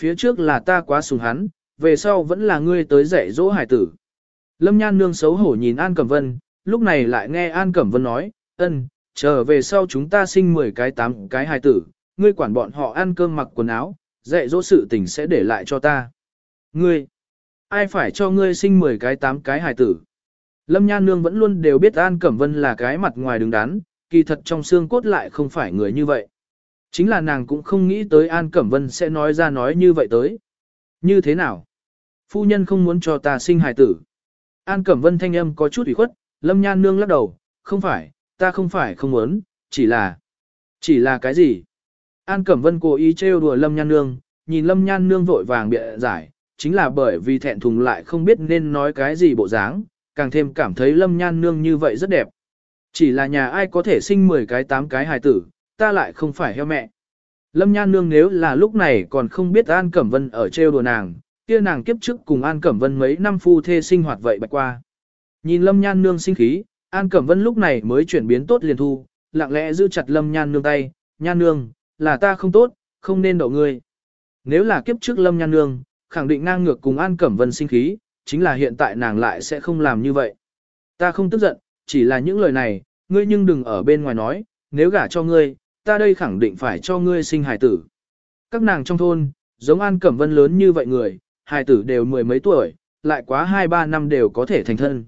Phía trước là ta quá sùng hắn, về sau vẫn là ngươi tới dạy dỗ hải tử. Lâm Nhan Nương xấu hổ nhìn An Cẩm Vân, lúc này lại nghe An Cẩm Vân nói, ân, trở về sau chúng ta sinh 10 cái 8 cái hải tử, ngươi quản bọn họ ăn cơm mặc quần áo, dạy dỗ sự tình sẽ để lại cho ta. Ngươi, ai phải cho ngươi sinh 10 cái 8 cái hải tử? Lâm Nhan Nương vẫn luôn đều biết An Cẩm Vân là cái mặt ngoài đứng đắn, kỳ thật trong xương cốt lại không phải người như vậy. Chính là nàng cũng không nghĩ tới An Cẩm Vân sẽ nói ra nói như vậy tới. Như thế nào? Phu nhân không muốn cho ta sinh hài tử. An Cẩm Vân thanh âm có chút ủy khuất, Lâm Nhan Nương lắc đầu, không phải, ta không phải không muốn, chỉ là... Chỉ là cái gì? An Cẩm Vân cố ý trêu đùa Lâm Nhan Nương, nhìn Lâm Nhan Nương vội vàng bịa giải, chính là bởi vì thẹn thùng lại không biết nên nói cái gì bộ dáng, càng thêm cảm thấy Lâm Nhan Nương như vậy rất đẹp. Chỉ là nhà ai có thể sinh 10 cái 8 cái hài tử, ta lại không phải heo mẹ. Lâm Nhan Nương nếu là lúc này còn không biết An Cẩm Vân ở trêu đùa nàng, kia nàng kiếp trước cùng An Cẩm Vân mấy năm phu thê sinh hoạt vậy bạch qua. Nhìn Lâm Nhan Nương sinh khí, An Cẩm Vân lúc này mới chuyển biến tốt liền thu, lặng lẽ giữ chặt Lâm Nhan Nương tay, Nhan Nương, là ta không tốt, không nên đậu ngươi. Nếu là kiếp trước Lâm Nhan Nương, khẳng định ngang ngược cùng An Cẩm Vân sinh khí, chính là hiện tại nàng lại sẽ không làm như vậy. Ta không tức giận, chỉ là những lời này, ngươi nhưng đừng ở bên ngoài nói, nếu gả cho ngươi, ta đây khẳng định phải cho ngươi sinh hài tử. Các nàng trong thôn, giống An Cẩm Vân lớn như vậy người, hài tử đều mười mấy tuổi, lại quá hai ba năm đều có thể thành thân.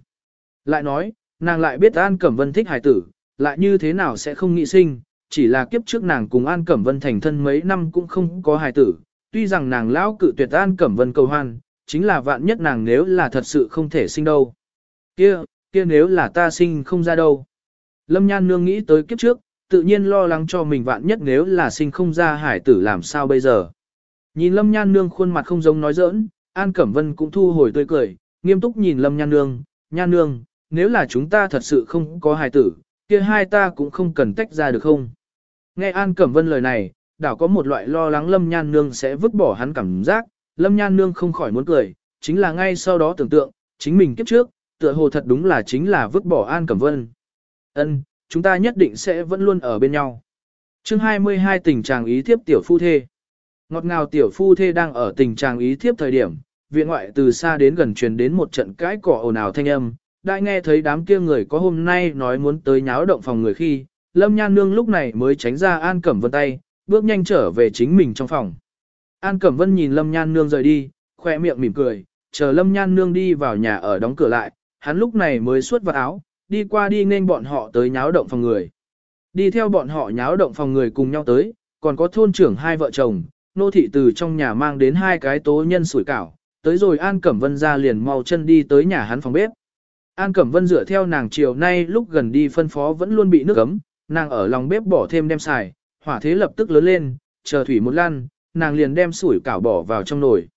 Lại nói, nàng lại biết An Cẩm Vân thích hài tử, lại như thế nào sẽ không nghĩ sinh, chỉ là kiếp trước nàng cùng An Cẩm Vân thành thân mấy năm cũng không có hài tử, tuy rằng nàng lão cự tuyệt An Cẩm Vân cầu hoan, chính là vạn nhất nàng nếu là thật sự không thể sinh đâu. Kia, kia nếu là ta sinh không ra đâu. Lâm Nhan Nương nghĩ tới kiếp trước, tự nhiên lo lắng cho mình vạn nhất nếu là sinh không ra hải tử làm sao bây giờ. Nhìn Lâm Nhan Nương khuôn mặt không giống nói giỡn, An Cẩm Vân cũng thu hồi tươi cười, nghiêm túc nhìn Lâm Nhan Nương, Nhan Nương, nếu là chúng ta thật sự không có hải tử, kia hai ta cũng không cần tách ra được không? Nghe An Cẩm Vân lời này, đảo có một loại lo lắng Lâm Nhan Nương sẽ vứt bỏ hắn cảm giác, Lâm Nhan Nương không khỏi muốn cười, chính là ngay sau đó tưởng tượng, chính mình kiếp trước, tựa hồ thật đúng là chính là vứt bỏ An Cẩm Vân. Ân, chúng ta nhất định sẽ vẫn luôn ở bên nhau. chương 22 tình trạng ý thiếp tiểu phu thê. Ngọt ngào tiểu phu thê đang ở tình trạng ý thiếp thời điểm, viện ngoại từ xa đến gần truyền đến một trận cãi cỏ ồn ào thanh âm, đại nghe thấy đám kia người có hôm nay nói muốn tới nháo động phòng người khi, Lâm Nhan Nương lúc này mới tránh ra An Cẩm Vân tay, bước nhanh trở về chính mình trong phòng. An Cẩm Vân nhìn Lâm Nhan Nương rời đi, khoe miệng mỉm cười, chờ Lâm Nhan Nương đi vào nhà ở đóng cửa lại, hắn lúc này mới suốt vào áo, đi qua đi nên bọn họ tới nháo động phòng người. Đi theo bọn họ nháo động phòng người cùng nhau tới, còn có thôn trưởng hai vợ chồng, nô thị từ trong nhà mang đến hai cái tố nhân sủi cảo, tới rồi An Cẩm Vân ra liền mau chân đi tới nhà hắn phòng bếp. An Cẩm Vân dựa theo nàng chiều nay lúc gần đi phân phó vẫn luôn bị nước ấm, nàng ở lòng bếp bỏ thêm đem xài, hỏa thế lập tức lớn lên, chờ thủy một lan, nàng liền đem sủi cảo bỏ vào trong nồi.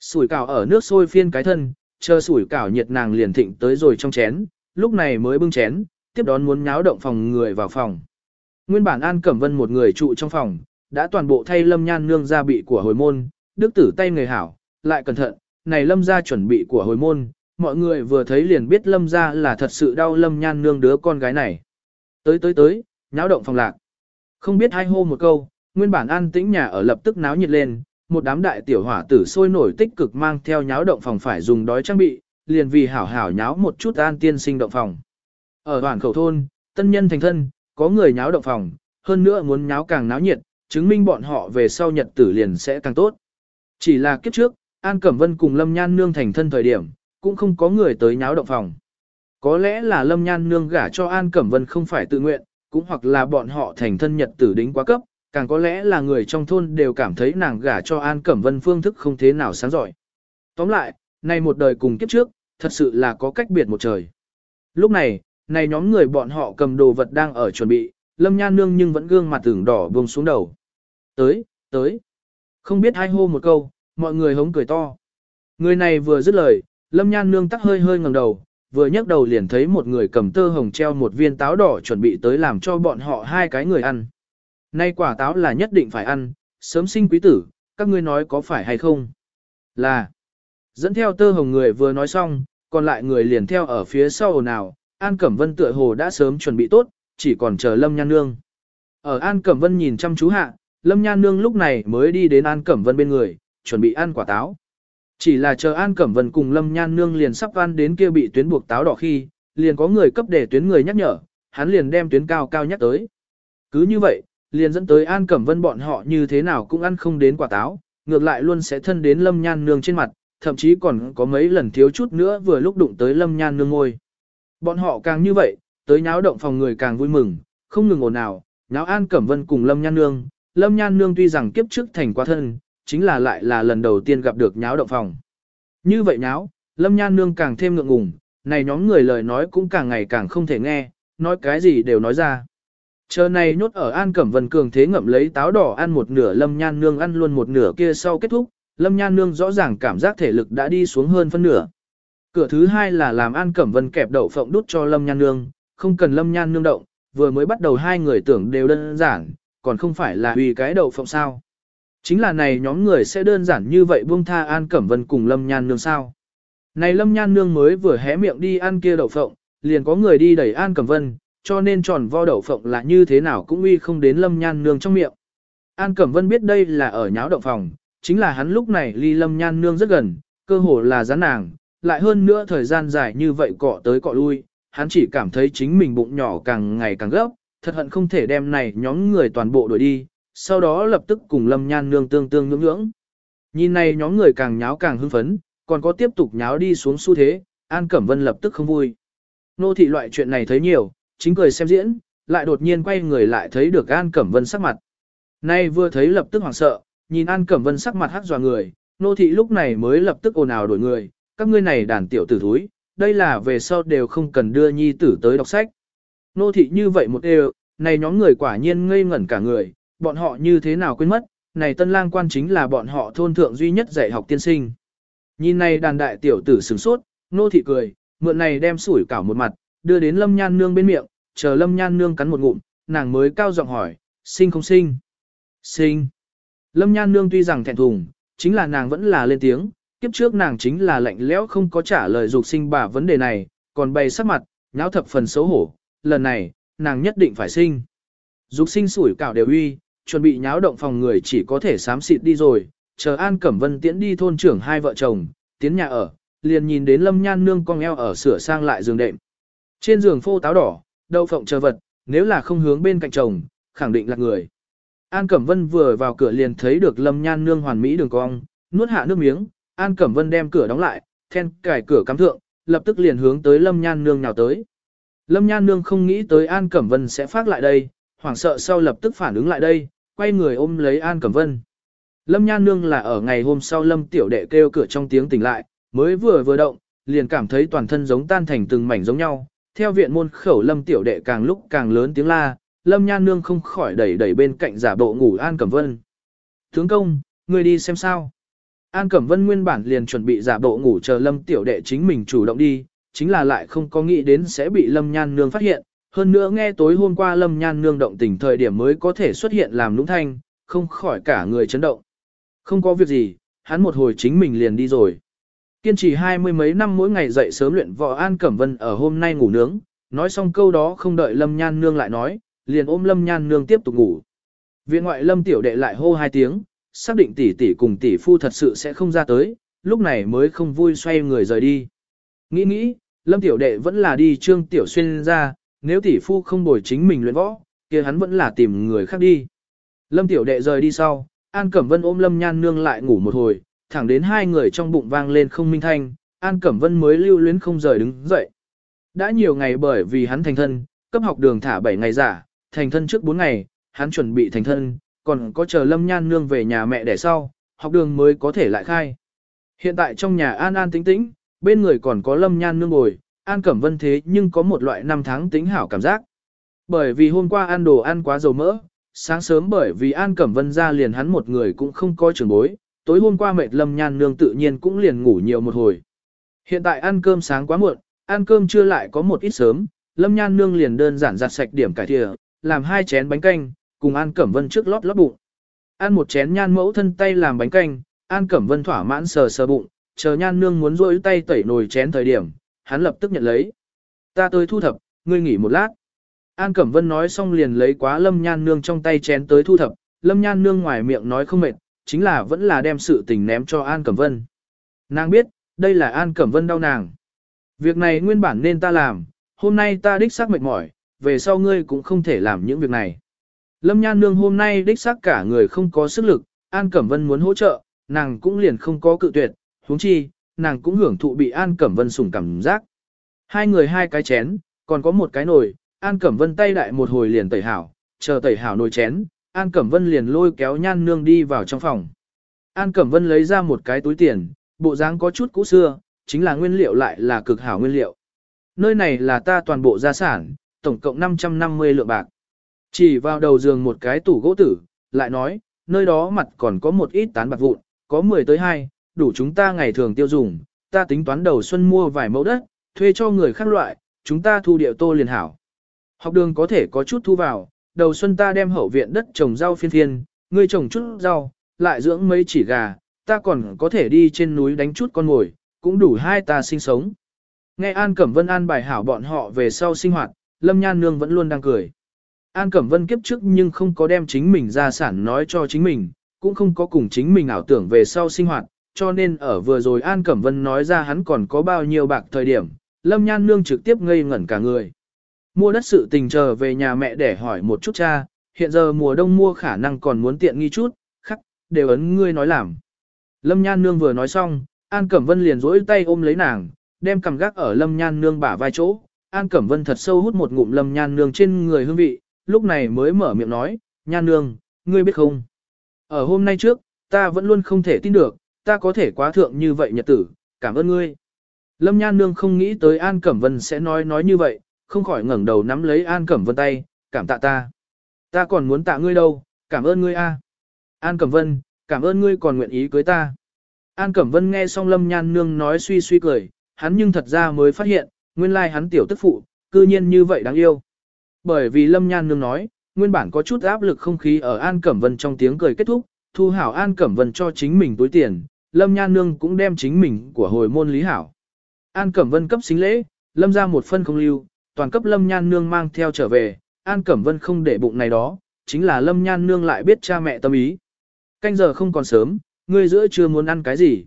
Sủi cảo ở nước sôi phiên cái thân, chờ sủi cảo nhiệt nàng liền thịnh tới rồi trong chén, lúc này mới bưng chén, tiếp đón muốn nháo động phòng người vào phòng. Nguyên bản An Cẩm Vân một người trụ trong phòng, đã toàn bộ thay Lâm Nhan nương gia bị của hồi môn, đức tử tay người hảo, lại cẩn thận, này Lâm gia chuẩn bị của hồi môn, mọi người vừa thấy liền biết Lâm gia là thật sự đau Lâm Nhan nương đứa con gái này. Tới tới tới, nháo động phòng lạc. Không biết hai hô một câu, nguyên bản an tĩnh nhà ở lập tức náo nhiệt lên, một đám đại tiểu hỏa tử sôi nổi tích cực mang theo nháo động phòng phải dùng đói trang bị, liền vì hảo hảo nháo một chút an tiên sinh động phòng. Ở đoàn khẩu thôn, tân nhân thành thân, có người nháo động phòng, hơn nữa muốn nháo càng náo nhiệt, chứng minh bọn họ về sau nhật tử liền sẽ càng tốt. Chỉ là kiếp trước, An Cẩm Vân cùng Lâm Nhan Nương thành thân thời điểm, cũng không có người tới nháo động phòng. Có lẽ là Lâm Nhan Nương gả cho An Cẩm Vân không phải tự nguyện, cũng hoặc là bọn họ thành thân nhật tử đính quá cấp, càng có lẽ là người trong thôn đều cảm thấy nàng gả cho An Cẩm Vân phương thức không thế nào sáng giỏi. Tóm lại, nay một đời cùng kiếp trước, thật sự là có cách biệt một trời. Lúc này, này nhóm người bọn họ cầm đồ vật đang ở chuẩn bị, Lâm Nhan Nương nhưng vẫn gương mặt tưởng đỏ buông xuống đầu. Tới, tới. Không biết hai hô một câu, mọi người hống cười to. Người này vừa dứt lời, Lâm Nhan Nương tắc hơi hơi ngẩng đầu, vừa nhấc đầu liền thấy một người cầm tơ hồng treo một viên táo đỏ chuẩn bị tới làm cho bọn họ hai cái người ăn. Nay quả táo là nhất định phải ăn, sớm sinh quý tử, các ngươi nói có phải hay không? Là. Dẫn theo tơ hồng người vừa nói xong, còn lại người liền theo ở phía sau ồn ào, An Cẩm Vân tựa hồ đã sớm chuẩn bị tốt, chỉ còn chờ Lâm Nhan Nương. Ở An Cẩm Vân nhìn chăm chú hạ, Lâm Nhan Nương lúc này mới đi đến An Cẩm Vân bên người, chuẩn bị ăn quả táo. Chỉ là chờ An Cẩm Vân cùng Lâm Nhan Nương liền sắp ăn đến kia bị tuyến buộc táo đỏ khi, liền có người cấp để tuyến người nhắc nhở, hắn liền đem tuyến cao cao nhắc tới. Cứ như vậy, liền dẫn tới An Cẩm Vân bọn họ như thế nào cũng ăn không đến quả táo, ngược lại luôn sẽ thân đến Lâm Nhan Nương trên mặt, thậm chí còn có mấy lần thiếu chút nữa vừa lúc đụng tới Lâm Nhan Nương ngôi. Bọn họ càng như vậy, tới nháo động phòng người càng vui mừng, không ngừng ồn nào, nháo An Cẩm Vân cùng Lâm Nhan Nương. Lâm Nhan Nương tuy rằng kiếp trước thành quá thân, chính là lại là lần đầu tiên gặp được nháo động phòng. Như vậy nháo, Lâm Nhan Nương càng thêm ngượng ngùng, này nhóm người lời nói cũng càng ngày càng không thể nghe, nói cái gì đều nói ra. Chờ này nhốt ở An Cẩm Vân cường thế ngậm lấy táo đỏ ăn một nửa Lâm Nhan Nương ăn luôn một nửa kia sau kết thúc, Lâm Nhan Nương rõ ràng cảm giác thể lực đã đi xuống hơn phân nửa. Cửa thứ hai là làm An Cẩm Vân kẹp đậu phộng đút cho Lâm Nhan Nương, không cần Lâm Nhan Nương động, vừa mới bắt đầu hai người tưởng đều đơn giản, còn không phải là vì cái đậu phộng sao. Chính là này nhóm người sẽ đơn giản như vậy buông tha An Cẩm Vân cùng Lâm Nhan Nương sao. Này Lâm Nhan Nương mới vừa hé miệng đi ăn kia đậu phộng, liền có người đi đẩy An Cẩm Vân, cho nên tròn vo đậu phộng là như thế nào cũng uy không đến Lâm Nhan Nương trong miệng. An Cẩm Vân biết đây là ở nháo động phòng, chính là hắn lúc này ly Lâm Nhan Nương rất gần, cơ hồ là gián nàng, lại hơn nữa thời gian dài như vậy cọ tới cọ lui, hắn chỉ cảm thấy chính mình bụng nhỏ càng ngày càng gấp, thật hận không thể đem này nhóm người toàn bộ đuổi đi, sau đó lập tức cùng Lâm Nhan Nương tương tương nhưỡng nhưỡng. Nhìn này nhóm người càng nháo càng hưng phấn, còn có tiếp tục nháo đi xuống xu thế, An Cẩm Vân lập tức không vui. Nô thị loại chuyện này thấy nhiều, chính cười xem diễn, lại đột nhiên quay người lại thấy được An Cẩm Vân sắc mặt. Nay vừa thấy lập tức hoảng sợ, nhìn An Cẩm Vân sắc mặt hắc dọa người, nô thị lúc này mới lập tức ồn ào đổi người, các ngươi này đàn tiểu tử thúi, đây là về sau đều không cần đưa nhi tử tới đọc sách. Nô thị như vậy một đều, này nhóm người quả nhiên ngây ngẩn cả người, bọn họ như thế nào quên mất, này tân lang quan chính là bọn họ thôn thượng duy nhất dạy học tiên sinh. Nhìn này đàn đại tiểu tử sửng sốt, nô thị cười, mượn này đem sủi cảo một mặt, đưa đến lâm nhan nương bên miệng, chờ lâm nhan nương cắn một ngụm, nàng mới cao giọng hỏi, sinh không sinh? Sinh. Lâm nhan nương tuy rằng thẹn thùng, chính là nàng vẫn là lên tiếng, kiếp trước nàng chính là lạnh lẽo không có trả lời dục sinh bà vấn đề này, còn bày sắc mặt, nháo thập phần xấu hổ, lần này, nàng nhất định phải sinh. Dục sinh sủi cảo đều uy, chuẩn bị nháo động phòng người chỉ có thể sám xịt đi rồi, chờ An Cẩm Vân tiễn đi thôn trưởng hai vợ chồng, tiến nhà ở, liền nhìn đến Lâm Nhan nương cong eo ở sửa sang lại giường đệm. Trên giường phô táo đỏ, đậu phộng chờ vật, nếu là không hướng bên cạnh chồng, khẳng định là người. An Cẩm Vân vừa vào cửa liền thấy được Lâm Nhan nương hoàn mỹ đường cong, nuốt hạ nước miếng, An Cẩm Vân đem cửa đóng lại, then cài cửa cắm thượng, lập tức liền hướng tới Lâm Nhan nương nào tới. Lâm Nhan nương không nghĩ tới An Cẩm Vân sẽ phát lại đây, hoảng sợ sau lập tức phản ứng lại đây, quay người ôm lấy An Cẩm Vân. Lâm Nhan nương là ở ngày hôm sau Lâm tiểu đệ kêu cửa trong tiếng tỉnh lại, mới vừa vừa động, liền cảm thấy toàn thân giống tan thành từng mảnh giống nhau. Theo viện môn khẩu Lâm tiểu đệ càng lúc càng lớn tiếng la, Lâm Nhan nương không khỏi đẩy đẩy bên cạnh giả bộ ngủ An Cẩm Vân. Tướng công, người đi xem sao. An Cẩm Vân nguyên bản liền chuẩn bị giả bộ ngủ chờ Lâm tiểu đệ chính mình chủ động đi, chính là lại không có nghĩ đến sẽ bị Lâm Nhan nương phát hiện. Hơn nữa nghe tối hôm qua Lâm Nhan nương động tình thời điểm mới có thể xuất hiện làm lũng thanh, không khỏi cả người chấn động. Không có việc gì, hắn một hồi chính mình liền đi rồi. Kiên trì hai mươi mấy năm mỗi ngày dậy sớm luyện võ An Cẩm Vân ở hôm nay ngủ nướng, nói xong câu đó không đợi Lâm Nhan Nương lại nói, liền ôm Lâm Nhan Nương tiếp tục ngủ. Viện ngoại Lâm Tiểu Đệ lại hô hai tiếng, xác định tỷ tỷ cùng tỷ phu thật sự sẽ không ra tới, lúc này mới không vui xoay người rời đi. Nghĩ nghĩ, Lâm Tiểu Đệ vẫn là đi Trương Tiểu Xuyên ra, nếu tỷ phu không bồi chính mình luyện võ, kia hắn vẫn là tìm người khác đi. Lâm Tiểu Đệ rời đi sau, An Cẩm Vân ôm Lâm Nhan Nương lại ngủ một hồi, thẳng đến hai người trong bụng vang lên không minh thanh, An Cẩm Vân mới lưu luyến không rời đứng dậy. Đã nhiều ngày bởi vì hắn thành thân, cấp học đường thả 7 ngày giả, thành thân trước 4 ngày, hắn chuẩn bị thành thân, còn có chờ Lâm Nhan Nương về nhà mẹ để sau, học đường mới có thể lại khai. Hiện tại trong nhà An An tĩnh tĩnh, bên người còn có Lâm Nhan Nương ngồi, An Cẩm Vân thế nhưng có một loại năm tháng tính hảo cảm giác. Bởi vì hôm qua ăn đồ ăn quá dầu mỡ, sáng sớm bởi vì An Cẩm Vân ra liền hắn một người cũng không coi trường bối, tối hôm qua mệt lâm nhan nương tự nhiên cũng liền ngủ nhiều một hồi. Hiện tại ăn cơm sáng quá muộn, ăn cơm trưa lại có một ít sớm, lâm nhan nương liền đơn giản giặt sạch điểm cải thìa, làm hai chén bánh canh, cùng An Cẩm Vân trước lót lót bụng. Ăn một chén nhan mẫu thân tay làm bánh canh, An Cẩm Vân thỏa mãn sờ sờ bụng, chờ nhan nương muốn rôi tay tẩy nồi chén thời điểm, hắn lập tức nhận lấy. Ta tới thu thập, ngươi nghỉ một lát. An Cẩm Vân nói xong liền lấy quá Lâm Nhan Nương trong tay chén tới thu thập, Lâm Nhan Nương ngoài miệng nói không mệt, chính là vẫn là đem sự tình ném cho An Cẩm Vân. Nàng biết, đây là An Cẩm Vân đau nàng. Việc này nguyên bản nên ta làm, hôm nay ta đích xác mệt mỏi, về sau ngươi cũng không thể làm những việc này. Lâm Nhan Nương hôm nay đích xác cả người không có sức lực, An Cẩm Vân muốn hỗ trợ, nàng cũng liền không có cự tuyệt, huống chi, nàng cũng hưởng thụ bị An Cẩm Vân sủng cảm giác. Hai người hai cái chén, còn có một cái nồi, An Cẩm Vân tay đại một hồi liền tẩy hảo, chờ tẩy hảo nồi chén, An Cẩm Vân liền lôi kéo Nhan Nương đi vào trong phòng. An Cẩm Vân lấy ra một cái túi tiền, bộ dáng có chút cũ xưa, chính là nguyên liệu lại là cực hảo nguyên liệu. Nơi này là ta toàn bộ gia sản, tổng cộng 550 lượng bạc. Chỉ vào đầu giường một cái tủ gỗ tử, lại nói, nơi đó mặt còn có một ít tán bạc vụn, có 10 tới 2, đủ chúng ta ngày thường tiêu dùng, ta tính toán đầu xuân mua vài mẫu đất, thuê cho người khác loại, chúng ta thu điệu tô liền hảo. Học đường có thể có chút thu vào, đầu xuân ta đem hậu viện đất trồng rau phiên phiên, ngươi trồng chút rau, lại dưỡng mấy chỉ gà, ta còn có thể đi trên núi đánh chút con ngồi, cũng đủ hai ta sinh sống. Nghe An Cẩm Vân an bài hảo bọn họ về sau sinh hoạt, Lâm Nhan Nương vẫn luôn đang cười. An Cẩm Vân kiếp trước nhưng không có đem chính mình ra sản nói cho chính mình, cũng không có cùng chính mình ảo tưởng về sau sinh hoạt, cho nên ở vừa rồi An Cẩm Vân nói ra hắn còn có bao nhiêu bạc thời điểm, Lâm Nhan Nương trực tiếp ngây ngẩn cả người. Mua đất sự tình chờ về nhà mẹ để hỏi một chút cha, hiện giờ mùa đông mua khả năng còn muốn tiện nghi chút, khắc, đều ấn ngươi nói làm. Lâm Nhan Nương vừa nói xong, An Cẩm Vân liền rỗi tay ôm lấy nàng, đem cầm gác ở Lâm Nhan Nương bả vai chỗ. An Cẩm Vân thật sâu hút một ngụm Lâm Nhan Nương trên người hương vị, lúc này mới mở miệng nói, Nhan Nương, ngươi biết không? Ở hôm nay trước, ta vẫn luôn không thể tin được, ta có thể quá thượng như vậy nhật tử, cảm ơn ngươi. Lâm Nhan Nương không nghĩ tới An Cẩm Vân sẽ nói nói như vậy, không khỏi ngẩng đầu nắm lấy An Cẩm Vân tay, cảm tạ ta. Ta còn muốn tạ ngươi đâu, cảm ơn ngươi a. An Cẩm Vân, cảm ơn ngươi còn nguyện ý cưới ta. An Cẩm Vân nghe xong Lâm Nhan Nương nói suy suy cười, hắn nhưng thật ra mới phát hiện, nguyên lai hắn tiểu tức phụ, cư nhiên như vậy đáng yêu. Bởi vì Lâm Nhan Nương nói, nguyên bản có chút áp lực không khí ở An Cẩm Vân trong tiếng cười kết thúc, thu hảo An Cẩm Vân cho chính mình túi tiền, Lâm Nhan Nương cũng đem chính mình của hồi môn lý hảo. An Cẩm Vân cấp xính lễ, Lâm ra một phân không lưu, toàn cấp Lâm Nhan Nương mang theo trở về, An Cẩm Vân không để bụng này đó, chính là Lâm Nhan Nương lại biết cha mẹ tâm ý. Canh giờ không còn sớm, ngươi giữa chưa muốn ăn cái gì.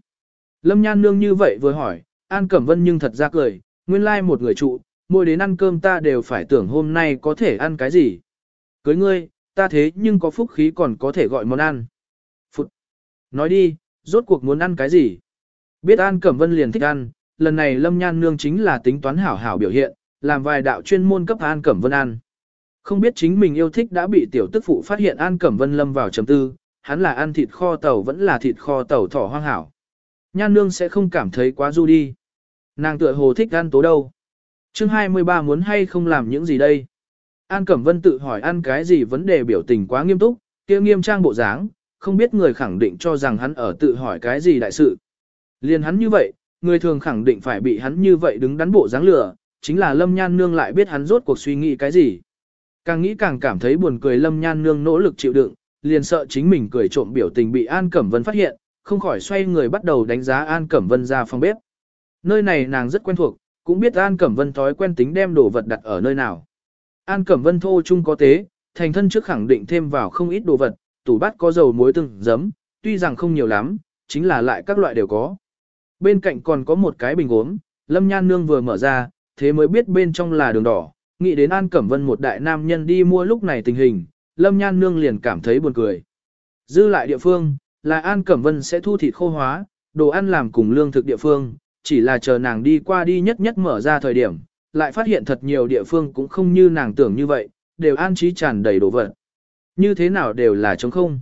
Lâm Nhan Nương như vậy vừa hỏi, An Cẩm Vân nhưng thật ra cười, nguyên lai like một người trụ, mỗi đến ăn cơm ta đều phải tưởng hôm nay có thể ăn cái gì. Cưới ngươi, ta thế nhưng có phúc khí còn có thể gọi món ăn. Phụt! Nói đi, rốt cuộc muốn ăn cái gì? Biết An Cẩm Vân liền thích ăn, lần này Lâm Nhan Nương chính là tính toán hảo hảo biểu hiện, làm vài đạo chuyên môn cấp An Cẩm Vân ăn. Không biết chính mình yêu thích đã bị tiểu tức phụ phát hiện An Cẩm Vân lâm vào trầm tư, hắn là ăn thịt kho tàu vẫn là thịt kho tàu thỏ hoang hảo. Nhan nương sẽ không cảm thấy quá du đi. Nàng tựa hồ thích ăn tố đâu. chương 23 muốn hay không làm những gì đây? An Cẩm Vân tự hỏi ăn cái gì vấn đề biểu tình quá nghiêm túc, kia nghiêm trang bộ dáng, không biết người khẳng định cho rằng hắn ở tự hỏi cái gì đại sự. Liên hắn như vậy, người thường khẳng định phải bị hắn như vậy đứng đắn bộ dáng lửa, chính là Lâm Nhan Nương lại biết hắn rốt cuộc suy nghĩ cái gì. Càng nghĩ càng cảm thấy buồn cười Lâm Nhan Nương nỗ lực chịu đựng, liền sợ chính mình cười trộm biểu tình bị An Cẩm Vân phát hiện, không khỏi xoay người bắt đầu đánh giá An Cẩm Vân ra phòng bếp. Nơi này nàng rất quen thuộc, cũng biết An Cẩm Vân thói quen tính đem đồ vật đặt ở nơi nào. An Cẩm Vân thô chung có tế, thành thân trước khẳng định thêm vào không ít đồ vật, tủ bát có dầu muối từng giấm, tuy rằng không nhiều lắm, chính là lại các loại đều có. Bên cạnh còn có một cái bình uống, Lâm Nhan Nương vừa mở ra, thế mới biết bên trong là đường đỏ, nghĩ đến An Cẩm Vân một đại nam nhân đi mua lúc này tình hình, Lâm Nhan Nương liền cảm thấy buồn cười. Dư lại địa phương, là An Cẩm Vân sẽ thu thịt khô hóa, đồ ăn làm cùng lương thực địa phương, chỉ là chờ nàng đi qua đi nhất nhất mở ra thời điểm, lại phát hiện thật nhiều địa phương cũng không như nàng tưởng như vậy, đều an trí tràn đầy đồ vật. Như thế nào đều là trống không.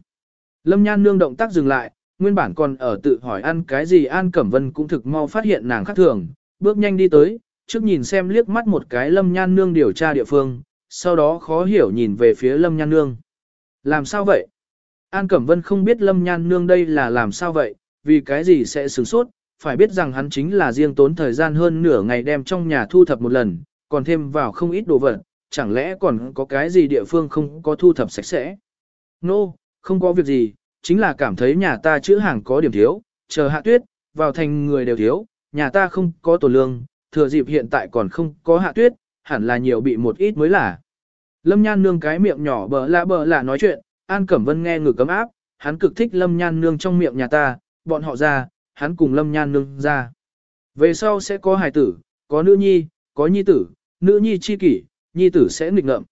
Lâm Nhan Nương động tác dừng lại, nguyên bản còn ở tự hỏi ăn cái gì An Cẩm Vân cũng thực mau phát hiện nàng khác thường, bước nhanh đi tới, trước nhìn xem liếc mắt một cái Lâm Nhan Nương điều tra địa phương, sau đó khó hiểu nhìn về phía Lâm Nhan Nương. Làm sao vậy? An Cẩm Vân không biết Lâm Nhan Nương đây là làm sao vậy, vì cái gì sẽ sửng sốt, phải biết rằng hắn chính là riêng tốn thời gian hơn nửa ngày đem trong nhà thu thập một lần, còn thêm vào không ít đồ vật, chẳng lẽ còn có cái gì địa phương không có thu thập sạch sẽ. Nô, no, không có việc gì, chính là cảm thấy nhà ta chữ hàng có điểm thiếu, chờ hạ tuyết, vào thành người đều thiếu, nhà ta không có tổ lương, thừa dịp hiện tại còn không có hạ tuyết, hẳn là nhiều bị một ít mới là. Lâm Nhan nương cái miệng nhỏ bờ lạ bờ lạ nói chuyện, An Cẩm Vân nghe ngực cấm áp, hắn cực thích lâm nhan nương trong miệng nhà ta, bọn họ ra, hắn cùng lâm nhan nương ra. Về sau sẽ có hài tử, có nữ nhi, có nhi tử, nữ nhi chi kỷ, nhi tử sẽ nghịch ngợm.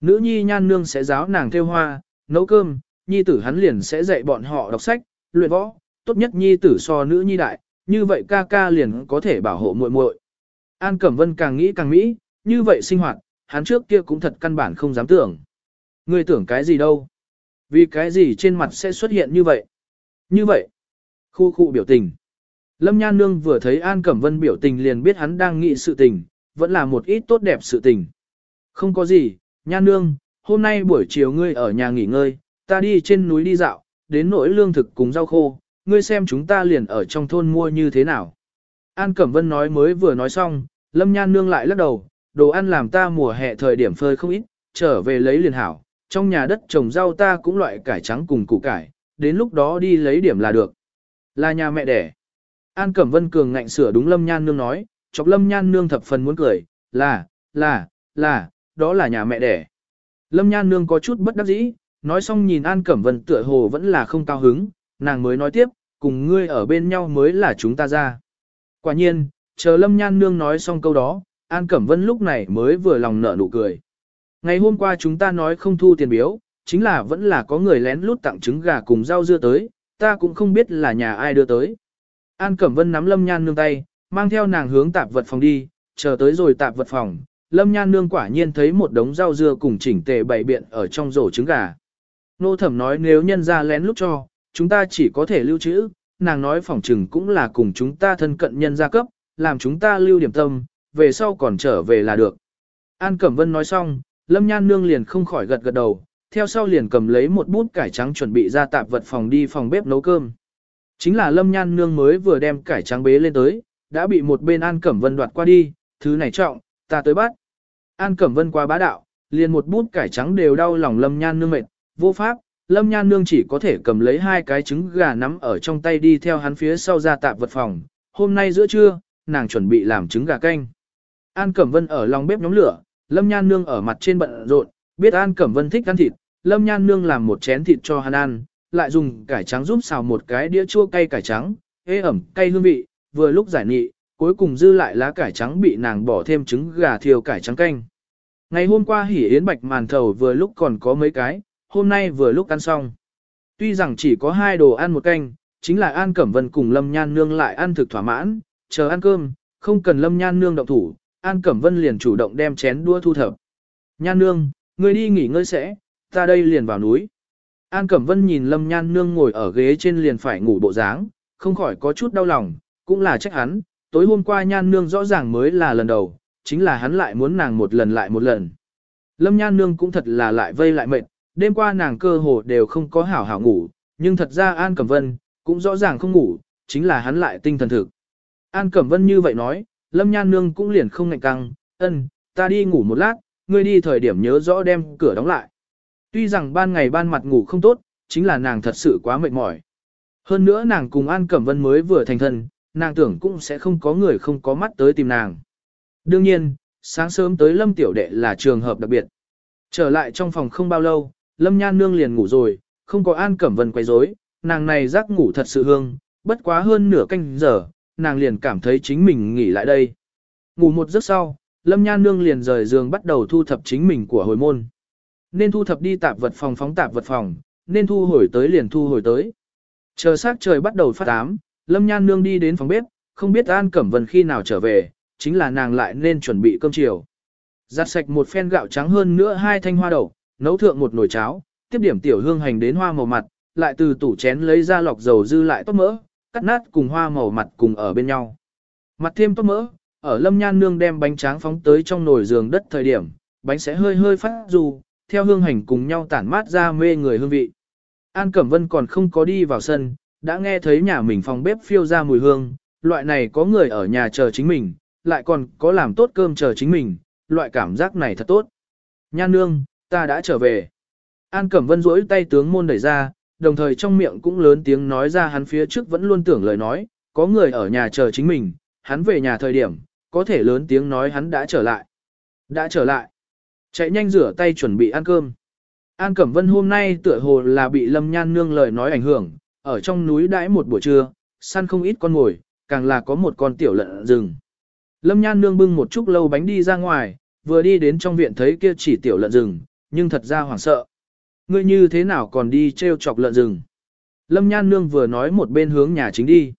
Nữ nhi nhan nương sẽ giáo nàng theo hoa, nấu cơm, nhi tử hắn liền sẽ dạy bọn họ đọc sách, luyện võ, tốt nhất nhi tử so nữ nhi đại, như vậy ca ca liền có thể bảo hộ muội muội. An Cẩm Vân càng nghĩ càng mỹ, như vậy sinh hoạt, hắn trước kia cũng thật căn bản không dám tưởng. Ngươi tưởng cái gì đâu? Vì cái gì trên mặt sẽ xuất hiện như vậy? Như vậy. Khu khu biểu tình. Lâm Nhan Nương vừa thấy An Cẩm Vân biểu tình liền biết hắn đang nghĩ sự tình, vẫn là một ít tốt đẹp sự tình. Không có gì, Nhan Nương, hôm nay buổi chiều ngươi ở nhà nghỉ ngơi, ta đi trên núi đi dạo, đến nỗi lương thực cùng rau khô, ngươi xem chúng ta liền ở trong thôn mua như thế nào. An Cẩm Vân nói mới vừa nói xong, Lâm Nhan Nương lại lắc đầu, đồ ăn làm ta mùa hè thời điểm phơi không ít, trở về lấy liền hảo, trong nhà đất trồng rau ta cũng loại cải trắng cùng củ cải, đến lúc đó đi lấy điểm là được. Là nhà mẹ đẻ. An Cẩm Vân cường ngạnh sửa đúng Lâm Nhan Nương nói, chọc Lâm Nhan Nương thập phần muốn cười, là, là, là, đó là nhà mẹ đẻ. Lâm Nhan Nương có chút bất đắc dĩ, nói xong nhìn An Cẩm Vân tựa hồ vẫn là không cao hứng, nàng mới nói tiếp, cùng ngươi ở bên nhau mới là chúng ta ra. Quả nhiên, chờ Lâm Nhan Nương nói xong câu đó, An Cẩm Vân lúc này mới vừa lòng nở nụ cười. Ngày hôm qua chúng ta nói không thu tiền biếu, chính là vẫn là có người lén lút tặng trứng gà cùng rau dưa tới, ta cũng không biết là nhà ai đưa tới. An Cẩm Vân nắm Lâm Nhan Nương tay, mang theo nàng hướng tạp vật phòng đi, chờ tới rồi tạp vật phòng, Lâm Nhan Nương quả nhiên thấy một đống rau dưa cùng chỉnh tề bày biện ở trong rổ trứng gà. Nô thẩm nói nếu nhân ra lén lúc cho, chúng ta chỉ có thể lưu trữ, nàng nói phỏng trừng cũng là cùng chúng ta thân cận nhân gia cấp, làm chúng ta lưu điểm tâm, về sau còn trở về là được. An Cẩm Vân nói xong, Lâm Nhan Nương liền không khỏi gật gật đầu, theo sau liền cầm lấy một bút cải trắng chuẩn bị ra tạp vật phòng đi phòng bếp nấu cơm. Chính là Lâm Nhan Nương mới vừa đem cải trắng bế lên tới, đã bị một bên An Cẩm Vân đoạt qua đi, thứ này trọng, ta tới bắt. An Cẩm Vân qua bá đạo, liền một bút cải trắng đều đau lòng Lâm Nhan Nương mệt, vô pháp, Lâm Nhan Nương chỉ có thể cầm lấy hai cái trứng gà nắm ở trong tay đi theo hắn phía sau ra tạp vật phòng. Hôm nay giữa trưa, nàng chuẩn bị làm trứng gà canh. An Cẩm Vân ở lòng bếp nhóm lửa, Lâm Nhan Nương ở mặt trên bận rộn, biết An Cẩm Vân thích ăn thịt, Lâm Nhan Nương làm một chén thịt cho hắn ăn, lại dùng cải trắng giúp xào một cái đĩa chua cay cải trắng, hế ẩm, cay hương vị, vừa lúc giải nghị, cuối cùng dư lại lá cải trắng bị nàng bỏ thêm trứng gà thiêu cải trắng canh. Ngày hôm qua hỉ yến bạch màn thầu vừa lúc còn có mấy cái, hôm nay vừa lúc ăn xong. Tuy rằng chỉ có hai đồ ăn một canh, chính là An Cẩm Vân cùng Lâm Nhan Nương lại ăn thực thỏa mãn, chờ ăn cơm, không cần Lâm Nhan Nương động thủ, An Cẩm Vân liền chủ động đem chén đua thu thập. Nhan Nương, người đi nghỉ ngơi sẽ, ta đây liền vào núi. An Cẩm Vân nhìn Lâm Nhan Nương ngồi ở ghế trên liền phải ngủ bộ dáng, không khỏi có chút đau lòng, cũng là trách hắn, tối hôm qua Nhan Nương rõ ràng mới là lần đầu, chính là hắn lại muốn nàng một lần lại một lần. Lâm Nhan Nương cũng thật là lại vây lại mệt, đêm qua nàng cơ hồ đều không có hảo hảo ngủ, nhưng thật ra An Cẩm Vân, cũng rõ ràng không ngủ, chính là hắn lại tinh thần thực. An Cẩm Vân như vậy nói, Lâm Nhan Nương cũng liền không ngạnh căng, ân, ta đi ngủ một lát, ngươi đi thời điểm nhớ rõ đem cửa đóng lại. Tuy rằng ban ngày ban mặt ngủ không tốt, chính là nàng thật sự quá mệt mỏi. Hơn nữa nàng cùng An Cẩm Vân mới vừa thành thân, nàng tưởng cũng sẽ không có người không có mắt tới tìm nàng. Đương nhiên, sáng sớm tới Lâm Tiểu Đệ là trường hợp đặc biệt. Trở lại trong phòng không bao lâu, Lâm Nhan Nương liền ngủ rồi, không có An Cẩm Vân quay rối, nàng này giấc ngủ thật sự hương, bất quá hơn nửa canh giờ, nàng liền cảm thấy chính mình nghỉ lại đây. Ngủ một giấc sau, Lâm Nhan Nương liền rời giường bắt đầu thu thập chính mình của hồi môn. Nên thu thập đi tạp vật phòng phóng tạp vật phòng, nên thu hồi tới liền thu hồi tới. Chờ sát trời bắt đầu phát ám, Lâm Nhan Nương đi đến phòng bếp, không biết An Cẩm Vân khi nào trở về, chính là nàng lại nên chuẩn bị cơm chiều. Giặt sạch một phen gạo trắng hơn nữa hai thanh hoa đậu, nấu thượng một nồi cháo, tiếp điểm tiểu hương hành đến hoa màu mặt, lại từ tủ chén lấy ra lọc dầu dư lại tốt mỡ, cắt nát cùng hoa màu mặt cùng ở bên nhau. Mặt thêm tốt mỡ, ở lâm nhan nương đem bánh tráng phóng tới trong nồi giường đất thời điểm, bánh sẽ hơi hơi phát dù, theo hương hành cùng nhau tản mát ra mê người hương vị. An Cẩm Vân còn không có đi vào sân, đã nghe thấy nhà mình phòng bếp phiêu ra mùi hương, loại này có người ở nhà chờ chính mình, lại còn có làm tốt cơm chờ chính mình, loại cảm giác này thật tốt. Nhan nương, ta đã trở về. An Cẩm Vân duỗi tay tướng môn đẩy ra, đồng thời trong miệng cũng lớn tiếng nói ra hắn phía trước vẫn luôn tưởng lời nói, có người ở nhà chờ chính mình, hắn về nhà thời điểm, có thể lớn tiếng nói hắn đã trở lại. Đã trở lại. Chạy nhanh rửa tay chuẩn bị ăn cơm. An Cẩm Vân hôm nay tựa hồ là bị Lâm Nhan Nương lời nói ảnh hưởng, ở trong núi đãi một buổi trưa, săn không ít con ngồi càng là có một con tiểu lợn rừng. Lâm Nhan Nương bưng một chút lâu bánh đi ra ngoài, vừa đi đến trong viện thấy kia chỉ tiểu lợn rừng, nhưng thật ra hoảng sợ. Ngươi như thế nào còn đi treo chọc lợn rừng? Lâm Nhan Nương vừa nói một bên hướng nhà chính đi.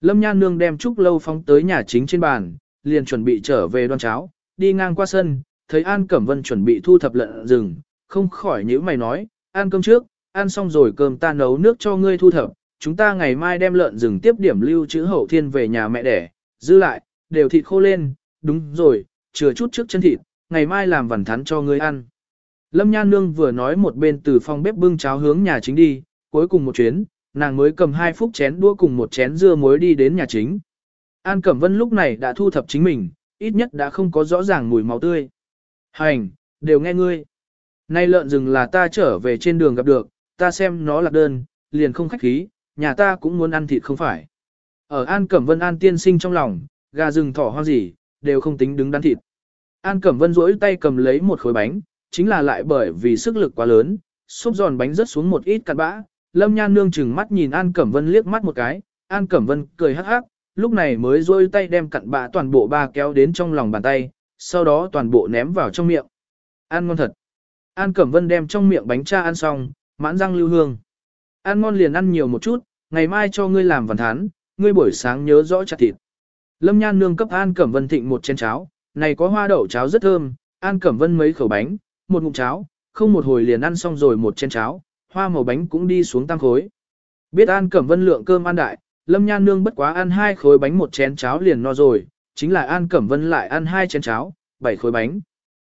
Lâm Nhan Nương đem chút lâu phóng tới nhà chính trên bàn, liền chuẩn bị trở về đoan cháo, đi ngang qua sân, thấy An Cẩm Vân chuẩn bị thu thập lợn rừng, không khỏi nhíu mày nói, ăn cơm trước, ăn xong rồi cơm ta nấu nước cho ngươi thu thập, chúng ta ngày mai đem lợn rừng tiếp điểm lưu trữ hậu thiên về nhà mẹ đẻ, dư lại, đều thịt khô lên, đúng rồi, chừa chút trước chân thịt, ngày mai làm vằn thắn cho ngươi ăn. Lâm Nhan Nương vừa nói một bên từ phòng bếp bưng cháo hướng nhà chính đi, cuối cùng một chuyến, nàng mới cầm hai phút chén đua cùng một chén dưa muối đi đến nhà chính. An Cẩm Vân lúc này đã thu thập chính mình, ít nhất đã không có rõ ràng mùi máu tươi. Hành, đều nghe ngươi. Nay lợn rừng là ta trở về trên đường gặp được, ta xem nó là đơn, liền không khách khí, nhà ta cũng muốn ăn thịt không phải. Ở An Cẩm Vân An tiên sinh trong lòng, gà rừng thỏ hoang gì, đều không tính đứng đắn thịt. An Cẩm Vân duỗi tay cầm lấy một khối bánh, chính là lại bởi vì sức lực quá lớn, xúc giòn bánh rớt xuống một ít cặn bã. Lâm Nhan nương chừng mắt nhìn An Cẩm Vân liếc mắt một cái, An Cẩm Vân cười hắc hắc, lúc này mới duỗi tay đem cặn bã toàn bộ ba kéo đến trong lòng bàn tay, sau đó toàn bộ ném vào trong miệng. Ăn ngon thật. An Cẩm Vân đem trong miệng bánh cha ăn xong, mãn răng lưu hương. Ăn ngon liền ăn nhiều một chút, ngày mai cho ngươi làm văn thán, ngươi buổi sáng nhớ rõ chặt thịt. Lâm Nhan nương cấp An Cẩm Vân thịnh một chén cháo, này có hoa đậu cháo rất thơm, An Cẩm Vân mấy khẩu bánh, một ngụm cháo, không một hồi liền ăn xong rồi một chén cháo, hoa màu bánh cũng đi xuống tăng khối. Biết An Cẩm Vân lượng cơm ăn đại, Lâm Nhan nương bất quá ăn hai khối bánh một chén cháo liền no rồi, chính là An Cẩm Vân lại ăn hai chén cháo, bảy khối bánh.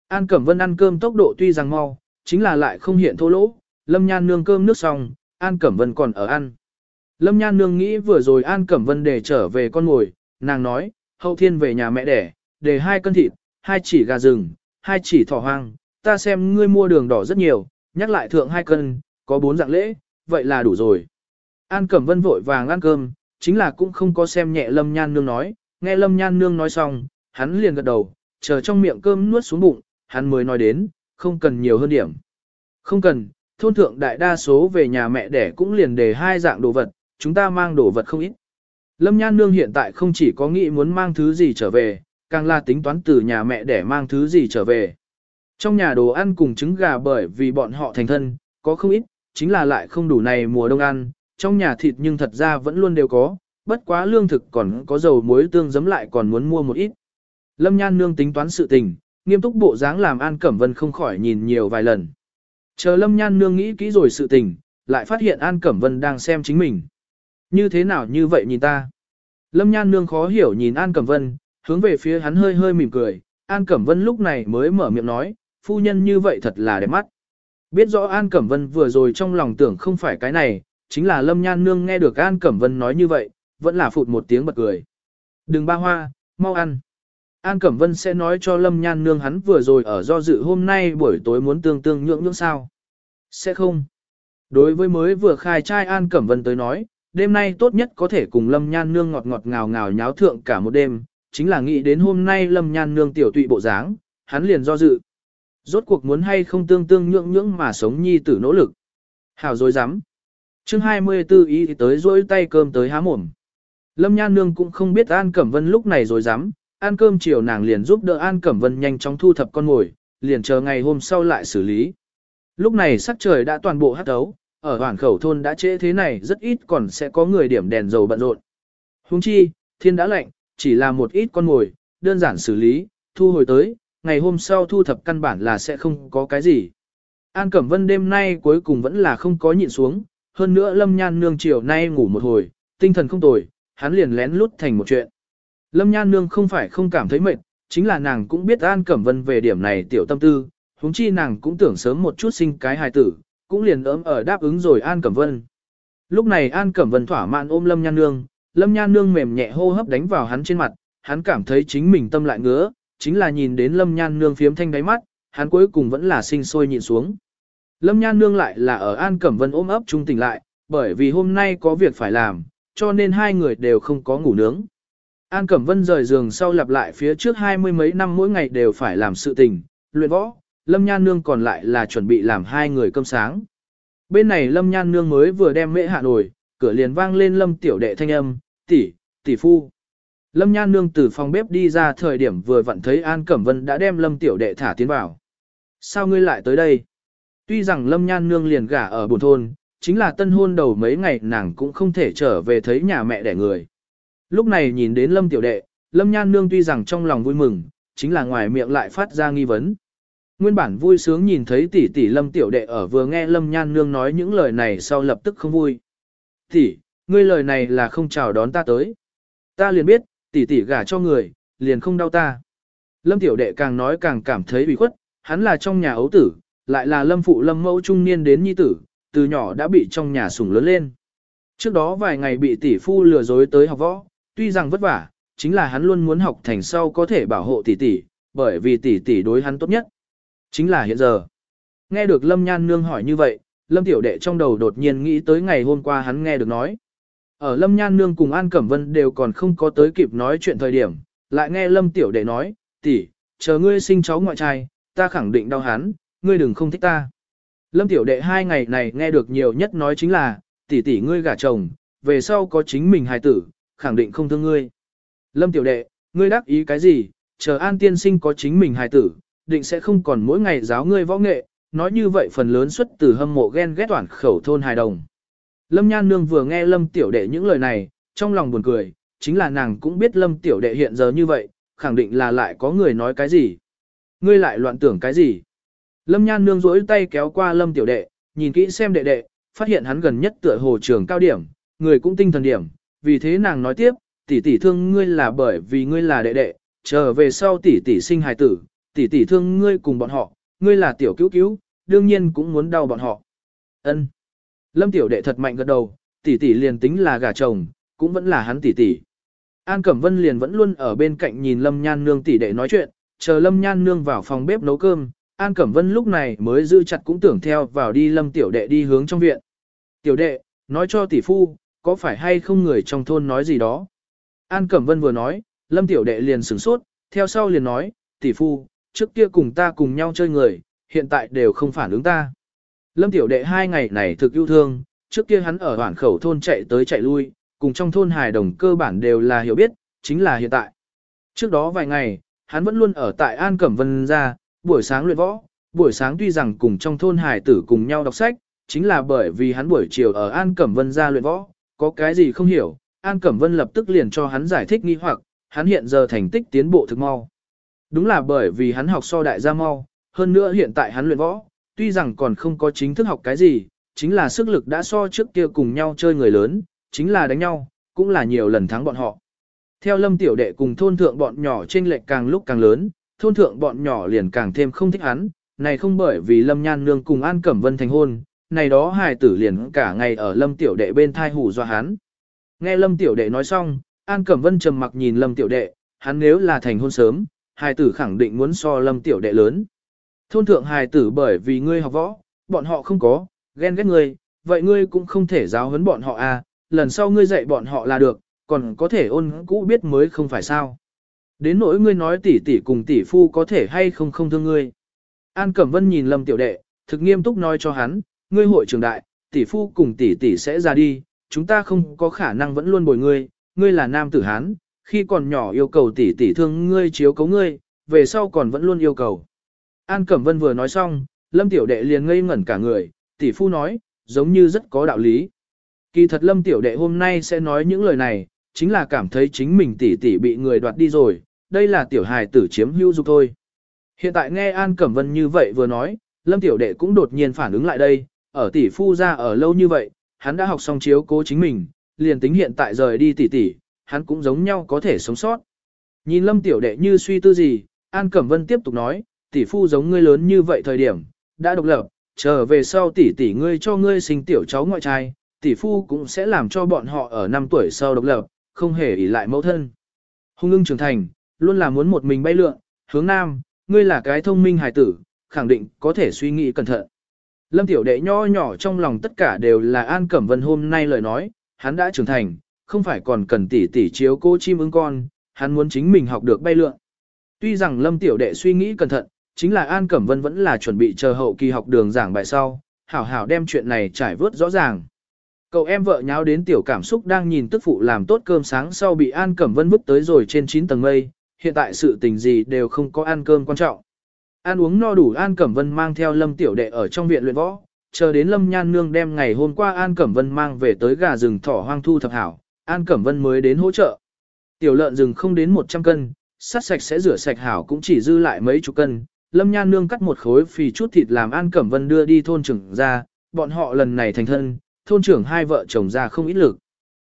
An Cẩm Vân ăn cơm tốc độ tuy rằng mau, chính là lại không hiện thô lỗ, Lâm Nhan nương cơm nước xong, An Cẩm Vân còn ở ăn. Lâm Nhan nương nghĩ vừa rồi An Cẩm Vân để trở về con ngồi, nàng nói, hậu thiên về nhà mẹ đẻ, để hai cân thịt, hai chỉ gà rừng, hai chỉ thỏ hoang, ta xem ngươi mua đường đỏ rất nhiều, nhắc lại thượng hai cân, có bốn dạng lễ, vậy là đủ rồi. An Cẩm Vân vội vàng ăn cơm, chính là cũng không có xem nhẹ Lâm Nhan Nương nói, nghe Lâm Nhan Nương nói xong, hắn liền gật đầu, chờ trong miệng cơm nuốt xuống bụng, hắn mới nói đến, không cần nhiều hơn điểm. Không cần, thôn thượng đại đa số về nhà mẹ đẻ cũng liền để hai dạng đồ vật, chúng ta mang đồ vật không ít. Lâm Nhan Nương hiện tại không chỉ có nghĩ muốn mang thứ gì trở về, càng là tính toán từ nhà mẹ đẻ mang thứ gì trở về. Trong nhà đồ ăn cùng trứng gà bởi vì bọn họ thành thân, có không ít, chính là lại không đủ này mùa đông ăn, trong nhà thịt nhưng thật ra vẫn luôn đều có, bất quá lương thực còn có dầu muối tương giấm lại còn muốn mua một ít. Lâm Nhan Nương tính toán sự tình, nghiêm túc bộ dáng làm An Cẩm Vân không khỏi nhìn nhiều vài lần. Chờ Lâm Nhan Nương nghĩ kỹ rồi sự tình, lại phát hiện An Cẩm Vân đang xem chính mình. Như thế nào như vậy nhìn ta? Lâm Nhan Nương khó hiểu nhìn An Cẩm Vân, hướng về phía hắn hơi hơi mỉm cười. An Cẩm Vân lúc này mới mở miệng nói, phu nhân như vậy thật là đẹp mắt. Biết rõ An Cẩm Vân vừa rồi trong lòng tưởng không phải cái này, chính là Lâm Nhan Nương nghe được An Cẩm Vân nói như vậy, vẫn là phụt một tiếng bật cười. Đừng ba hoa, mau ăn. An Cẩm Vân sẽ nói cho Lâm Nhan Nương hắn vừa rồi ở do dự hôm nay buổi tối muốn tương tương nhượng nhượng sao. Sẽ không. Đối với mới vừa khai trai An Cẩm Vân tới nói, đêm nay tốt nhất có thể cùng Lâm Nhan Nương ngọt ngọt ngào ngào nháo thượng cả một đêm, chính là nghĩ đến hôm nay Lâm Nhan Nương tiểu tụy bộ dáng, hắn liền do dự. Rốt cuộc muốn hay không tương tương nhượng nhượng mà sống nhi tử nỗ lực. Hảo dối rắm chương 24 ý tới dối tay cơm tới há mồm. Lâm Nhan Nương cũng không biết An Cẩm Vân lúc này rồi dám, ăn cơm chiều nàng liền giúp đỡ An Cẩm Vân nhanh chóng thu thập con ngồi, liền chờ ngày hôm sau lại xử lý. Lúc này sắc trời đã toàn bộ hắt ấu, ở hoàn khẩu thôn đã trễ thế này rất ít còn sẽ có người điểm đèn dầu bận rộn. Hùng chi, thiên đã lạnh, chỉ là một ít con ngồi, đơn giản xử lý, thu hồi tới, ngày hôm sau thu thập căn bản là sẽ không có cái gì. An Cẩm Vân đêm nay cuối cùng vẫn là không có nhịn xuống, hơn nữa Lâm Nhan Nương chiều nay ngủ một hồi, tinh thần không tồi, hắn liền lén lút thành một chuyện. Lâm Nhan Nương không phải không cảm thấy mệt, chính là nàng cũng biết An Cẩm Vân về điểm này tiểu tâm tư, huống chi nàng cũng tưởng sớm một chút sinh cái hài tử, cũng liền ấm ở đáp ứng rồi An Cẩm Vân. Lúc này An Cẩm Vân thỏa mãn ôm Lâm Nhan Nương, Lâm Nhan Nương mềm nhẹ hô hấp đánh vào hắn trên mặt, hắn cảm thấy chính mình tâm lại ngứa, chính là nhìn đến Lâm Nhan Nương phiếm thanh đáy mắt, hắn cuối cùng vẫn là sinh sôi nhịn xuống. Lâm Nhan Nương lại là ở An Cẩm Vân ôm ấp trung tỉnh lại, bởi vì hôm nay có việc phải làm, cho nên hai người đều không có ngủ nướng. An Cẩm Vân rời giường sau lặp lại phía trước hai mươi mấy năm mỗi ngày đều phải làm sự tình, luyện võ, Lâm Nhan Nương còn lại là chuẩn bị làm hai người cơm sáng. Bên này Lâm Nhan Nương mới vừa đem mễ hạ nổi, cửa liền vang lên Lâm tiểu đệ thanh âm, tỷ, tỷ phu. Lâm Nhan Nương từ phòng bếp đi ra thời điểm vừa vặn thấy An Cẩm Vân đã đem Lâm tiểu đệ thả tiến vào. Sao ngươi lại tới đây? Tuy rằng Lâm Nhan Nương liền gả ở buồn thôn, chính là tân hôn đầu mấy ngày nàng cũng không thể trở về thấy nhà mẹ đẻ người. Lúc này nhìn đến Lâm tiểu đệ, Lâm Nhan Nương tuy rằng trong lòng vui mừng, chính là ngoài miệng lại phát ra nghi vấn. Nguyên bản vui sướng nhìn thấy tỷ tỷ Lâm tiểu đệ ở vừa nghe Lâm Nhan Nương nói những lời này sau lập tức không vui. Tỷ, ngươi lời này là không chào đón ta tới. Ta liền biết, tỷ tỷ gả cho người, liền không đau ta. Lâm tiểu đệ càng nói càng cảm thấy bị khuất, hắn là trong nhà ấu tử, lại là lâm phụ lâm mẫu trung niên đến nhi tử, từ nhỏ đã bị trong nhà sủng lớn lên. Trước đó vài ngày bị tỷ phu lừa dối tới học võ, tuy rằng vất vả, chính là hắn luôn muốn học thành sau có thể bảo hộ tỷ tỷ, bởi vì tỷ tỷ đối hắn tốt nhất. Chính là hiện giờ. Nghe được Lâm Nhan Nương hỏi như vậy, Lâm Tiểu Đệ trong đầu đột nhiên nghĩ tới ngày hôm qua hắn nghe được nói. Ở Lâm Nhan Nương cùng An Cẩm Vân đều còn không có tới kịp nói chuyện thời điểm, lại nghe Lâm Tiểu Đệ nói, tỷ, chờ ngươi sinh cháu ngoại trai, ta khẳng định đau hắn, ngươi đừng không thích ta. Lâm Tiểu Đệ hai ngày này nghe được nhiều nhất nói chính là, tỷ tỷ ngươi gả chồng, về sau có chính mình hài tử, khẳng định không thương ngươi. Lâm Tiểu Đệ, ngươi đắc ý cái gì, chờ An Tiên Sinh có chính mình hài tử, định sẽ không còn mỗi ngày giáo ngươi võ nghệ, nói như vậy phần lớn xuất từ hâm mộ ghen ghét toàn khẩu thôn hài đồng. Lâm Nhan Nương vừa nghe Lâm Tiểu Đệ những lời này, trong lòng buồn cười, chính là nàng cũng biết Lâm Tiểu Đệ hiện giờ như vậy, khẳng định là lại có người nói cái gì. Ngươi lại loạn tưởng cái gì. Lâm Nhan Nương rỗi tay kéo qua Lâm Tiểu Đệ, nhìn kỹ xem đệ đệ, phát hiện hắn gần nhất tựa hồ trường cao điểm, người cũng tinh thần điểm, vì thế nàng nói tiếp, tỷ tỷ thương ngươi là bởi vì ngươi là đệ đệ, trở về sau tỷ tỷ sinh hài tử, tỷ tỷ thương ngươi cùng bọn họ, ngươi là tiểu cứu cứu, đương nhiên cũng muốn đau bọn họ. Ân. Lâm tiểu đệ thật mạnh gật đầu, tỷ tỷ liền tính là gả chồng, cũng vẫn là hắn tỷ tỷ. An Cẩm Vân liền vẫn luôn ở bên cạnh nhìn Lâm Nhan Nương tỷ đệ nói chuyện, chờ Lâm Nhan Nương vào phòng bếp nấu cơm, An Cẩm Vân lúc này mới giữ chặt cũng tưởng theo vào đi Lâm tiểu đệ đi hướng trong viện. Tiểu đệ, nói cho tỷ phu, có phải hay không người trong thôn nói gì đó? An Cẩm Vân vừa nói, Lâm tiểu đệ liền sửng sốt, theo sau liền nói, tỷ phu, trước kia cùng ta cùng nhau chơi người, hiện tại đều không phản ứng ta. Lâm tiểu đệ hai ngày này thực yêu thương, trước kia hắn ở hoảng khẩu thôn chạy tới chạy lui, cùng trong thôn hài đồng cơ bản đều là hiểu biết, chính là hiện tại. Trước đó vài ngày, hắn vẫn luôn ở tại An Cẩm Vân ra, buổi sáng luyện võ, buổi sáng tuy rằng cùng trong thôn Hải tử cùng nhau đọc sách, chính là bởi vì hắn buổi chiều ở An Cẩm Vân ra luyện võ, có cái gì không hiểu, An Cẩm Vân lập tức liền cho hắn giải thích nghi hoặc, hắn hiện giờ thành tích tiến bộ thực mau. Đúng là bởi vì hắn học so đại gia mau, hơn nữa hiện tại hắn luyện võ, tuy rằng còn không có chính thức học cái gì, chính là sức lực đã so trước kia cùng nhau chơi người lớn, chính là đánh nhau, cũng là nhiều lần thắng bọn họ. Theo lâm tiểu đệ cùng thôn thượng bọn nhỏ trên lệch càng lúc càng lớn, thôn thượng bọn nhỏ liền càng thêm không thích hắn, này không bởi vì lâm nhan nương cùng An Cẩm Vân thành hôn, này đó hài tử liền cả ngày ở lâm tiểu đệ bên thai hủ dọa hắn. Nghe lâm tiểu đệ nói xong, An Cẩm Vân trầm mặc nhìn lâm tiểu đệ, hắn nếu là thành hôn sớm, hài tử khẳng định muốn so lâm tiểu đệ lớn. Thôn thượng hài tử bởi vì ngươi học võ, bọn họ không có, ghen ghét ngươi, vậy ngươi cũng không thể giáo huấn bọn họ à, lần sau ngươi dạy bọn họ là được, còn có thể ôn cũ biết mới không phải sao. Đến nỗi ngươi nói tỷ tỷ cùng tỷ phu có thể hay không không thương ngươi. An Cẩm Vân nhìn Lâm Tiểu Đệ, thực nghiêm túc nói cho hắn, ngươi hội trưởng đại, tỷ phu cùng tỷ tỷ sẽ ra đi, chúng ta không có khả năng vẫn luôn bồi ngươi, ngươi là nam tử hán, khi còn nhỏ yêu cầu tỷ tỷ thương ngươi chiếu cấu ngươi, về sau còn vẫn luôn yêu cầu. An Cẩm Vân vừa nói xong, Lâm Tiểu Đệ liền ngây ngẩn cả người, tỷ phu nói, giống như rất có đạo lý. Kỳ thật Lâm Tiểu Đệ hôm nay sẽ nói những lời này, chính là cảm thấy chính mình tỷ tỷ bị người đoạt đi rồi, đây là tiểu hài tử chiếm hữu dục thôi. Hiện tại nghe An Cẩm Vân như vậy vừa nói, Lâm Tiểu Đệ cũng đột nhiên phản ứng lại đây, ở tỷ phu ra ở lâu như vậy, hắn đã học xong chiếu cố chính mình, liền tính hiện tại rời đi tỷ tỷ, hắn cũng giống nhau có thể sống sót. Nhìn Lâm Tiểu Đệ như suy tư gì, An Cẩm Vân tiếp tục nói, tỷ phu giống ngươi lớn như vậy thời điểm, đã độc lập, trở về sau tỷ tỷ ngươi cho ngươi sinh tiểu cháu ngoại trai, tỷ phu cũng sẽ làm cho bọn họ ở năm tuổi sau độc lập, không hề ỷ lại mẫu thân. Hung ưng trưởng thành, luôn là muốn một mình bay lượn, hướng nam, ngươi là cái thông minh hài tử, khẳng định có thể suy nghĩ cẩn thận. Lâm tiểu đệ nho nhỏ trong lòng tất cả đều là An Cẩm Vân hôm nay lời nói, hắn đã trưởng thành, không phải còn cần tỷ tỷ chiếu cô chim ưng con, hắn muốn chính mình học được bay lượn. Tuy rằng Lâm tiểu đệ suy nghĩ cẩn thận, Chính là An Cẩm Vân vẫn là chuẩn bị chờ hậu kỳ học đường giảng bài sau, hảo hảo đem chuyện này trải vớt rõ ràng. Cậu em vợ nháo đến tiểu cảm xúc đang nhìn tức phụ làm tốt cơm sáng sau bị An Cẩm Vân vứt tới rồi trên 9 tầng mây, hiện tại sự tình gì đều không có ăn cơm quan trọng. Ăn uống no đủ An Cẩm Vân mang theo Lâm Tiểu Đệ ở trong viện luyện võ, chờ đến Lâm Nhan Nương đem ngày hôm qua An Cẩm Vân mang về tới gà rừng thỏ hoang thu thập hảo, An Cẩm Vân mới đến hỗ trợ. Tiểu lợn rừng không đến 100 cân, sát sạch sẽ rửa sạch hảo cũng chỉ dư lại mấy chục cân. Lâm Nhan Nương cắt một khối phì chút thịt làm An Cẩm Vân đưa đi thôn trưởng ra, bọn họ lần này thành thân, thôn trưởng hai vợ chồng ra không ít lực.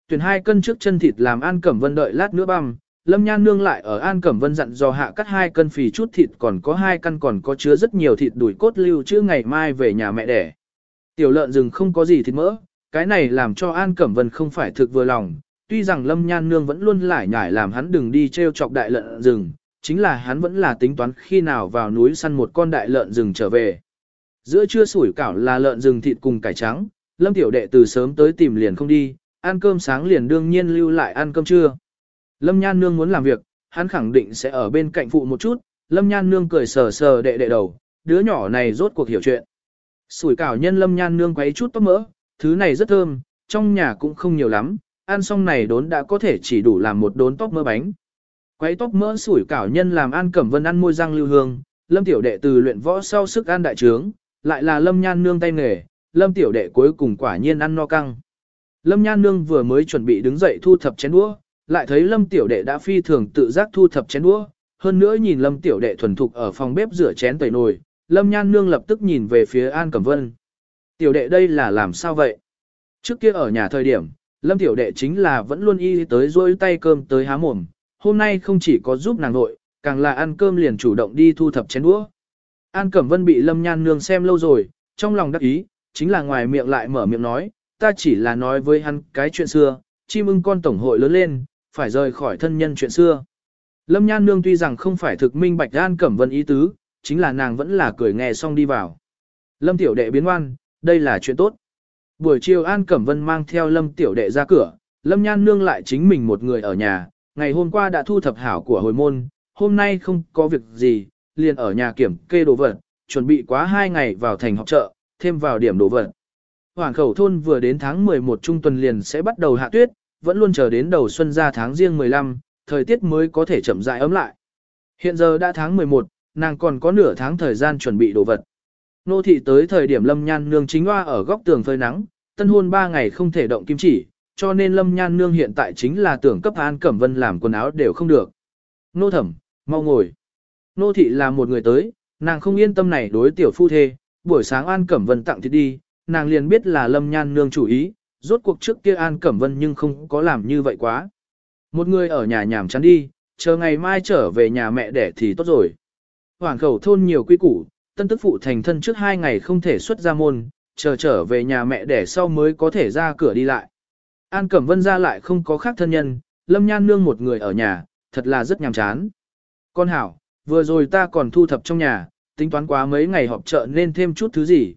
Tuyển hai cân trước chân thịt làm An Cẩm Vân đợi lát nữa băm, Lâm Nhan Nương lại ở An Cẩm Vân dặn dò hạ cắt hai cân phì chút thịt còn có hai căn còn có chứa rất nhiều thịt đuổi cốt lưu chữ ngày mai về nhà mẹ đẻ. Tiểu lợn rừng không có gì thịt mỡ, cái này làm cho An Cẩm Vân không phải thực vừa lòng, tuy rằng Lâm Nhan Nương vẫn luôn lải nhải làm hắn đừng đi treo chọc đại lợn rừng, chính là hắn vẫn là tính toán khi nào vào núi săn một con đại lợn rừng trở về. Giữa trưa sủi cảo là lợn rừng thịt cùng cải trắng, Lâm Tiểu Đệ từ sớm tới tìm liền không đi, ăn cơm sáng liền đương nhiên lưu lại ăn cơm trưa. Lâm Nhan Nương muốn làm việc, hắn khẳng định sẽ ở bên cạnh phụ một chút, Lâm Nhan Nương cười sờ sờ đệ đệ đầu, đứa nhỏ này rốt cuộc hiểu chuyện. Sủi cảo nhân Lâm Nhan Nương quấy chút tóc mỡ, thứ này rất thơm, trong nhà cũng không nhiều lắm, ăn xong này đốn đã có thể chỉ đủ làm một đốn tóc mỡ bánh. Quấy tóc mỡ sủi cảo nhân làm ăn cẩm vân ăn môi răng lưu hương, Lâm Tiểu Đệ từ luyện võ sau sức ăn đại trướng, lại là Lâm Nhan Nương tay nghề, Lâm Tiểu Đệ cuối cùng quả nhiên ăn no căng. Lâm Nhan Nương vừa mới chuẩn bị đứng dậy thu thập chén đũa, lại thấy Lâm Tiểu Đệ đã phi thường tự giác thu thập chén đũa, hơn nữa nhìn Lâm Tiểu Đệ thuần thục ở phòng bếp rửa chén tẩy nồi, Lâm Nhan Nương lập tức nhìn về phía An Cẩm Vân. Tiểu Đệ đây là làm sao vậy? Trước kia ở nhà thời điểm, Lâm Tiểu Đệ chính là vẫn luôn y tới rôi tay cơm tới há mồm, hôm nay không chỉ có giúp nàng nội, càng là ăn cơm liền chủ động đi thu thập chén đũa. An Cẩm Vân bị Lâm Nhan Nương xem lâu rồi, trong lòng đắc ý, chính là ngoài miệng lại mở miệng nói, ta chỉ là nói với hắn cái chuyện xưa, chim ưng con tổng hội lớn lên, phải rời khỏi thân nhân chuyện xưa. Lâm Nhan Nương tuy rằng không phải thực minh bạch An Cẩm Vân ý tứ, chính là nàng vẫn là cười nghe xong đi vào. Lâm Tiểu Đệ biến ngoan, đây là chuyện tốt. Buổi chiều An Cẩm Vân mang theo Lâm Tiểu Đệ ra cửa, Lâm Nhan Nương lại chính mình một người ở nhà, ngày hôm qua đã thu thập hảo của hồi môn, hôm nay không có việc gì, liền ở nhà kiểm kê đồ vật, chuẩn bị quá hai ngày vào thành học chợ, thêm vào điểm đồ vật. Hoàng khẩu thôn vừa đến tháng 11 trung tuần liền sẽ bắt đầu hạ tuyết, vẫn luôn chờ đến đầu xuân ra tháng riêng 15, thời tiết mới có thể chậm rãi ấm lại. Hiện giờ đã tháng 11, nàng còn có nửa tháng thời gian chuẩn bị đồ vật. Nô thị tới thời điểm lâm nhan nương chính hoa ở góc tường phơi nắng, tân hôn 3 ngày không thể động kim chỉ, cho nên lâm nhan nương hiện tại chính là tưởng cấp an cẩm vân làm quần áo đều không được. Nô thẩm, mau ngồi. Nô thị là một người tới, nàng không yên tâm này đối tiểu phu thê, buổi sáng an cẩm vân tặng thịt đi, nàng liền biết là lâm nhan nương chủ ý, rốt cuộc trước kia an cẩm vân nhưng không có làm như vậy quá. Một người ở nhà nhàm chán đi, chờ ngày mai trở về nhà mẹ đẻ thì tốt rồi. Hoàng khẩu thôn nhiều quy củ, tân tức phụ thành thân trước hai ngày không thể xuất ra môn, chờ trở về nhà mẹ đẻ sau mới có thể ra cửa đi lại. An Cẩm Vân ra lại không có khác thân nhân, Lâm Nhan Nương một người ở nhà, thật là rất nhàm chán. Con hảo, vừa rồi ta còn thu thập trong nhà, tính toán quá mấy ngày họp chợ nên thêm chút thứ gì.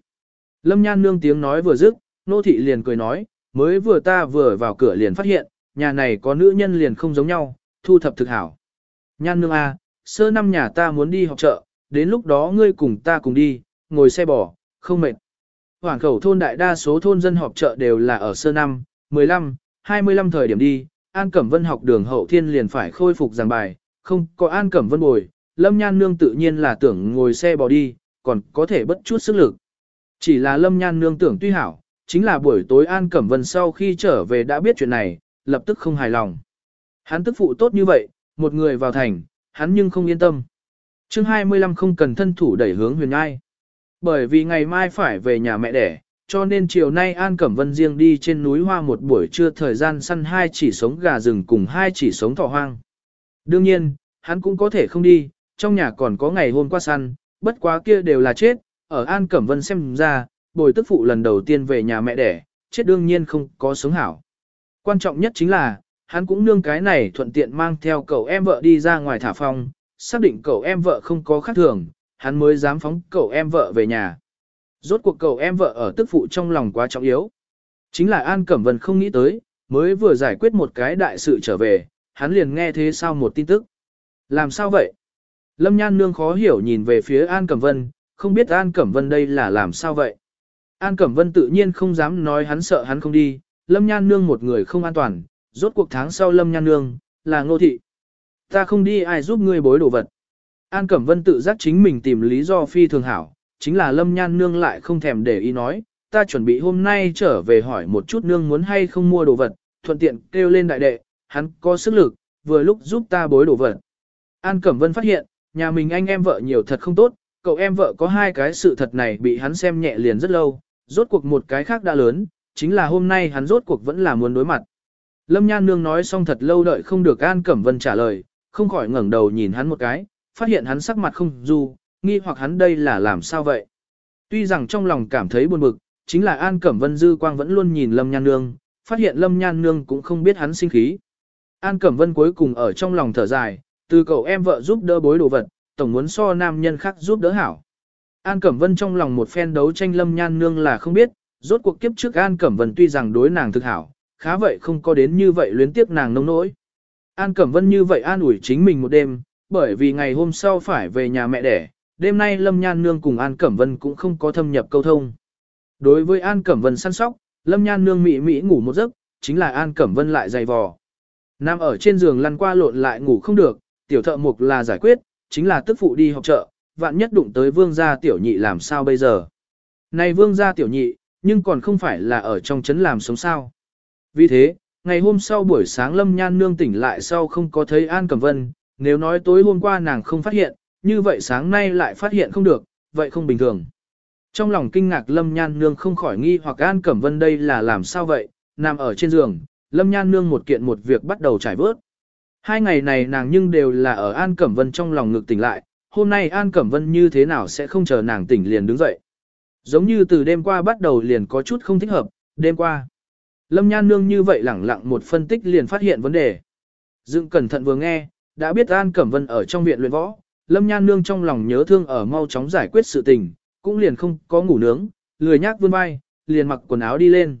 Lâm Nhan Nương tiếng nói vừa dứt, nô thị liền cười nói, mới vừa ta vừa vào cửa liền phát hiện, nhà này có nữ nhân liền không giống nhau, thu thập thực hảo. Nhan Nương A, à, sơ năm nhà ta muốn đi họp chợ, đến lúc đó ngươi cùng ta cùng đi, ngồi xe bò, không mệt. Hoàng khẩu thôn đại đa số thôn dân họp chợ đều là ở sơ năm, 15, 25 thời điểm đi, An Cẩm Vân học đường hậu thiên liền phải khôi phục giảng bài, không có An Cẩm Vân bồi, Lâm Nhan Nương tự nhiên là tưởng ngồi xe bò đi, còn có thể bất chút sức lực. Chỉ là Lâm Nhan Nương tưởng tuy hảo, chính là buổi tối An Cẩm Vân sau khi trở về đã biết chuyện này, lập tức không hài lòng. Hắn tức phụ tốt như vậy, một người vào thành, hắn nhưng không yên tâm. chương 25 không cần thân thủ đẩy hướng huyền ngai. Bởi vì ngày mai phải về nhà mẹ đẻ, cho nên chiều nay An Cẩm Vân riêng đi trên núi hoa một buổi trưa thời gian săn hai chỉ sống gà rừng cùng hai chỉ sống thỏ hoang. Đương nhiên, hắn cũng có thể không đi, trong nhà còn có ngày hôm qua săn, bất quá kia đều là chết, ở An Cẩm Vân xem ra, bồi tức phụ lần đầu tiên về nhà mẹ đẻ, chết đương nhiên không có sống hảo. Quan trọng nhất chính là, hắn cũng nương cái này thuận tiện mang theo cậu em vợ đi ra ngoài thả phong, xác định cậu em vợ không có khác thường, hắn mới dám phóng cậu em vợ về nhà. Rốt cuộc cậu em vợ ở tức phụ trong lòng quá trọng yếu. Chính là An Cẩm Vân không nghĩ tới, mới vừa giải quyết một cái đại sự trở về, hắn liền nghe thế sao một tin tức. Làm sao vậy? Lâm Nhan Nương khó hiểu nhìn về phía An Cẩm Vân, không biết An Cẩm Vân đây là làm sao vậy. An Cẩm Vân tự nhiên không dám nói hắn sợ hắn không đi, Lâm Nhan Nương một người không an toàn, rốt cuộc tháng sau Lâm Nhan Nương, là ngô thị. Ta không đi ai giúp ngươi bối đồ vật. An Cẩm Vân tự giác chính mình tìm lý do phi thường hảo, chính là Lâm Nhan Nương lại không thèm để ý nói, ta chuẩn bị hôm nay trở về hỏi một chút nương muốn hay không mua đồ vật, thuận tiện kêu lên đại đệ, hắn có sức lực, vừa lúc giúp ta bối đồ vật. An Cẩm Vân phát hiện, nhà mình anh em vợ nhiều thật không tốt, cậu em vợ có hai cái sự thật này bị hắn xem nhẹ liền rất lâu, rốt cuộc một cái khác đã lớn, chính là hôm nay hắn rốt cuộc vẫn là muốn đối mặt. Lâm Nhan Nương nói xong thật lâu đợi không được An Cẩm Vân trả lời, không khỏi ngẩng đầu nhìn hắn một cái, phát hiện hắn sắc mặt không du, nghi hoặc hắn đây là làm sao vậy. Tuy rằng trong lòng cảm thấy buồn bực, chính là An Cẩm Vân dư quang vẫn luôn nhìn Lâm Nhan Nương, phát hiện Lâm Nhan Nương cũng không biết hắn sinh khí. An Cẩm Vân cuối cùng ở trong lòng thở dài, từ cậu em vợ giúp đỡ bối đồ vật, tổng muốn so nam nhân khác giúp đỡ hảo. An Cẩm Vân trong lòng một phen đấu tranh Lâm Nhan Nương là không biết, rốt cuộc kiếp trước An Cẩm Vân tuy rằng đối nàng thực hảo, khá vậy không có đến như vậy luyến tiếc nàng nông nỗi. An Cẩm Vân như vậy an ủi chính mình một đêm, bởi vì ngày hôm sau phải về nhà mẹ đẻ, đêm nay Lâm Nhan Nương cùng An Cẩm Vân cũng không có thâm nhập câu thông. Đối với An Cẩm Vân săn sóc, Lâm Nhan Nương mị mị ngủ một giấc, chính là An Cẩm Vân lại dày vò. nam ở trên giường lăn qua lộn lại ngủ không được, tiểu thợ mục là giải quyết, chính là tức phụ đi học chợ, vạn nhất đụng tới vương gia tiểu nhị làm sao bây giờ. Này vương gia tiểu nhị, nhưng còn không phải là ở trong trấn làm sống sao. Vì thế, ngày hôm sau buổi sáng Lâm Nhan Nương tỉnh lại sau không có thấy An Cẩm Vân, nếu nói tối hôm qua nàng không phát hiện, như vậy sáng nay lại phát hiện không được, vậy không bình thường. Trong lòng kinh ngạc Lâm Nhan Nương không khỏi nghi hoặc An Cẩm Vân đây là làm sao vậy, nằm ở trên giường, Lâm Nhan Nương một kiện một việc bắt đầu trải vớt. Hai ngày này nàng nhưng đều là ở An Cẩm Vân trong lòng ngực tỉnh lại, hôm nay An Cẩm Vân như thế nào sẽ không chờ nàng tỉnh liền đứng dậy. Giống như từ đêm qua bắt đầu liền có chút không thích hợp, đêm qua. Lâm Nhan Nương như vậy lẳng lặng một phân tích liền phát hiện vấn đề. Dựng cẩn thận vừa nghe, đã biết An Cẩm Vân ở trong viện luyện võ, Lâm Nhan Nương trong lòng nhớ thương ở mau chóng giải quyết sự tình, cũng liền không có ngủ nướng, lười nhác vươn vai, liền mặc quần áo đi lên.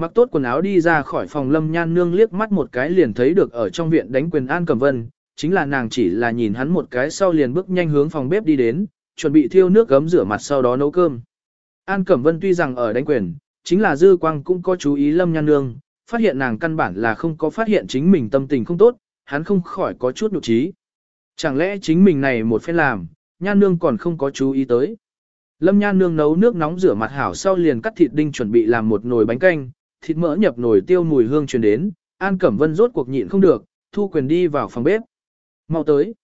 Mặc tốt quần áo đi ra khỏi phòng Lâm Nhan Nương liếc mắt một cái liền thấy được ở trong viện đánh quyền An Cẩm Vân, chính là nàng chỉ là nhìn hắn một cái sau liền bước nhanh hướng phòng bếp đi đến, chuẩn bị thiêu nước gấm rửa mặt sau đó nấu cơm. An Cẩm Vân tuy rằng ở đánh quyền, chính là Dư Quang cũng có chú ý Lâm Nhan Nương, phát hiện nàng căn bản là không có phát hiện chính mình tâm tình không tốt, hắn không khỏi có chút nhục trí. Chẳng lẽ chính mình này một phen làm, Nhan Nương còn không có chú ý tới. Lâm Nhan Nương nấu nước nóng rửa mặt hảo sau liền cắt thịt đinh chuẩn bị làm một nồi bánh canh, thịt mỡ nhập nồi tiêu mùi hương truyền đến, An Cẩm Vân rốt cuộc nhịn không được, thu quyền đi vào phòng bếp. Mau tới.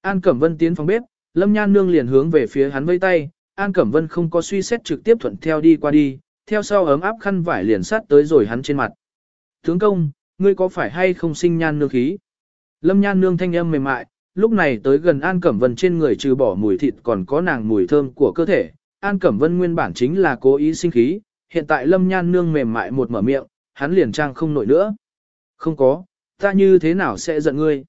An Cẩm Vân tiến phòng bếp, Lâm Nhan Nương liền hướng về phía hắn vây tay, An Cẩm Vân không có suy xét trực tiếp thuận theo đi qua đi, theo sau ấm áp khăn vải liền sát tới rồi hắn trên mặt. Tướng công, ngươi có phải hay không sinh nhan nương khí? Lâm Nhan Nương thanh âm mềm mại, lúc này tới gần An Cẩm Vân trên người trừ bỏ mùi thịt còn có nàng mùi thơm của cơ thể. An Cẩm Vân nguyên bản chính là cố ý sinh khí, hiện tại Lâm Nhan Nương mềm mại một mở miệng, hắn liền trang không nổi nữa. Không có, ta như thế nào sẽ giận ngươi?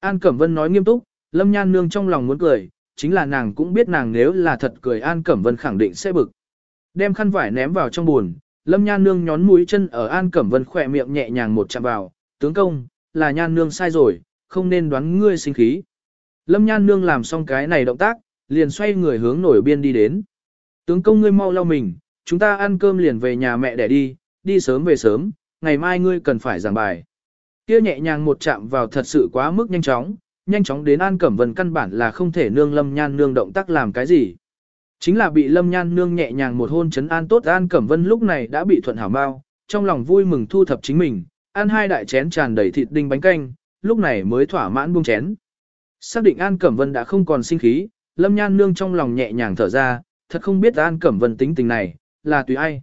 An Cẩm Vân nói nghiêm túc, Lâm Nhan Nương trong lòng muốn cười, chính là nàng cũng biết nàng nếu là thật cười An Cẩm Vân khẳng định sẽ bực. Đem khăn vải ném vào trong buồn, Lâm Nhan Nương nhón mũi chân ở An Cẩm Vân khỏe miệng nhẹ nhàng một chạm vào, tướng công, là Nhan Nương sai rồi, không nên đoán ngươi sinh khí. Lâm Nhan Nương làm xong cái này động tác, liền xoay người hướng nổi biên đi đến. Tướng công ngươi mau lau mình, chúng ta ăn cơm liền về nhà mẹ để đi, đi sớm về sớm, ngày mai ngươi cần phải giảng bài. Kia nhẹ nhàng một chạm vào thật sự quá mức nhanh chóng, nhanh chóng đến An Cẩm Vân căn bản là không thể nương Lâm Nhan nương động tác làm cái gì. Chính là bị Lâm Nhan nương nhẹ nhàng một hôn chấn an tốt An Cẩm Vân lúc này đã bị thuận hảo bao, trong lòng vui mừng thu thập chính mình, ăn hai đại chén tràn đầy thịt đinh bánh canh, lúc này mới thỏa mãn buông chén. Xác định An Cẩm Vân đã không còn sinh khí, Lâm Nhan nương trong lòng nhẹ nhàng thở ra, thật không biết An Cẩm Vân tính tình này, là tùy ai.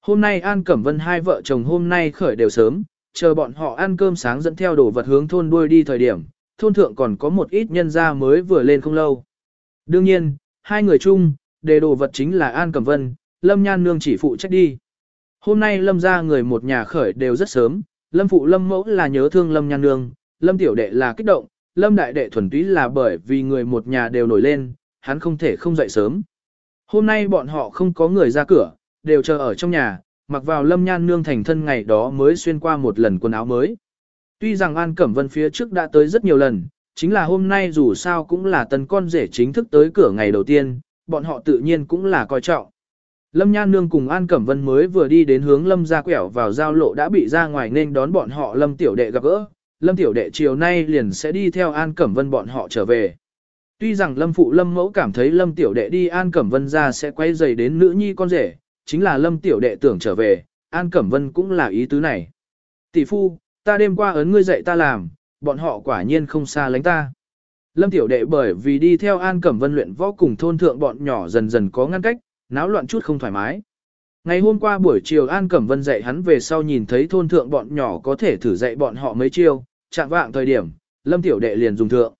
Hôm nay An Cẩm Vân hai vợ chồng hôm nay khởi đều sớm, chờ bọn họ ăn cơm sáng dẫn theo đồ vật hướng thôn đuôi đi thời điểm, thôn thượng còn có một ít nhân gia mới vừa lên không lâu. Đương nhiên, hai người chung, đề đồ vật chính là An Cẩm Vân, Lâm Nhan Nương chỉ phụ trách đi. Hôm nay Lâm ra người một nhà khởi đều rất sớm, Lâm phụ Lâm mẫu là nhớ thương Lâm Nhan Nương, Lâm tiểu đệ là kích động, Lâm đại đệ thuần túy là bởi vì người một nhà đều nổi lên, hắn không thể không dậy sớm. Hôm nay bọn họ không có người ra cửa, đều chờ ở trong nhà, mặc vào Lâm Nhan Nương thành thân ngày đó mới xuyên qua một lần quần áo mới. Tuy rằng An Cẩm Vân phía trước đã tới rất nhiều lần, chính là hôm nay dù sao cũng là tân con rể chính thức tới cửa ngày đầu tiên, bọn họ tự nhiên cũng là coi trọng. Lâm Nhan Nương cùng An Cẩm Vân mới vừa đi đến hướng Lâm ra quẹo vào giao lộ đã bị ra ngoài nên đón bọn họ Lâm Tiểu Đệ gặp gỡ. Lâm Tiểu Đệ chiều nay liền sẽ đi theo An Cẩm Vân bọn họ trở về. Tuy rằng Lâm Phụ Lâm Mẫu cảm thấy Lâm Tiểu Đệ đi An Cẩm Vân ra sẽ quay dày đến nữ nhi con rể, chính là Lâm Tiểu Đệ tưởng trở về, An Cẩm Vân cũng là ý tứ này. Tỷ phu, ta đêm qua ấn ngươi dạy ta làm, bọn họ quả nhiên không xa lánh ta. Lâm Tiểu Đệ bởi vì đi theo An Cẩm Vân luyện võ cùng thôn thượng bọn nhỏ dần dần có ngăn cách, náo loạn chút không thoải mái. Ngày hôm qua buổi chiều An Cẩm Vân dạy hắn về sau nhìn thấy thôn thượng bọn nhỏ có thể thử dạy bọn họ mấy chiêu, chạm vạng thời điểm, Lâm Tiểu Đệ liền dùng thượng.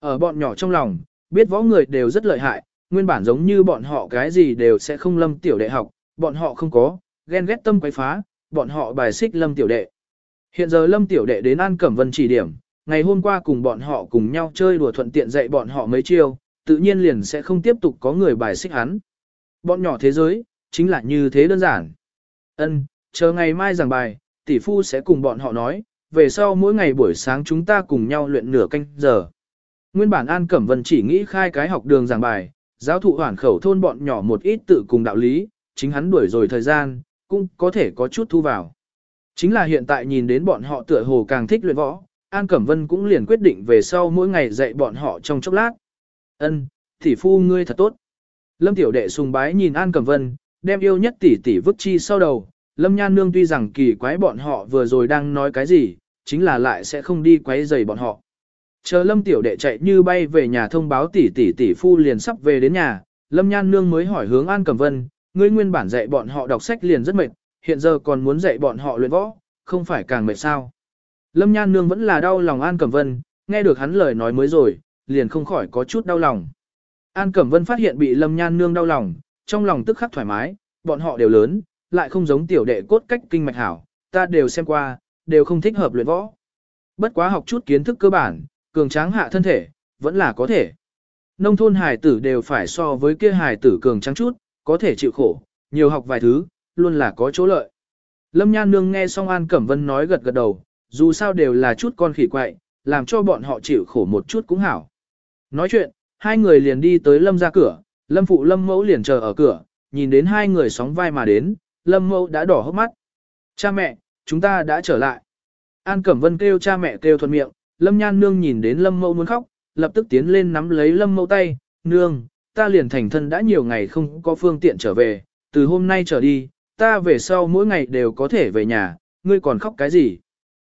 Ở bọn nhỏ trong lòng, biết võ người đều rất lợi hại, nguyên bản giống như bọn họ cái gì đều sẽ không Lâm Tiểu Đệ học, bọn họ không có, ghen ghét tâm quấy phá, bọn họ bài xích Lâm Tiểu Đệ. Hiện giờ Lâm Tiểu Đệ đến An Cẩm Vân chỉ điểm, ngày hôm qua cùng bọn họ cùng nhau chơi đùa thuận tiện dạy bọn họ mấy chiêu, tự nhiên liền sẽ không tiếp tục có người bài xích hắn. Bọn nhỏ thế giới, chính là như thế đơn giản. Ân, chờ ngày mai giảng bài, tỷ phu sẽ cùng bọn họ nói, về sau mỗi ngày buổi sáng chúng ta cùng nhau luyện nửa canh giờ. Nguyên bản An Cẩm Vân chỉ nghĩ khai cái học đường giảng bài, giáo thụ hoàn khẩu thôn bọn nhỏ một ít tự cùng đạo lý, chính hắn đuổi rồi thời gian, cũng có thể có chút thu vào. Chính là hiện tại nhìn đến bọn họ tựa hồ càng thích luyện võ, An Cẩm Vân cũng liền quyết định về sau mỗi ngày dạy bọn họ trong chốc lát. Ân, tỷ phu ngươi thật tốt. Lâm Tiểu Đệ sùng bái nhìn An Cẩm Vân, đem yêu nhất tỷ tỷ vứt chi sau đầu. Lâm Nhan Nương tuy rằng kỳ quái bọn họ vừa rồi đang nói cái gì, chính là lại sẽ không đi quấy rầy bọn họ. Chờ Lâm Tiểu Đệ chạy như bay về nhà thông báo tỷ tỷ tỷ phu liền sắp về đến nhà, Lâm Nhan Nương mới hỏi hướng An Cẩm Vân, ngươi nguyên bản dạy bọn họ đọc sách liền rất mệt, hiện giờ còn muốn dạy bọn họ luyện võ, không phải càng mệt sao. Lâm Nhan Nương vẫn là đau lòng An Cẩm Vân, nghe được hắn lời nói mới rồi, liền không khỏi có chút đau lòng. An Cẩm Vân phát hiện bị Lâm Nhan Nương đau lòng, trong lòng tức khắc thoải mái, bọn họ đều lớn, lại không giống tiểu đệ cốt cách kinh mạch hảo, ta đều xem qua, đều không thích hợp luyện võ. Bất quá học chút kiến thức cơ bản, cường tráng hạ thân thể, vẫn là có thể. Nông thôn hài tử đều phải so với kia hài tử cường tráng chút, có thể chịu khổ, nhiều học vài thứ, luôn là có chỗ lợi. Lâm Nhan Nương nghe xong An Cẩm Vân nói gật gật đầu, dù sao đều là chút con khỉ quậy, làm cho bọn họ chịu khổ một chút cũng hảo. Nói chuyện, hai người liền đi tới Lâm ra cửa, Lâm phụ Lâm mẫu liền chờ ở cửa, nhìn đến hai người sóng vai mà đến, Lâm mẫu đã đỏ hốc mắt. Cha mẹ, chúng ta đã trở lại. An Cẩm Vân kêu cha mẹ kêu thuận miệng, Lâm Nhan Nương nhìn đến Lâm mẫu muốn khóc, lập tức tiến lên nắm lấy Lâm mẫu tay, Nương, ta liền thành thân đã nhiều ngày không có phương tiện trở về, từ hôm nay trở đi, ta về sau mỗi ngày đều có thể về nhà, ngươi còn khóc cái gì?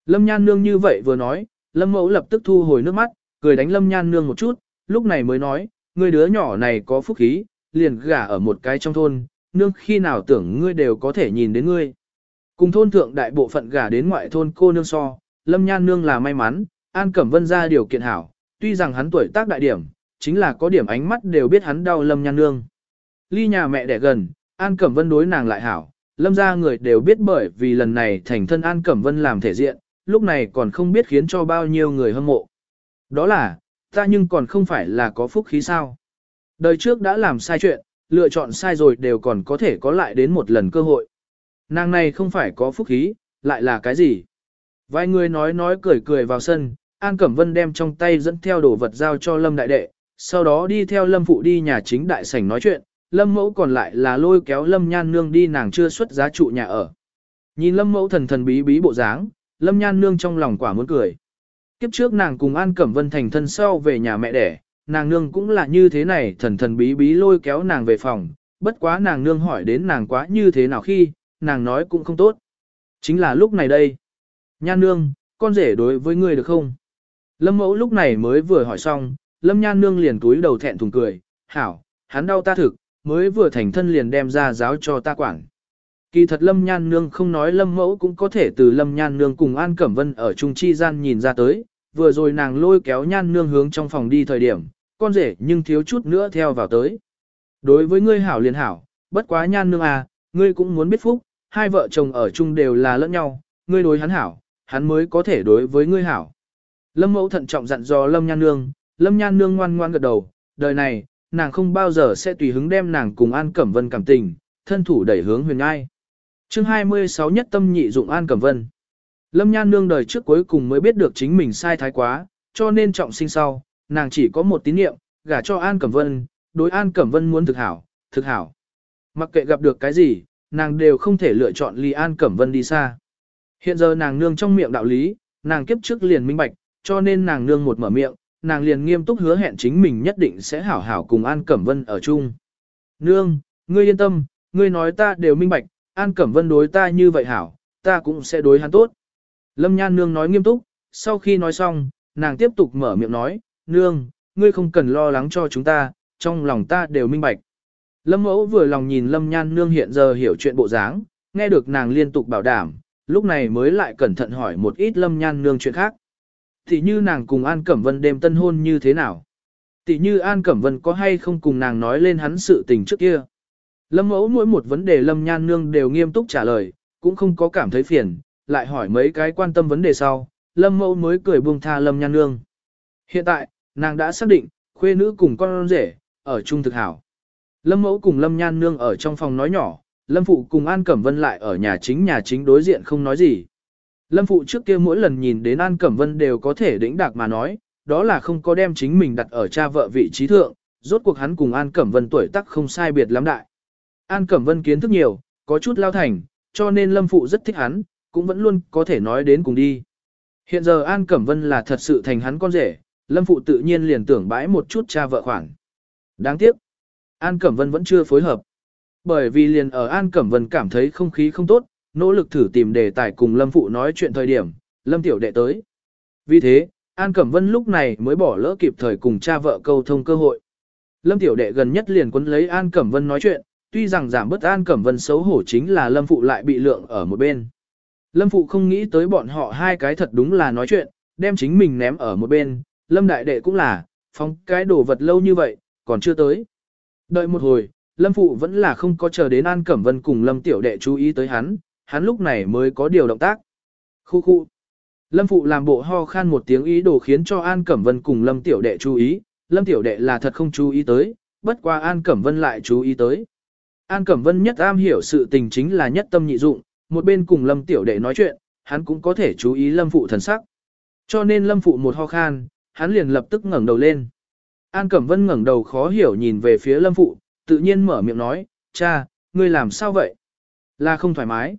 Lâm Nhan Nương như vậy vừa nói, Lâm Mẫu lập tức thu hồi nước mắt, cười đánh Lâm Nhan Nương một chút, lúc này mới nói, ngươi đứa nhỏ này có phúc khí, liền gả ở một cái trong thôn, nương khi nào tưởng ngươi đều có thể nhìn đến ngươi. Cùng thôn thượng đại bộ phận gả đến ngoại thôn cô nương so, Lâm Nhan Nương là may mắn, An Cẩm Vân ra điều kiện hảo, tuy rằng hắn tuổi tác đại điểm, chính là có điểm ánh mắt đều biết hắn đau Lâm Nhan Nương. Ly nhà mẹ đẻ gần, An Cẩm Vân đối nàng lại hảo, Lâm ra người đều biết bởi vì lần này thành thân An Cẩm Vân làm thể diện, lúc này còn không biết khiến cho bao nhiêu người hâm mộ. Đó là, ta nhưng còn không phải là có phúc khí sao. Đời trước đã làm sai chuyện, lựa chọn sai rồi đều còn có thể có lại đến một lần cơ hội. Nàng này không phải có phúc khí, lại là cái gì? Vài người nói nói cười cười vào sân, An Cẩm Vân đem trong tay dẫn theo đồ vật giao cho Lâm Đại Đệ, sau đó đi theo Lâm Phụ đi nhà chính đại sảnh nói chuyện, Lâm Mẫu còn lại là lôi kéo Lâm Nhan Nương đi nàng chưa xuất giá trụ nhà ở. Nhìn Lâm Mẫu thần thần bí bí bộ dáng, Lâm Nhan Nương trong lòng quả muốn cười. Kiếp trước nàng cùng An Cẩm Vân thành thân sau về nhà mẹ đẻ, nàng nương cũng là như thế này thần thần bí bí lôi kéo nàng về phòng, bất quá nàng nương hỏi đến nàng quá như thế nào khi, nàng nói cũng không tốt. Chính là lúc này đây. Nhan nương, con rể đối với ngươi được không? Lâm mẫu lúc này mới vừa hỏi xong, Lâm nhan nương liền túi đầu thẹn thùng cười, hảo, hắn đau ta thực, mới vừa thành thân liền đem ra giáo cho ta quản. Kỳ thật Lâm Nhan Nương không nói Lâm Mẫu cũng có thể từ Lâm Nhan Nương cùng An Cẩm Vân ở Trung Chi gian nhìn ra tới, vừa rồi nàng lôi kéo Nhan Nương hướng trong phòng đi thời điểm, con rể nhưng thiếu chút nữa theo vào tới. Đối với ngươi hảo liền hảo, bất quá Nhan Nương à, ngươi cũng muốn biết phúc, hai vợ chồng ở chung đều là lẫn nhau, ngươi đối hắn hảo, hắn mới có thể đối với ngươi hảo. Lâm Mẫu thận trọng dặn dò Lâm Nhan Nương, Lâm Nhan Nương ngoan ngoan gật đầu, đời này, nàng không bao giờ sẽ tùy hứng đem nàng cùng An Cẩm Vân cảm tình, thân thủ đẩy hướng huyền ai chương 26 nhất tâm nhị dụng An Cẩm Vân. Lâm Nhan Nương đời trước cuối cùng mới biết được chính mình sai thái quá, cho nên trọng sinh sau, nàng chỉ có một tín niệm, gả cho An Cẩm Vân, đối An Cẩm Vân muốn thực hảo, thực hảo. Mặc kệ gặp được cái gì, nàng đều không thể lựa chọn ly An Cẩm Vân đi xa. Hiện giờ nàng nương trong miệng đạo lý, nàng kiếp trước liền minh bạch, cho nên nàng nương một mở miệng, nàng liền nghiêm túc hứa hẹn chính mình nhất định sẽ hảo hảo cùng An Cẩm Vân ở chung. Nương, ngươi yên tâm, ngươi nói ta đều minh bạch, An Cẩm Vân đối ta như vậy hảo, ta cũng sẽ đối hắn tốt. Lâm Nhan Nương nói nghiêm túc, sau khi nói xong, nàng tiếp tục mở miệng nói, Nương, ngươi không cần lo lắng cho chúng ta, trong lòng ta đều minh bạch. Lâm Mẫu vừa lòng nhìn Lâm Nhan Nương hiện giờ hiểu chuyện bộ dáng, nghe được nàng liên tục bảo đảm, lúc này mới lại cẩn thận hỏi một ít Lâm Nhan Nương chuyện khác. Thì như nàng cùng An Cẩm Vân đêm tân hôn như thế nào? Tỷ như An Cẩm Vân có hay không cùng nàng nói lên hắn sự tình trước kia? Lâm mẫu mỗi một vấn đề Lâm Nhan Nương đều nghiêm túc trả lời, cũng không có cảm thấy phiền, lại hỏi mấy cái quan tâm vấn đề sau, Lâm mẫu mới cười buông tha Lâm Nhan Nương. Hiện tại, nàng đã xác định, khuê nữ cùng con rể, ở chung thực hảo. Lâm mẫu cùng Lâm Nhan Nương ở trong phòng nói nhỏ, Lâm Phụ cùng An Cẩm Vân lại ở nhà chính nhà chính đối diện không nói gì. Lâm Phụ trước kia mỗi lần nhìn đến An Cẩm Vân đều có thể đĩnh đạc mà nói, đó là không có đem chính mình đặt ở cha vợ vị trí thượng, rốt cuộc hắn cùng An Cẩm Vân tuổi tác không sai biệt lắm đại. An Cẩm Vân kiến thức nhiều, có chút lao thành, cho nên Lâm Phụ rất thích hắn, cũng vẫn luôn có thể nói đến cùng đi. Hiện giờ An Cẩm Vân là thật sự thành hắn con rể, Lâm Phụ tự nhiên liền tưởng bãi một chút cha vợ khoảng. Đáng tiếc, An Cẩm Vân vẫn chưa phối hợp. Bởi vì liền ở An Cẩm Vân cảm thấy không khí không tốt, nỗ lực thử tìm đề tài cùng Lâm Phụ nói chuyện thời điểm, Lâm Tiểu Đệ tới. Vì thế, An Cẩm Vân lúc này mới bỏ lỡ kịp thời cùng cha vợ câu thông cơ hội. Lâm Tiểu Đệ gần nhất liền quấn lấy An Cẩm Vân nói chuyện, tuy rằng giảm bớt An Cẩm Vân xấu hổ chính là Lâm Phụ lại bị lượng ở một bên. Lâm Phụ không nghĩ tới bọn họ hai cái thật đúng là nói chuyện, đem chính mình ném ở một bên, Lâm Đại Đệ cũng là, phóng cái đồ vật lâu như vậy, còn chưa tới. Đợi một hồi, Lâm Phụ vẫn là không có chờ đến An Cẩm Vân cùng Lâm Tiểu Đệ chú ý tới hắn, hắn lúc này mới có điều động tác. Khu khu. Lâm Phụ làm bộ ho khan một tiếng ý đồ khiến cho An Cẩm Vân cùng Lâm Tiểu Đệ chú ý, Lâm Tiểu Đệ là thật không chú ý tới, bất qua An Cẩm Vân lại chú ý tới. An Cẩm Vân nhất am hiểu sự tình chính là nhất tâm nhị dụng, một bên cùng Lâm Tiểu Đệ nói chuyện, hắn cũng có thể chú ý Lâm Phụ thần sắc. Cho nên Lâm Phụ một ho khan, hắn liền lập tức ngẩng đầu lên. An Cẩm Vân ngẩng đầu khó hiểu nhìn về phía Lâm Phụ, tự nhiên mở miệng nói, cha, ngươi làm sao vậy? Là không thoải mái.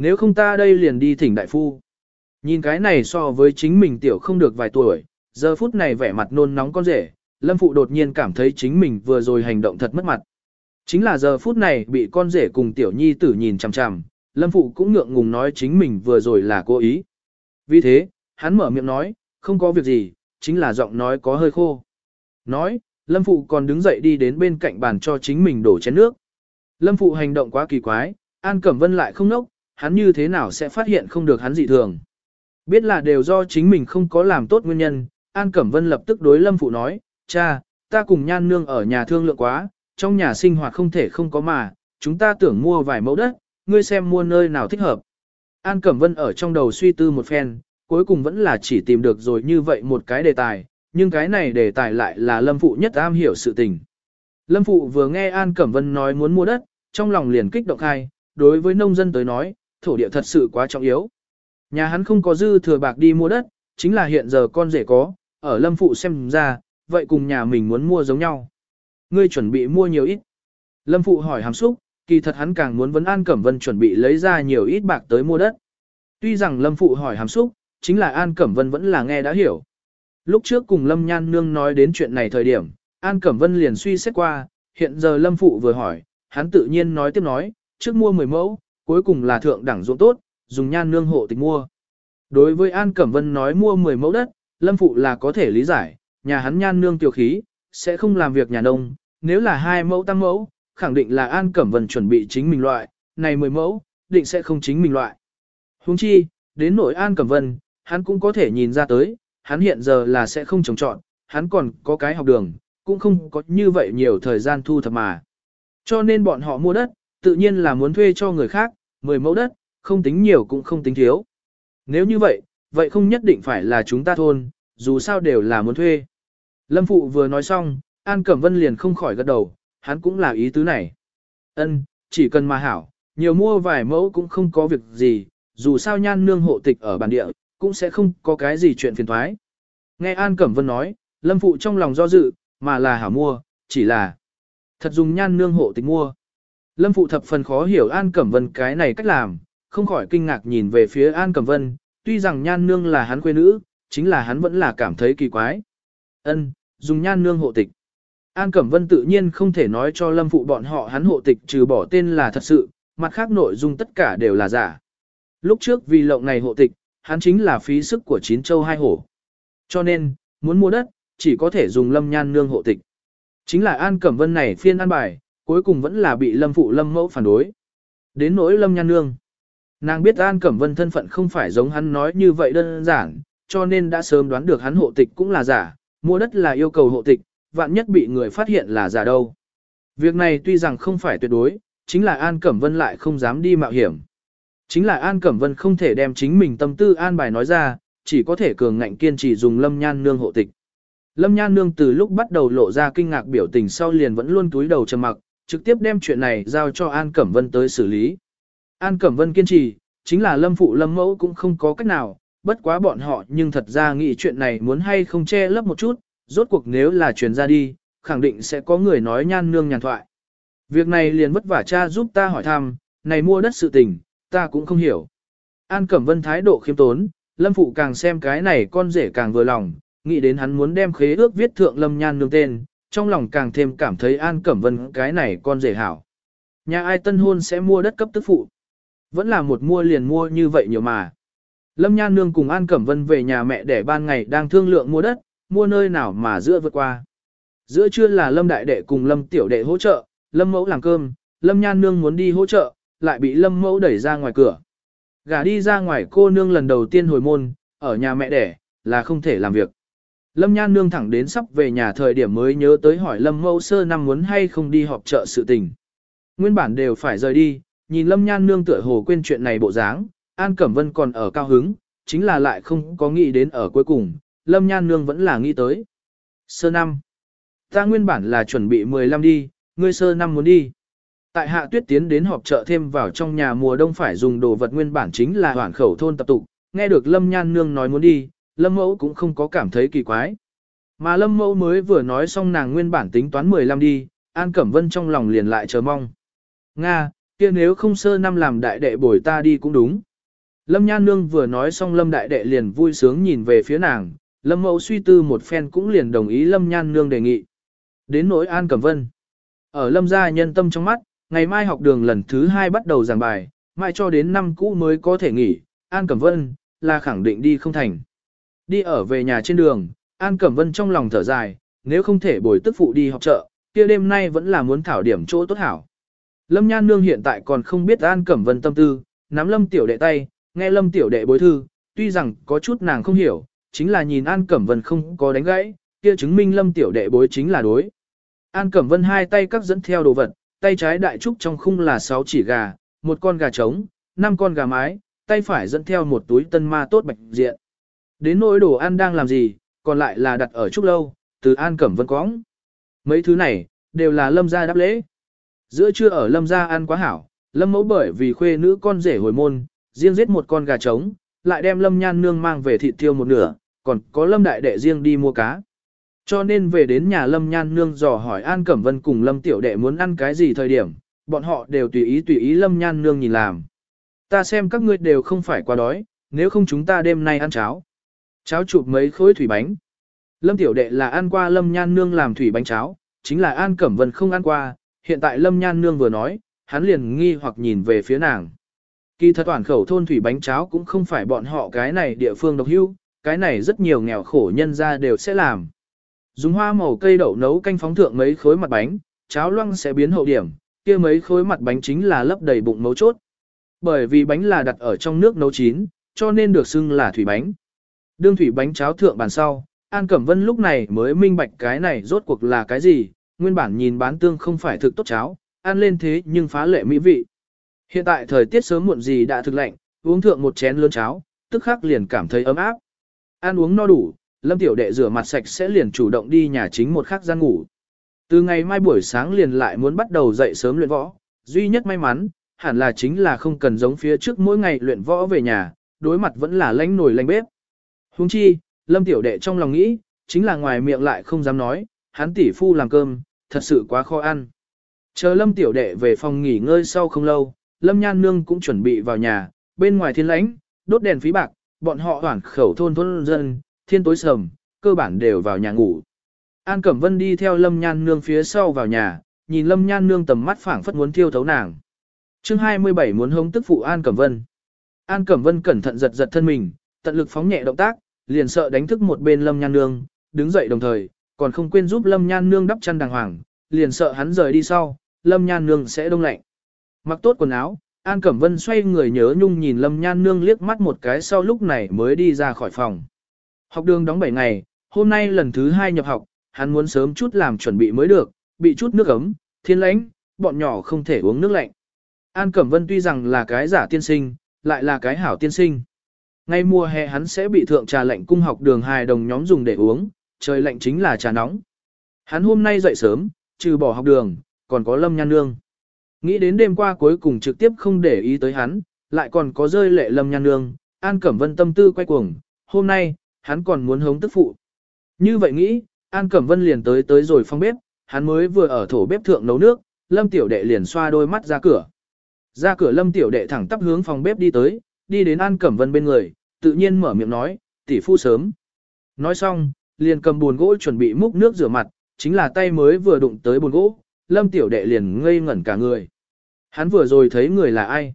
Nếu không ta đây liền đi thỉnh đại phu. Nhìn cái này so với chính mình tiểu không được vài tuổi, giờ phút này vẻ mặt nôn nóng con rể, Lâm Phụ đột nhiên cảm thấy chính mình vừa rồi hành động thật mất mặt. Chính là giờ phút này bị con rể cùng tiểu nhi tử nhìn chằm chằm, Lâm Phụ cũng ngượng ngùng nói chính mình vừa rồi là cố ý. Vì thế, hắn mở miệng nói, không có việc gì, chính là giọng nói có hơi khô. Nói, Lâm Phụ còn đứng dậy đi đến bên cạnh bàn cho chính mình đổ chén nước. Lâm Phụ hành động quá kỳ quái, An Cẩm Vân lại không nốc, hắn như thế nào sẽ phát hiện không được hắn dị thường. Biết là đều do chính mình không có làm tốt nguyên nhân, An Cẩm Vân lập tức đối Lâm Phụ nói, cha, ta cùng nhan nương ở nhà thương lượng quá, trong nhà sinh hoạt không thể không có mà, chúng ta tưởng mua vài mẫu đất, ngươi xem mua nơi nào thích hợp. An Cẩm Vân ở trong đầu suy tư một phen, cuối cùng vẫn là chỉ tìm được rồi như vậy một cái đề tài, nhưng cái này đề tài lại là Lâm Phụ nhất am hiểu sự tình. Lâm Phụ vừa nghe An Cẩm Vân nói muốn mua đất, trong lòng liền kích động khai, đối với nông dân tới nói, thổ địa thật sự quá trọng yếu. Nhà hắn không có dư thừa bạc đi mua đất, chính là hiện giờ con rể có, ở Lâm Phụ xem ra, vậy cùng nhà mình muốn mua giống nhau. Ngươi chuẩn bị mua nhiều ít. Lâm Phụ hỏi hàm xúc, kỳ thật hắn càng muốn vấn An Cẩm Vân chuẩn bị lấy ra nhiều ít bạc tới mua đất. Tuy rằng Lâm Phụ hỏi hàm xúc, chính là An Cẩm Vân vẫn là nghe đã hiểu. Lúc trước cùng Lâm Nhan Nương nói đến chuyện này thời điểm, An Cẩm Vân liền suy xét qua, hiện giờ Lâm Phụ vừa hỏi, hắn tự nhiên nói tiếp nói, trước mua 10 mẫu, cuối cùng là thượng đẳng ruộng tốt, dùng Nhan Nương hộ tịch mua. Đối với An Cẩm Vân nói mua 10 mẫu đất, Lâm Phụ là có thể lý giải, nhà hắn Nhan Nương tiểu khí, sẽ không làm việc nhà nông, nếu là hai mẫu tăng mẫu, khẳng định là An Cẩm Vân chuẩn bị chính mình loại, này 10 mẫu, định sẽ không chính mình loại. Huống chi, đến nội An Cẩm Vân, hắn cũng có thể nhìn ra tới, hắn hiện giờ là sẽ không trồng trọn, hắn còn có cái học đường, cũng không có như vậy nhiều thời gian thu thập mà. Cho nên bọn họ mua đất, tự nhiên là muốn thuê cho người khác, 10 mẫu đất, không tính nhiều cũng không tính thiếu. Nếu như vậy, vậy không nhất định phải là chúng ta thôn, dù sao đều là muốn thuê. Lâm Phụ vừa nói xong, An Cẩm Vân liền không khỏi gật đầu, hắn cũng là ý tứ này. Ân, chỉ cần mà hảo, nhiều mua vài mẫu cũng không có việc gì, dù sao nhan nương hộ tịch ở bản địa, cũng sẽ không có cái gì chuyện phiền thoái. Nghe An Cẩm Vân nói, Lâm Phụ trong lòng do dự, mà là hảo mua, chỉ là thật dùng nhan nương hộ tịch mua. Lâm Phụ thập phần khó hiểu An Cẩm Vân cái này cách làm, không khỏi kinh ngạc nhìn về phía An Cẩm Vân, tuy rằng nhan nương là hắn quê nữ, chính là hắn vẫn là cảm thấy kỳ quái. Ân, dùng nhan nương hộ tịch. An Cẩm Vân tự nhiên không thể nói cho Lâm Phụ bọn họ hắn hộ tịch trừ bỏ tên là thật sự, mặt khác nội dung tất cả đều là giả. Lúc trước vì lộng này hộ tịch, hắn chính là phí sức của chín châu hai hổ. Cho nên, muốn mua đất, chỉ có thể dùng Lâm Nhan nương hộ tịch. Chính là An Cẩm Vân này phiên an bài, cuối cùng vẫn là bị Lâm Phụ Lâm Mẫu phản đối. Đến nỗi Lâm Nhan nương. Nàng biết An Cẩm Vân thân phận không phải giống hắn nói như vậy đơn giản, cho nên đã sớm đoán được hắn hộ tịch cũng là giả, mua đất là yêu cầu hộ tịch, vạn nhất bị người phát hiện là giả đâu. Việc này tuy rằng không phải tuyệt đối, chính là An Cẩm Vân lại không dám đi mạo hiểm. Chính là An Cẩm Vân không thể đem chính mình tâm tư an bài nói ra, chỉ có thể cường ngạnh kiên trì dùng Lâm Nhan Nương hộ tịch. Lâm Nhan Nương từ lúc bắt đầu lộ ra kinh ngạc biểu tình sau liền vẫn luôn túi đầu trầm mặc, trực tiếp đem chuyện này giao cho An Cẩm Vân tới xử lý. An Cẩm Vân kiên trì, chính là Lâm Phụ Lâm Mẫu cũng không có cách nào, bất quá bọn họ nhưng thật ra nghĩ chuyện này muốn hay không che lấp một chút, rốt cuộc nếu là truyền ra đi, khẳng định sẽ có người nói nhan nương nhàn thoại. Việc này liền vất vả cha giúp ta hỏi thăm, này mua đất sự tình, ta cũng không hiểu. An Cẩm Vân thái độ khiêm tốn, Lâm Phụ càng xem cái này con rể càng vừa lòng, nghĩ đến hắn muốn đem khế ước viết thượng Lâm Nhan nương tên, trong lòng càng thêm cảm thấy An Cẩm Vân cái này con rể hảo. Nhà ai tân hôn sẽ mua đất cấp tức phụ. Vẫn là một mua liền mua như vậy nhiều mà. Lâm Nhan Nương cùng An Cẩm Vân về nhà mẹ để ban ngày đang thương lượng mua đất, mua nơi nào mà giữa vượt qua. Giữa trưa là Lâm Đại Đệ cùng Lâm Tiểu Đệ hỗ trợ, Lâm Mẫu làm cơm, Lâm Nhan Nương muốn đi hỗ trợ, lại bị Lâm Mẫu đẩy ra ngoài cửa. Gả đi ra ngoài cô nương lần đầu tiên hồi môn, ở nhà mẹ đẻ, là không thể làm việc. Lâm Nhan Nương thẳng đến sắp về nhà thời điểm mới nhớ tới hỏi Lâm Mẫu sơ năm muốn hay không đi họp chợ sự tình. Nguyên bản đều phải rời đi, nhìn Lâm Nhan Nương tựa hồ quên chuyện này bộ dáng, An Cẩm Vân còn ở cao hứng, chính là lại không có nghĩ đến ở cuối cùng, Lâm Nhan Nương vẫn là nghĩ tới. Sơ năm. Ta nguyên bản là chuẩn bị 15 đi, ngươi sơ năm muốn đi. Tại hạ tuyết tiến đến họp chợ thêm vào trong nhà mùa đông phải dùng đồ vật nguyên bản chính là hoảng khẩu thôn tập tục, nghe được Lâm Nhan Nương nói muốn đi, Lâm Mẫu cũng không có cảm thấy kỳ quái. Mà Lâm Mẫu mới vừa nói xong nàng nguyên bản tính toán 15 đi, An Cẩm Vân trong lòng liền lại chờ mong. Nga, kia nếu không sơ năm làm đại đệ bồi ta đi cũng đúng. Lâm Nhan Nương vừa nói xong Lâm Đại Đệ liền vui sướng nhìn về phía nàng, Lâm Mẫu suy tư một phen cũng liền đồng ý Lâm Nhan Nương đề nghị. Đến nỗi An Cẩm Vân. Ở Lâm gia nhân tâm trong mắt, ngày mai học đường lần thứ hai bắt đầu giảng bài, mai cho đến năm cũ mới có thể nghỉ, An Cẩm Vân, là khẳng định đi không thành. Đi ở về nhà trên đường, An Cẩm Vân trong lòng thở dài, nếu không thể bồi tức phụ đi học chợ, kia đêm nay vẫn là muốn thảo điểm chỗ tốt hảo. Lâm Nhan Nương hiện tại còn không biết An Cẩm Vân tâm tư, nắm Lâm Tiểu đệ tay, nghe lâm tiểu đệ bối thư, tuy rằng có chút nàng không hiểu, chính là nhìn An Cẩm Vân không có đánh gãy, kia chứng minh lâm tiểu đệ bối chính là đối. An Cẩm Vân hai tay các dẫn theo đồ vật, tay trái đại trúc trong khung là 6 chỉ gà, một con gà trống, năm con gà mái, tay phải dẫn theo một túi tân ma tốt bạch diện. Đến nỗi đồ ăn đang làm gì, còn lại là đặt ở trúc lâu, từ An Cẩm Vân cóng. Mấy thứ này, đều là lâm gia đáp lễ. Giữa trưa ở lâm gia ăn quá hảo, lâm mẫu bởi vì khuê nữ con rể hồi môn, riêng giết một con gà trống, lại đem lâm nhan nương mang về thịt tiêu một nửa, còn có lâm đại đệ riêng đi mua cá. Cho nên về đến nhà lâm nhan nương dò hỏi An Cẩm Vân cùng lâm tiểu đệ muốn ăn cái gì thời điểm, bọn họ đều tùy ý tùy ý lâm nhan nương nhìn làm. Ta xem các ngươi đều không phải quá đói, nếu không chúng ta đêm nay ăn cháo. Cháo chụp mấy khối thủy bánh. Lâm tiểu đệ là ăn qua lâm nhan nương làm thủy bánh cháo, chính là An Cẩm Vân không ăn qua, hiện tại lâm nhan nương vừa nói, hắn liền nghi hoặc nhìn về phía nàng. Kỳ thật toàn khẩu thôn thủy bánh cháo cũng không phải bọn họ cái này địa phương độc hữu, cái này rất nhiều nghèo khổ nhân ra đều sẽ làm. Dùng hoa màu cây đậu nấu canh phóng thượng mấy khối mặt bánh, cháo loang sẽ biến hậu điểm, kia mấy khối mặt bánh chính là lấp đầy bụng mấu chốt. Bởi vì bánh là đặt ở trong nước nấu chín, cho nên được xưng là thủy bánh. Đương thủy bánh cháo thượng bàn sau, An Cẩm Vân lúc này mới minh bạch cái này rốt cuộc là cái gì, nguyên bản nhìn bán tương không phải thực tốt cháo, ăn lên thế nhưng phá lệ mỹ vị. Hiện tại thời tiết sớm muộn gì đã thực lạnh, uống thượng một chén lớn cháo, tức khắc liền cảm thấy ấm áp. Ăn uống no đủ, Lâm Tiểu Đệ rửa mặt sạch sẽ liền chủ động đi nhà chính một khắc gian ngủ. Từ ngày mai buổi sáng liền lại muốn bắt đầu dậy sớm luyện võ, duy nhất may mắn, hẳn là chính là không cần giống phía trước mỗi ngày luyện võ về nhà, đối mặt vẫn là lánh nồi lánh bếp. Huống chi, lâm tiểu đệ trong lòng nghĩ, chính là ngoài miệng lại không dám nói, hắn tỷ phu làm cơm, thật sự quá khó ăn. Chờ lâm tiểu đệ về phòng nghỉ ngơi sau không lâu, lâm nhan nương cũng chuẩn bị vào nhà, bên ngoài thiên lãnh, đốt đèn phí bạc, bọn họ hoảng khẩu thôn thôn dân, thiên tối sầm, cơ bản đều vào nhà ngủ. An Cẩm Vân đi theo lâm nhan nương phía sau vào nhà, nhìn lâm nhan nương tầm mắt phảng phất muốn thiêu thấu nàng. chương 27 muốn hống tức phụ An Cẩm Vân. An Cẩm Vân cẩn thận giật giật thân mình, tận lực phóng nhẹ động tác, liền sợ đánh thức một bên lâm nhan nương, đứng dậy đồng thời, còn không quên giúp lâm nhan nương đắp chăn đàng hoàng, liền sợ hắn rời đi sau, lâm nhan nương sẽ đông lạnh. Mặc tốt quần áo, An Cẩm Vân xoay người nhớ nhung nhìn lâm nhan nương liếc mắt một cái sau lúc này mới đi ra khỏi phòng. Học đường đóng 7 ngày, hôm nay lần thứ 2 nhập học, hắn muốn sớm chút làm chuẩn bị mới được, bị chút nước ấm, thiên lãnh, bọn nhỏ không thể uống nước lạnh. An Cẩm Vân tuy rằng là cái giả tiên sinh, lại là cái hảo tiên sinh. Ngay mùa hè hắn sẽ bị thượng trà lạnh cung học đường hài đồng nhóm dùng để uống, trời lạnh chính là trà nóng. Hắn hôm nay dậy sớm, trừ bỏ học đường, còn có lâm nhan nương. Nghĩ đến đêm qua cuối cùng trực tiếp không để ý tới hắn, lại còn có rơi lệ lâm nhan nương, An Cẩm Vân tâm tư quay cuồng, hôm nay, hắn còn muốn hống tức phụ. Như vậy nghĩ, An Cẩm Vân liền tới tới rồi phong bếp, hắn mới vừa ở thổ bếp thượng nấu nước, Lâm Tiểu Đệ liền xoa đôi mắt ra cửa. Ra cửa Lâm Tiểu Đệ thẳng tắp hướng phòng bếp đi tới, đi đến An Cẩm Vân bên người, tự nhiên mở miệng nói, tỷ phu sớm. Nói xong, liền cầm buồn gỗ chuẩn bị múc nước rửa mặt, chính là tay mới vừa đụng tới buồn gỗ, Lâm Tiểu Đệ liền ngây ngẩn cả người. Hắn vừa rồi thấy người là ai?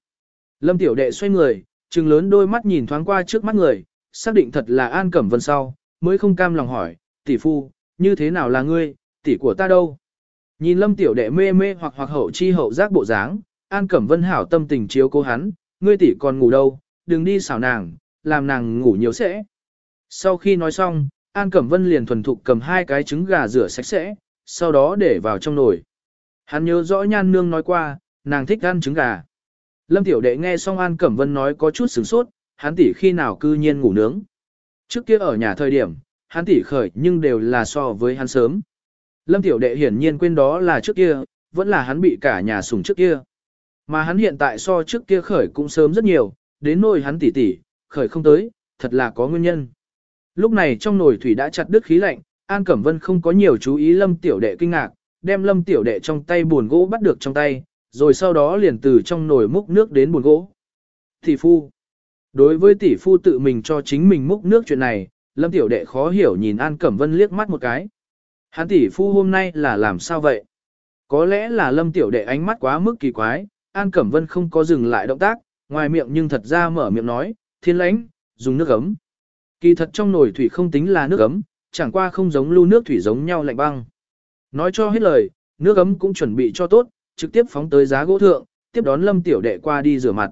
Lâm Tiểu Đệ xoay người, trừng lớn đôi mắt nhìn thoáng qua trước mắt người, xác định thật là An Cẩm Vân sau, mới không cam lòng hỏi, tỷ phu, như thế nào là ngươi, tỷ của ta đâu? Nhìn Lâm Tiểu Đệ mê mê hoặc hoặc hậu chi hậu giác bộ dáng, An Cẩm Vân hảo tâm tình chiếu cố hắn, ngươi tỷ còn ngủ đâu, đừng đi xảo nàng, làm nàng ngủ nhiều sẽ. Sau khi nói xong, An Cẩm Vân liền thuần thục cầm hai cái trứng gà rửa sạch sẽ, sau đó để vào trong nồi. Hắn nhớ rõ nhan nương nói qua, nàng thích ăn trứng gà. Lâm Tiểu Đệ nghe xong An Cẩm Vân nói có chút sửng sốt, hắn tỷ khi nào cư nhiên ngủ nướng. Trước kia ở nhà thời điểm, hắn tỷ khởi nhưng đều là so với hắn sớm. Lâm Tiểu Đệ hiển nhiên quên đó là trước kia, vẫn là hắn bị cả nhà sủng trước kia. Mà hắn hiện tại so trước kia khởi cũng sớm rất nhiều, đến nỗi hắn tỷ tỷ, khởi không tới, thật là có nguyên nhân. Lúc này trong nồi thủy đã chặt đứt khí lạnh, An Cẩm Vân không có nhiều chú ý Lâm Tiểu Đệ kinh ngạc, đem Lâm Tiểu Đệ trong tay buồn gỗ bắt được trong tay, rồi sau đó liền từ trong nồi múc nước đến buồn gỗ. Tỷ phu. Đối với tỷ phu tự mình cho chính mình múc nước chuyện này, Lâm Tiểu Đệ khó hiểu nhìn An Cẩm Vân liếc mắt một cái. Hắn tỷ phu hôm nay là làm sao vậy? Có lẽ là Lâm Tiểu Đệ ánh mắt quá mức kỳ quái, An Cẩm Vân không có dừng lại động tác, ngoài miệng nhưng thật ra mở miệng nói, thiên lãnh, dùng nước ấm. Kỳ thật trong nồi thủy không tính là nước ấm, chẳng qua không giống lưu nước thủy giống nhau lạnh băng. Nói cho hết lời, nước ấm cũng chuẩn bị cho tốt, trực tiếp phóng tới giá gỗ thượng, tiếp đón Lâm Tiểu Đệ qua đi rửa mặt.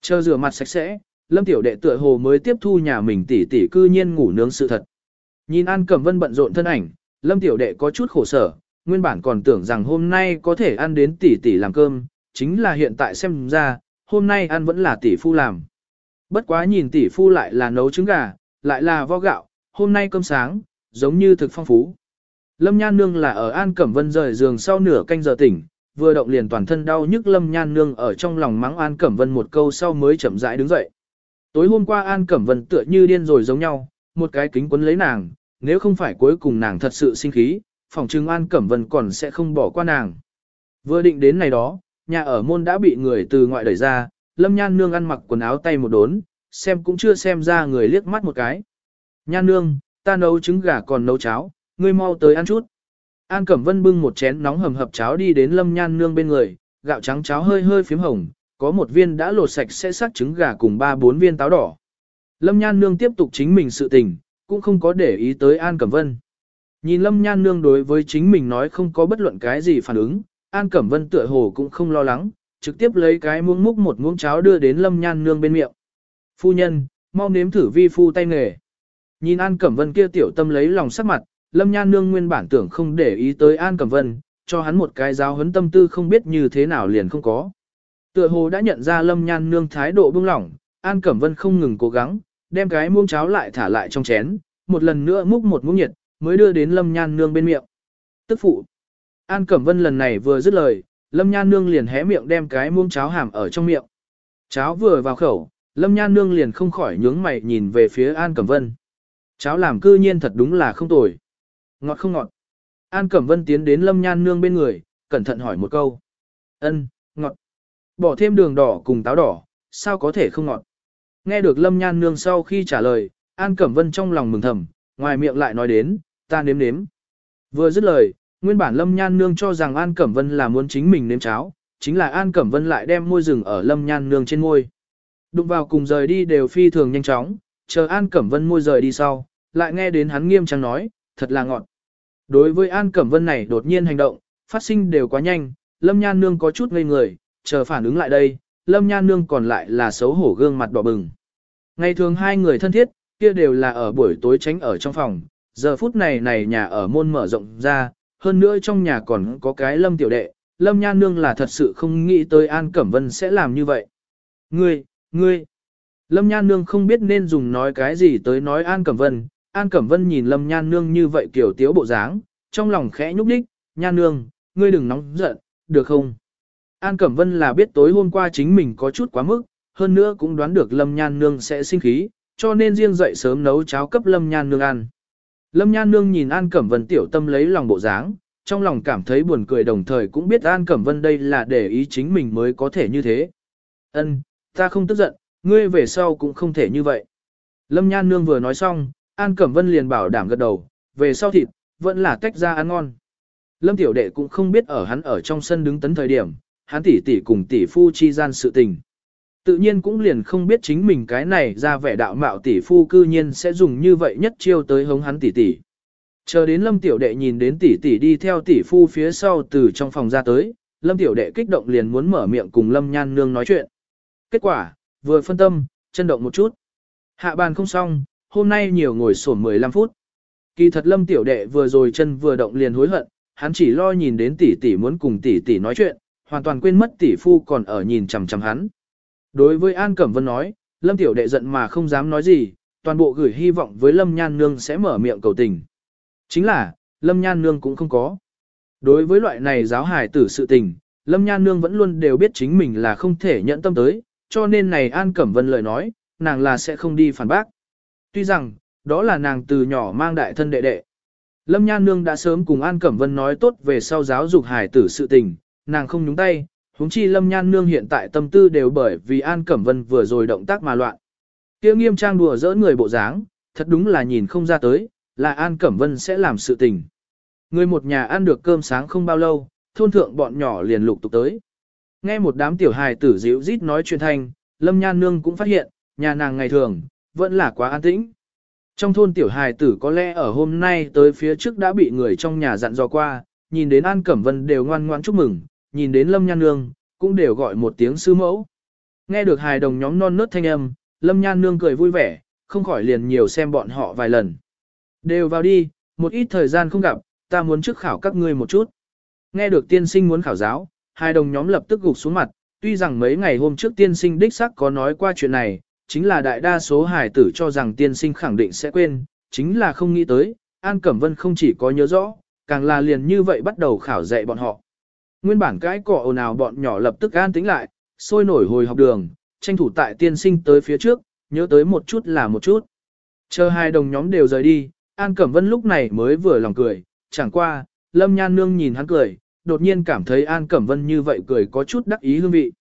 Chờ rửa mặt sạch sẽ, Lâm Tiểu Đệ tựa hồ mới tiếp thu nhà mình tỷ tỷ cư nhiên ngủ nướng sự thật. Nhìn An Cẩm Vân bận rộn thân ảnh, Lâm Tiểu Đệ có chút khổ sở, nguyên bản còn tưởng rằng hôm nay có thể ăn đến tỷ tỷ làm cơm, chính là hiện tại xem ra, hôm nay ăn vẫn là tỷ phu làm. Bất quá nhìn tỷ phu lại là nấu trứng gà, lại là vo gạo, hôm nay cơm sáng, giống như thực phong phú. Lâm Nhan Nương là ở An Cẩm Vân rời giường sau nửa canh giờ tỉnh, vừa động liền toàn thân đau nhức Lâm Nhan Nương ở trong lòng mắng An Cẩm Vân một câu sau mới chậm rãi đứng dậy. Tối hôm qua An Cẩm Vân tựa như điên rồi giống nhau, một cái kính quấn lấy nàng, nếu không phải cuối cùng nàng thật sự sinh khí, phòng trưng An Cẩm Vân còn sẽ không bỏ qua nàng. Vừa định đến này đó, nhà ở môn đã bị người từ ngoại đẩy ra, Lâm Nhan Nương ăn mặc quần áo tay một đốn, xem cũng chưa xem ra người liếc mắt một cái. Nhan Nương, ta nấu trứng gà còn nấu cháo, ngươi mau tới ăn chút. An Cẩm Vân bưng một chén nóng hầm hập cháo đi đến Lâm Nhan Nương bên người, gạo trắng cháo hơi hơi phím hồng, có một viên đã lột sạch sẽ sắc trứng gà cùng ba bốn viên táo đỏ. Lâm Nhan Nương tiếp tục chính mình sự tình, cũng không có để ý tới An Cẩm Vân. Nhìn Lâm Nhan Nương đối với chính mình nói không có bất luận cái gì phản ứng, An Cẩm Vân tựa hồ cũng không lo lắng, trực tiếp lấy cái muỗng múc một muỗng cháo đưa đến Lâm Nhan Nương bên miệng. Phu nhân, mau nếm thử vi phu tay nghề. Nhìn An Cẩm Vân kia tiểu tâm lấy lòng sắc mặt, Lâm Nhan Nương nguyên bản tưởng không để ý tới An Cẩm Vân, cho hắn một cái giáo huấn tâm tư không biết như thế nào liền không có. Tựa hồ đã nhận ra Lâm Nhan Nương thái độ bưng lỏng, An Cẩm Vân không ngừng cố gắng, đem cái muỗng cháo lại thả lại trong chén, một lần nữa múc một muỗng nhiệt, mới đưa đến Lâm Nhan Nương bên miệng. Tức phụ. An Cẩm Vân lần này vừa dứt lời, Lâm Nhan Nương liền hé miệng đem cái muỗng cháo hàm ở trong miệng. Cháo vừa vào khẩu, Lâm Nhan Nương liền không khỏi nhướng mày nhìn về phía An Cẩm Vân. Cháo làm cư nhiên thật đúng là không tồi. Ngọt không ngọt. An Cẩm Vân tiến đến Lâm Nhan Nương bên người, cẩn thận hỏi một câu. Ân, ngọt. Bỏ thêm đường đỏ cùng táo đỏ, sao có thể không ngọt. Nghe được Lâm Nhan Nương sau khi trả lời, An Cẩm Vân trong lòng mừng thầm, ngoài miệng lại nói đến, ta nếm nếm. Vừa dứt lời, nguyên bản Lâm Nhan Nương cho rằng An Cẩm Vân là muốn chính mình nếm cháo, chính là An Cẩm Vân lại đem môi rừng ở Lâm Nhan Nương trên môi. Đụng vào cùng rời đi đều phi thường nhanh chóng, chờ An Cẩm Vân môi rời đi sau, lại nghe đến hắn nghiêm trang nói, thật là ngọt. Đối với An Cẩm Vân này đột nhiên hành động, phát sinh đều quá nhanh, Lâm Nhan Nương có chút ngây người, chờ phản ứng lại đây, Lâm Nhan Nương còn lại là xấu hổ gương mặt đỏ bừng. Ngày thường hai người thân thiết, kia đều là ở buổi tối tránh ở trong phòng, giờ phút này này nhà ở môn mở rộng ra, hơn nữa trong nhà còn có cái Lâm tiểu đệ, Lâm Nhan Nương là thật sự không nghĩ tới An Cẩm Vân sẽ làm như vậy. Ngươi, ngươi, Lâm Nhan Nương không biết nên dùng nói cái gì tới nói An Cẩm Vân, An Cẩm Vân nhìn Lâm Nhan Nương như vậy kiểu tiếu bộ dáng, trong lòng khẽ nhúc đích, Nhan Nương, ngươi đừng nóng giận, được không? An Cẩm Vân là biết tối hôm qua chính mình có chút quá mức, hơn nữa cũng đoán được Lâm Nhan Nương sẽ sinh khí, cho nên riêng dậy sớm nấu cháo cấp Lâm Nhan Nương ăn. Lâm Nhan Nương nhìn An Cẩm Vân tiểu tâm lấy lòng bộ dáng, trong lòng cảm thấy buồn cười đồng thời cũng biết An Cẩm Vân đây là để ý chính mình mới có thể như thế. Ân, ta không tức giận, ngươi về sau cũng không thể như vậy. Lâm Nhan Nương vừa nói xong, An Cẩm Vân liền bảo đảm gật đầu, về sau thịt, vẫn là tách ra ăn ngon. Lâm Tiểu Đệ cũng không biết ở hắn ở trong sân đứng tấn thời điểm, hắn tỷ tỷ cùng tỷ phu chi gian sự tình. Tự nhiên cũng liền không biết chính mình cái này ra vẻ đạo mạo tỷ phu cư nhiên sẽ dùng như vậy nhất chiêu tới hống hắn tỷ tỷ. Chờ đến Lâm Tiểu Đệ nhìn đến tỷ tỷ đi theo tỷ phu phía sau từ trong phòng ra tới, Lâm Tiểu Đệ kích động liền muốn mở miệng cùng Lâm Nhan Nương nói chuyện. Kết quả, vừa phân tâm, chân động một chút. Hạ bàn không xong, hôm nay nhiều ngồi sổn 15 phút. Kỳ thật Lâm Tiểu Đệ vừa rồi chân vừa động liền hối hận, hắn chỉ lo nhìn đến tỷ tỷ muốn cùng tỷ tỷ nói chuyện, hoàn toàn quên mất tỷ phu còn ở nhìn chằm chằm hắn. Đối với An Cẩm Vân nói, Lâm Tiểu Đệ giận mà không dám nói gì, toàn bộ gửi hy vọng với Lâm Nhan Nương sẽ mở miệng cầu tình. Chính là, Lâm Nhan Nương cũng không có. Đối với loại này giáo hài tử sự tình, Lâm Nhan Nương vẫn luôn đều biết chính mình là không thể nhận tâm tới, cho nên này An Cẩm Vân lời nói, nàng là sẽ không đi phản bác. Tuy rằng, đó là nàng từ nhỏ mang đại thân đệ đệ. Lâm Nhan Nương đã sớm cùng An Cẩm Vân nói tốt về sau giáo dục hài tử sự tình, nàng không nhúng tay, huống chi Lâm Nhan Nương hiện tại tâm tư đều bởi vì An Cẩm Vân vừa rồi động tác mà loạn. Kia nghiêm trang đùa dỡ người bộ dáng, thật đúng là nhìn không ra tới, là An Cẩm Vân sẽ làm sự tình. Người một nhà ăn được cơm sáng không bao lâu, thôn thượng bọn nhỏ liền lục tục tới. Nghe một đám tiểu hài tử dịu rít nói chuyện thanh, Lâm Nhan Nương cũng phát hiện, nhà nàng ngày thường, vẫn là quá an tĩnh. Trong thôn tiểu hài tử có lẽ ở hôm nay tới phía trước đã bị người trong nhà dặn dò qua, nhìn đến An Cẩm Vân đều ngoan ngoan chúc mừng, nhìn đến Lâm Nhan Nương, cũng đều gọi một tiếng sư mẫu. Nghe được hài đồng nhóm non nớt thanh âm, Lâm Nhan Nương cười vui vẻ, không khỏi liền nhiều xem bọn họ vài lần. Đều vào đi, một ít thời gian không gặp, ta muốn trước khảo các ngươi một chút. Nghe được tiên sinh muốn khảo giáo, hai đồng nhóm lập tức gục xuống mặt, tuy rằng mấy ngày hôm trước tiên sinh đích sắc có nói qua chuyện này, chính là đại đa số hài tử cho rằng tiên sinh khẳng định sẽ quên, chính là không nghĩ tới, An Cẩm Vân không chỉ có nhớ rõ, càng là liền như vậy bắt đầu khảo dạy bọn họ. Nguyên bản cái cỏ ồn ào bọn nhỏ lập tức an tính lại, sôi nổi hồi học đường, tranh thủ tại tiên sinh tới phía trước, nhớ tới một chút là một chút. Chờ hai đồng nhóm đều rời đi, An Cẩm Vân lúc này mới vừa lòng cười, chẳng qua, Lâm Nhan Nương nhìn hắn cười, đột nhiên cảm thấy An Cẩm Vân như vậy cười có chút đắc ý hương vị.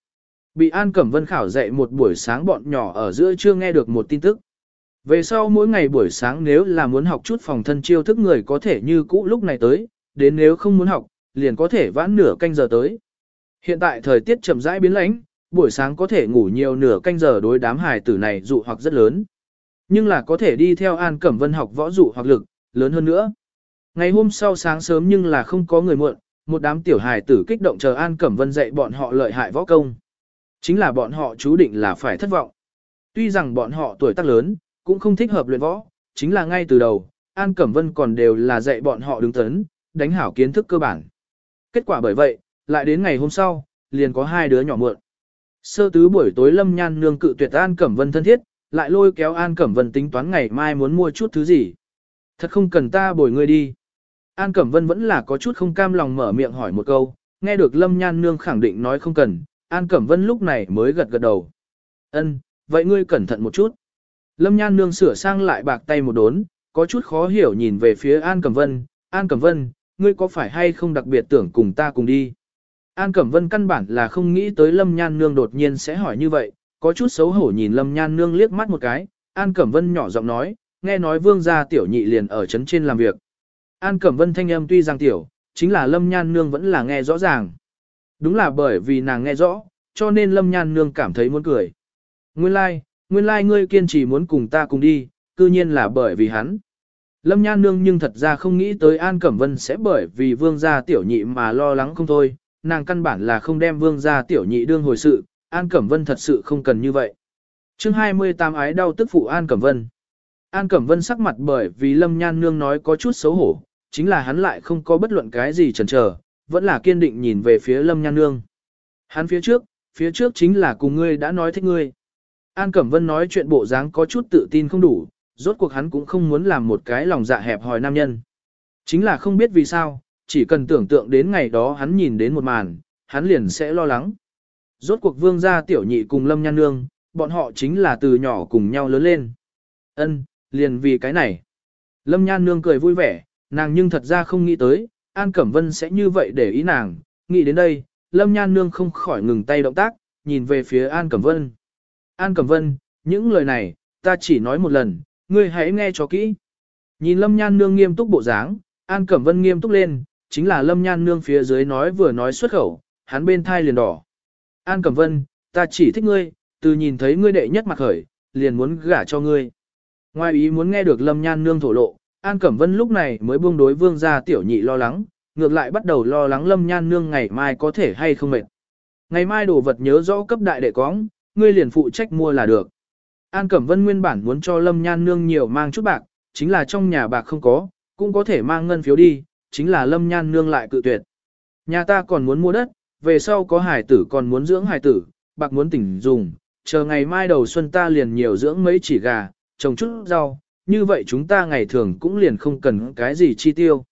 Bị An Cẩm Vân khảo dạy một buổi sáng bọn nhỏ ở giữa chưa nghe được một tin tức. Về sau mỗi ngày buổi sáng nếu là muốn học chút phòng thân chiêu thức người có thể như cũ lúc này tới, đến nếu không muốn học, liền có thể vãn nửa canh giờ tới. Hiện tại thời tiết chậm rãi biến lãnh, buổi sáng có thể ngủ nhiều nửa canh giờ đối đám hài tử này dụ hoặc rất lớn. Nhưng là có thể đi theo An Cẩm Vân học võ dụ hoặc lực, lớn hơn nữa. Ngày hôm sau sáng sớm nhưng là không có người muộn, một đám tiểu hài tử kích động chờ An Cẩm Vân dạy bọn họ lợi hại võ công. Chính là bọn họ chú định là phải thất vọng. Tuy rằng bọn họ tuổi tác lớn, cũng không thích hợp luyện võ, chính là ngay từ đầu, An Cẩm Vân còn đều là dạy bọn họ đứng tấn, đánh hảo kiến thức cơ bản. Kết quả bởi vậy, lại đến ngày hôm sau, liền có hai đứa nhỏ mượn. Sơ tứ buổi tối Lâm Nhan nương cự tuyệt An Cẩm Vân thân thiết, lại lôi kéo An Cẩm Vân tính toán ngày mai muốn mua chút thứ gì. Thật không cần ta bồi ngươi đi. An Cẩm Vân vẫn là có chút không cam lòng mở miệng hỏi một câu, nghe được Lâm Nhan Nương khẳng định nói không cần, An Cẩm Vân lúc này mới gật gật đầu. Ân, vậy ngươi cẩn thận một chút. Lâm Nhan Nương sửa sang lại bạc tay một đốn, có chút khó hiểu nhìn về phía An Cẩm Vân, An Cẩm Vân, ngươi có phải hay không đặc biệt tưởng cùng ta cùng đi? An Cẩm Vân căn bản là không nghĩ tới Lâm Nhan Nương đột nhiên sẽ hỏi như vậy, có chút xấu hổ nhìn Lâm Nhan Nương liếc mắt một cái, An Cẩm Vân nhỏ giọng nói, nghe nói vương gia tiểu nhị liền ở trấn trên làm việc. An Cẩm Vân thanh âm tuy rằng tiểu, chính là Lâm Nhan Nương vẫn là nghe rõ ràng. Đúng là bởi vì nàng nghe rõ, cho nên Lâm Nhan Nương cảm thấy muốn cười. Nguyên lai, like, nguyên lai like ngươi kiên trì muốn cùng ta cùng đi, cư nhiên là bởi vì hắn. Lâm Nhan Nương nhưng thật ra không nghĩ tới An Cẩm Vân sẽ bởi vì vương gia tiểu nhị mà lo lắng không thôi, nàng căn bản là không đem vương gia tiểu nhị đương hồi sự, An Cẩm Vân thật sự không cần như vậy. chương 28 ái đau tức phụ An Cẩm Vân. An Cẩm Vân sắc mặt bởi vì Lâm Nhan Nương nói có chút xấu hổ, chính là hắn lại không có bất luận cái gì chần chờ, vẫn là kiên định nhìn về phía Lâm Nhan Nương. Hắn phía trước, phía trước chính là cùng ngươi đã nói thích ngươi. An Cẩm Vân nói chuyện bộ dáng có chút tự tin không đủ, rốt cuộc hắn cũng không muốn làm một cái lòng dạ hẹp hòi nam nhân. Chính là không biết vì sao, chỉ cần tưởng tượng đến ngày đó hắn nhìn đến một màn, hắn liền sẽ lo lắng. Rốt cuộc vương gia tiểu nhị cùng Lâm Nhan Nương, bọn họ chính là từ nhỏ cùng nhau lớn lên. Ân, liền vì cái này. Lâm Nhan Nương cười vui vẻ, nàng nhưng thật ra không nghĩ tới, An Cẩm Vân sẽ như vậy để ý nàng. Nghĩ đến đây, Lâm Nhan Nương không khỏi ngừng tay động tác, nhìn về phía An Cẩm Vân. An Cẩm Vân, những lời này, ta chỉ nói một lần, ngươi hãy nghe cho kỹ. Nhìn Lâm Nhan Nương nghiêm túc bộ dáng, An Cẩm Vân nghiêm túc lên, chính là Lâm Nhan Nương phía dưới nói vừa nói xuất khẩu, hắn bên thai liền đỏ. An Cẩm Vân, ta chỉ thích ngươi, từ nhìn thấy ngươi đệ nhất mặt khởi, liền muốn gả cho ngươi. Ngoài ý muốn nghe được Lâm Nhan Nương thổ lộ, An Cẩm Vân lúc này mới buông đối vương gia tiểu nhị lo lắng, ngược lại bắt đầu lo lắng Lâm Nhan Nương ngày mai có thể hay không mệt. Ngày mai đồ vật nhớ rõ cấp đại đệ cóng, ngươi liền phụ trách mua là được. An Cẩm Vân nguyên bản muốn cho Lâm Nhan Nương nhiều mang chút bạc, chính là trong nhà bạc không có, cũng có thể mang ngân phiếu đi, chính là Lâm Nhan Nương lại cự tuyệt. Nhà ta còn muốn mua đất, về sau có hải tử còn muốn dưỡng hải tử, bạc muốn tỉnh dùng, chờ ngày mai đầu xuân ta liền nhiều dưỡng mấy chỉ gà, trồng chút rau, như vậy chúng ta ngày thường cũng liền không cần cái gì chi tiêu.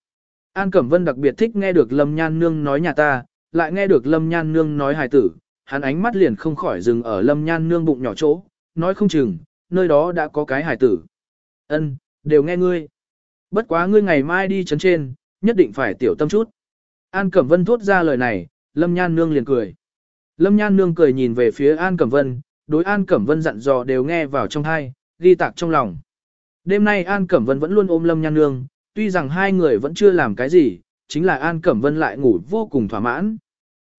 An Cẩm Vân đặc biệt thích nghe được Lâm Nhan Nương nói nhà ta, lại nghe được Lâm Nhan Nương nói hài tử, hắn ánh mắt liền không khỏi dừng ở Lâm Nhan Nương bụng nhỏ chỗ, nói không chừng, nơi đó đã có cái hải tử. Ân, đều nghe ngươi. Bất quá ngươi ngày mai đi chấn trên, nhất định phải tiểu tâm chút. An Cẩm Vân thốt ra lời này, Lâm Nhan Nương liền cười. Lâm Nhan Nương cười nhìn về phía An Cẩm Vân, đối An Cẩm Vân dặn dò đều nghe vào trong thai, ghi tạc trong lòng. Đêm nay An Cẩm Vân vẫn luôn ôm Lâm Nhan Nương, tuy rằng hai người vẫn chưa làm cái gì, chính là An Cẩm Vân lại ngủ vô cùng thỏa mãn.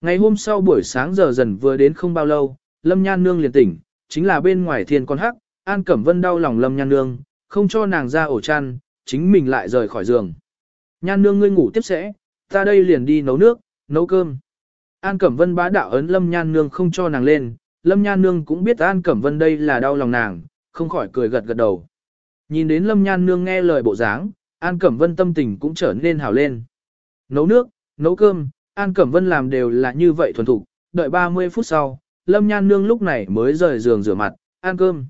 Ngày hôm sau buổi sáng giờ dần vừa đến không bao lâu, Lâm Nhan Nương liền tỉnh, chính là bên ngoài thiên con hắc, An Cẩm Vân đau lòng Lâm Nhan Nương, không cho nàng ra ổ chăn, chính mình lại rời khỏi giường. Nhan Nương ngươi ngủ tiếp sẽ, ta đây liền đi nấu nước, nấu cơm. An Cẩm Vân bá đạo ấn Lâm Nhan Nương không cho nàng lên, Lâm Nhan Nương cũng biết An Cẩm Vân đây là đau lòng nàng, không khỏi cười gật gật đầu. Nhìn đến Lâm Nhan Nương nghe lời bộ dáng, An Cẩm Vân tâm tình cũng trở nên hào lên. Nấu nước, nấu cơm, An Cẩm Vân làm đều là như vậy thuần thục, đợi 30 phút sau, Lâm Nhan Nương lúc này mới rời giường rửa mặt, ăn cơm.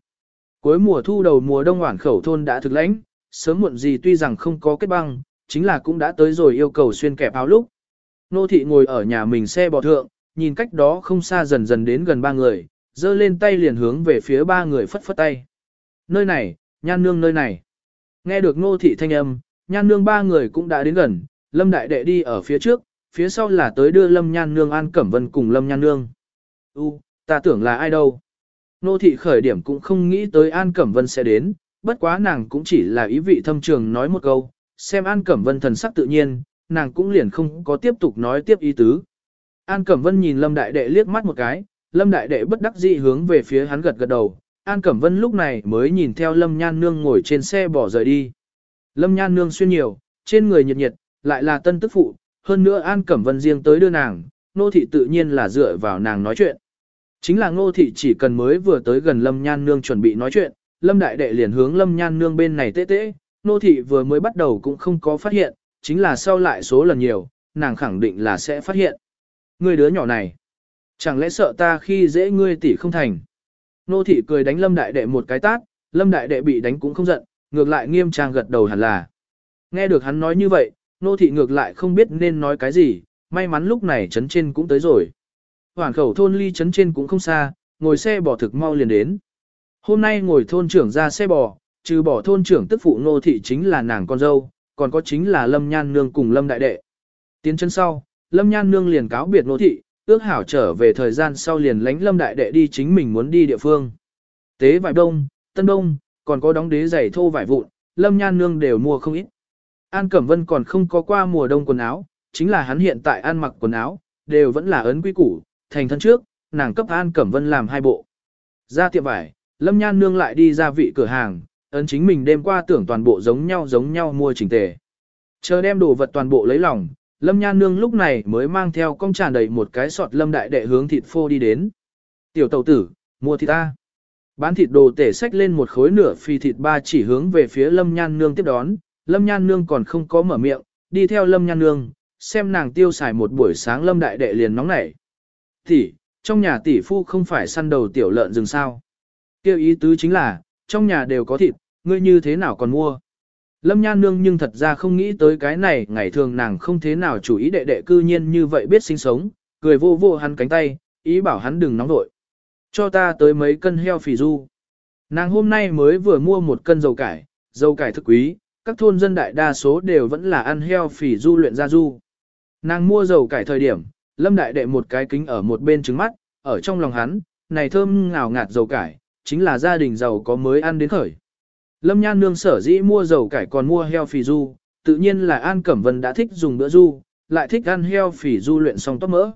Cuối mùa thu đầu mùa đông hoảng khẩu thôn đã thực lãnh, sớm muộn gì tuy rằng không có kết băng, chính là cũng đã tới rồi yêu cầu xuyên kẹp áo lúc. Nô thị ngồi ở nhà mình xe bò thượng, nhìn cách đó không xa dần dần đến gần ba người, giơ lên tay liền hướng về phía ba người phất phất tay. Nơi này, nhan nương nơi này. Nghe được nô thị thanh âm, nhan nương ba người cũng đã đến gần, lâm đại đệ đi ở phía trước, phía sau là tới đưa lâm nhan nương an cẩm vân cùng lâm nhan nương. U, ta tưởng là ai đâu. Nô thị khởi điểm cũng không nghĩ tới An Cẩm Vân sẽ đến, bất quá nàng cũng chỉ là ý vị thâm trường nói một câu, xem An Cẩm Vân thần sắc tự nhiên, nàng cũng liền không có tiếp tục nói tiếp ý tứ. An Cẩm Vân nhìn Lâm Đại Đệ liếc mắt một cái, Lâm Đại Đệ bất đắc dĩ hướng về phía hắn gật gật đầu, An Cẩm Vân lúc này mới nhìn theo Lâm Nhan Nương ngồi trên xe bỏ rời đi. Lâm Nhan Nương xuyên nhiều, trên người nhiệt nhiệt, lại là tân tức phụ, hơn nữa An Cẩm Vân riêng tới đưa nàng, nô thị tự nhiên là dựa vào nàng nói chuyện. Chính là ngô thị chỉ cần mới vừa tới gần Lâm Nhan Nương chuẩn bị nói chuyện, Lâm Đại Đệ liền hướng Lâm Nhan Nương bên này tê tê, ngô thị vừa mới bắt đầu cũng không có phát hiện, chính là sau lại số lần nhiều, nàng khẳng định là sẽ phát hiện. Người đứa nhỏ này, chẳng lẽ sợ ta khi dễ ngươi tỷ không thành. Nô thị cười đánh Lâm Đại Đệ một cái tát, Lâm Đại Đệ bị đánh cũng không giận, ngược lại nghiêm trang gật đầu hẳn là. Nghe được hắn nói như vậy, nô thị ngược lại không biết nên nói cái gì, may mắn lúc này chấn trên cũng tới rồi. Hoàn khẩu thôn ly chấn trên cũng không xa, ngồi xe bò thực mau liền đến. Hôm nay ngồi thôn trưởng ra xe bò, trừ bỏ thôn trưởng tức phụ nô thị chính là nàng con dâu, còn có chính là Lâm Nhan Nương cùng Lâm Đại Đệ. Tiến chân sau, Lâm Nhan Nương liền cáo biệt nô thị, ước hảo trở về thời gian sau liền lánh Lâm Đại Đệ đi chính mình muốn đi địa phương. Tế vải đông, tân đông, còn có đóng đế giày thô vải vụn, Lâm Nhan Nương đều mua không ít. An Cẩm Vân còn không có qua mùa đông quần áo, chính là hắn hiện tại ăn mặc quần áo, đều vẫn là ấn quy củ, thành thân trước, nàng cấp An Cẩm Vân làm hai bộ. Ra tiệm vải, Lâm Nhan Nương lại đi ra vị cửa hàng, ấn chính mình đêm qua tưởng toàn bộ giống nhau giống nhau mua chỉnh tề. Chờ đem đồ vật toàn bộ lấy lòng, Lâm Nhan Nương lúc này mới mang theo công tràn đầy một cái sọt Lâm Đại Đệ hướng thịt phô đi đến. Tiểu tàu tử, mua thịt ta. Bán thịt đồ tể sách lên một khối nửa phi thịt ba chỉ hướng về phía Lâm Nhan Nương tiếp đón, Lâm Nhan Nương còn không có mở miệng, đi theo Lâm Nhan Nương, xem nàng tiêu xài một buổi sáng Lâm Đại Đệ liền nóng nảy. Tỷ, trong nhà tỷ phu không phải săn đầu tiểu lợn rừng sao. Kêu ý tứ chính là, trong nhà đều có thịt, ngươi như thế nào còn mua. Lâm Nhan Nương nhưng thật ra không nghĩ tới cái này, ngày thường nàng không thế nào chủ ý đệ đệ cư nhiên như vậy biết sinh sống, cười vô vô hắn cánh tay, ý bảo hắn đừng nóng nội. Cho ta tới mấy cân heo phì du. Nàng hôm nay mới vừa mua một cân dầu cải, dầu cải thức quý, các thôn dân đại đa số đều vẫn là ăn heo phì du luyện ra du. Nàng mua dầu cải thời điểm, lâm đại đệ một cái kính ở một bên trứng mắt, ở trong lòng hắn, này thơm ngào ngạt dầu cải, chính là gia đình giàu có mới ăn đến khởi. Lâm Nhan Nương sở dĩ mua dầu cải còn mua heo phì du, tự nhiên là An Cẩm Vân đã thích dùng bữa du, lại thích ăn heo phì du luyện xong tóc mỡ.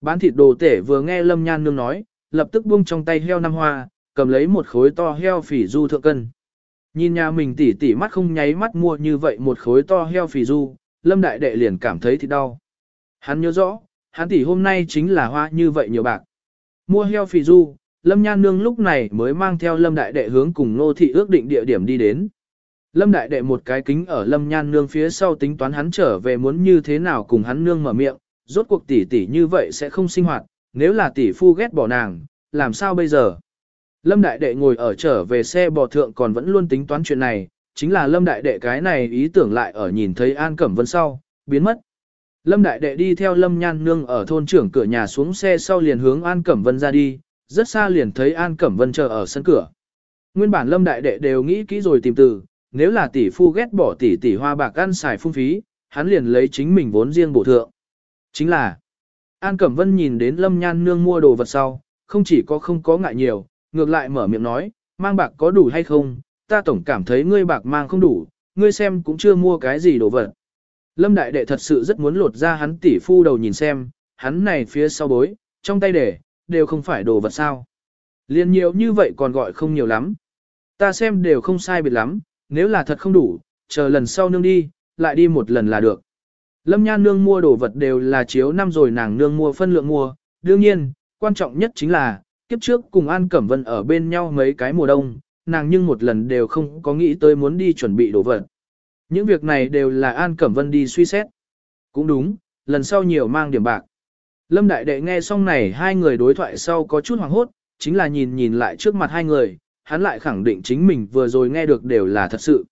Bán thịt đồ tể vừa nghe Lâm Nhan Nương nói, lập tức buông trong tay heo năm hoa, cầm lấy một khối to heo phì du thượng cân. Nhìn nhà mình tỉ tỉ mắt không nháy mắt mua như vậy một khối to heo phì du, Lâm Đại Đệ liền cảm thấy thịt đau. Hắn nhớ rõ, hắn tỷ hôm nay chính là hoa như vậy nhiều bạc. Mua heo phì du, Lâm Nhan Nương lúc này mới mang theo Lâm Đại Đệ hướng cùng Nô Thị ước định địa điểm đi đến. Lâm Đại Đệ một cái kính ở Lâm Nhan Nương phía sau tính toán hắn trở về muốn như thế nào cùng hắn nương mở miệng, rốt cuộc tỷ tỷ như vậy sẽ không sinh hoạt, nếu là tỷ phu ghét bỏ nàng, làm sao bây giờ? Lâm Đại Đệ ngồi ở trở về xe bò thượng còn vẫn luôn tính toán chuyện này, chính là Lâm Đại Đệ cái này ý tưởng lại ở nhìn thấy An Cẩm Vân sau, biến mất. Lâm Đại Đệ đi theo Lâm Nhan Nương ở thôn trưởng cửa nhà xuống xe sau liền hướng An Cẩm Vân ra đi, rất xa liền thấy An Cẩm Vân chờ ở sân cửa. Nguyên bản Lâm Đại Đệ đều nghĩ kỹ rồi tìm từ, nếu là tỷ phu ghét bỏ tỷ tỷ hoa bạc ăn xài phung phí, hắn liền lấy chính mình vốn riêng bổ thượng. Chính là, An Cẩm Vân nhìn đến Lâm Nhan Nương mua đồ vật sau, không chỉ có không có ngại nhiều, ngược lại mở miệng nói, mang bạc có đủ hay không, ta tổng cảm thấy ngươi bạc mang không đủ, ngươi xem cũng chưa mua cái gì đồ vật. Lâm Đại Đệ thật sự rất muốn lột ra hắn tỷ phu đầu nhìn xem, hắn này phía sau bối, trong tay để, đều không phải đồ vật sao. Liên nhiều như vậy còn gọi không nhiều lắm. Ta xem đều không sai biệt lắm, nếu là thật không đủ, chờ lần sau nương đi, lại đi một lần là được. Lâm Nhan nương mua đồ vật đều là chiếu năm rồi nàng nương mua phân lượng mua, đương nhiên, quan trọng nhất chính là, kiếp trước cùng An Cẩm Vân ở bên nhau mấy cái mùa đông, nàng nhưng một lần đều không có nghĩ tới muốn đi chuẩn bị đồ vật. Những việc này đều là An Cẩm Vân đi suy xét. Cũng đúng, lần sau nhiều mang điểm bạc. Lâm Đại Đệ nghe xong này hai người đối thoại sau có chút hoảng hốt, chính là nhìn nhìn lại trước mặt hai người, hắn lại khẳng định chính mình vừa rồi nghe được đều là thật sự.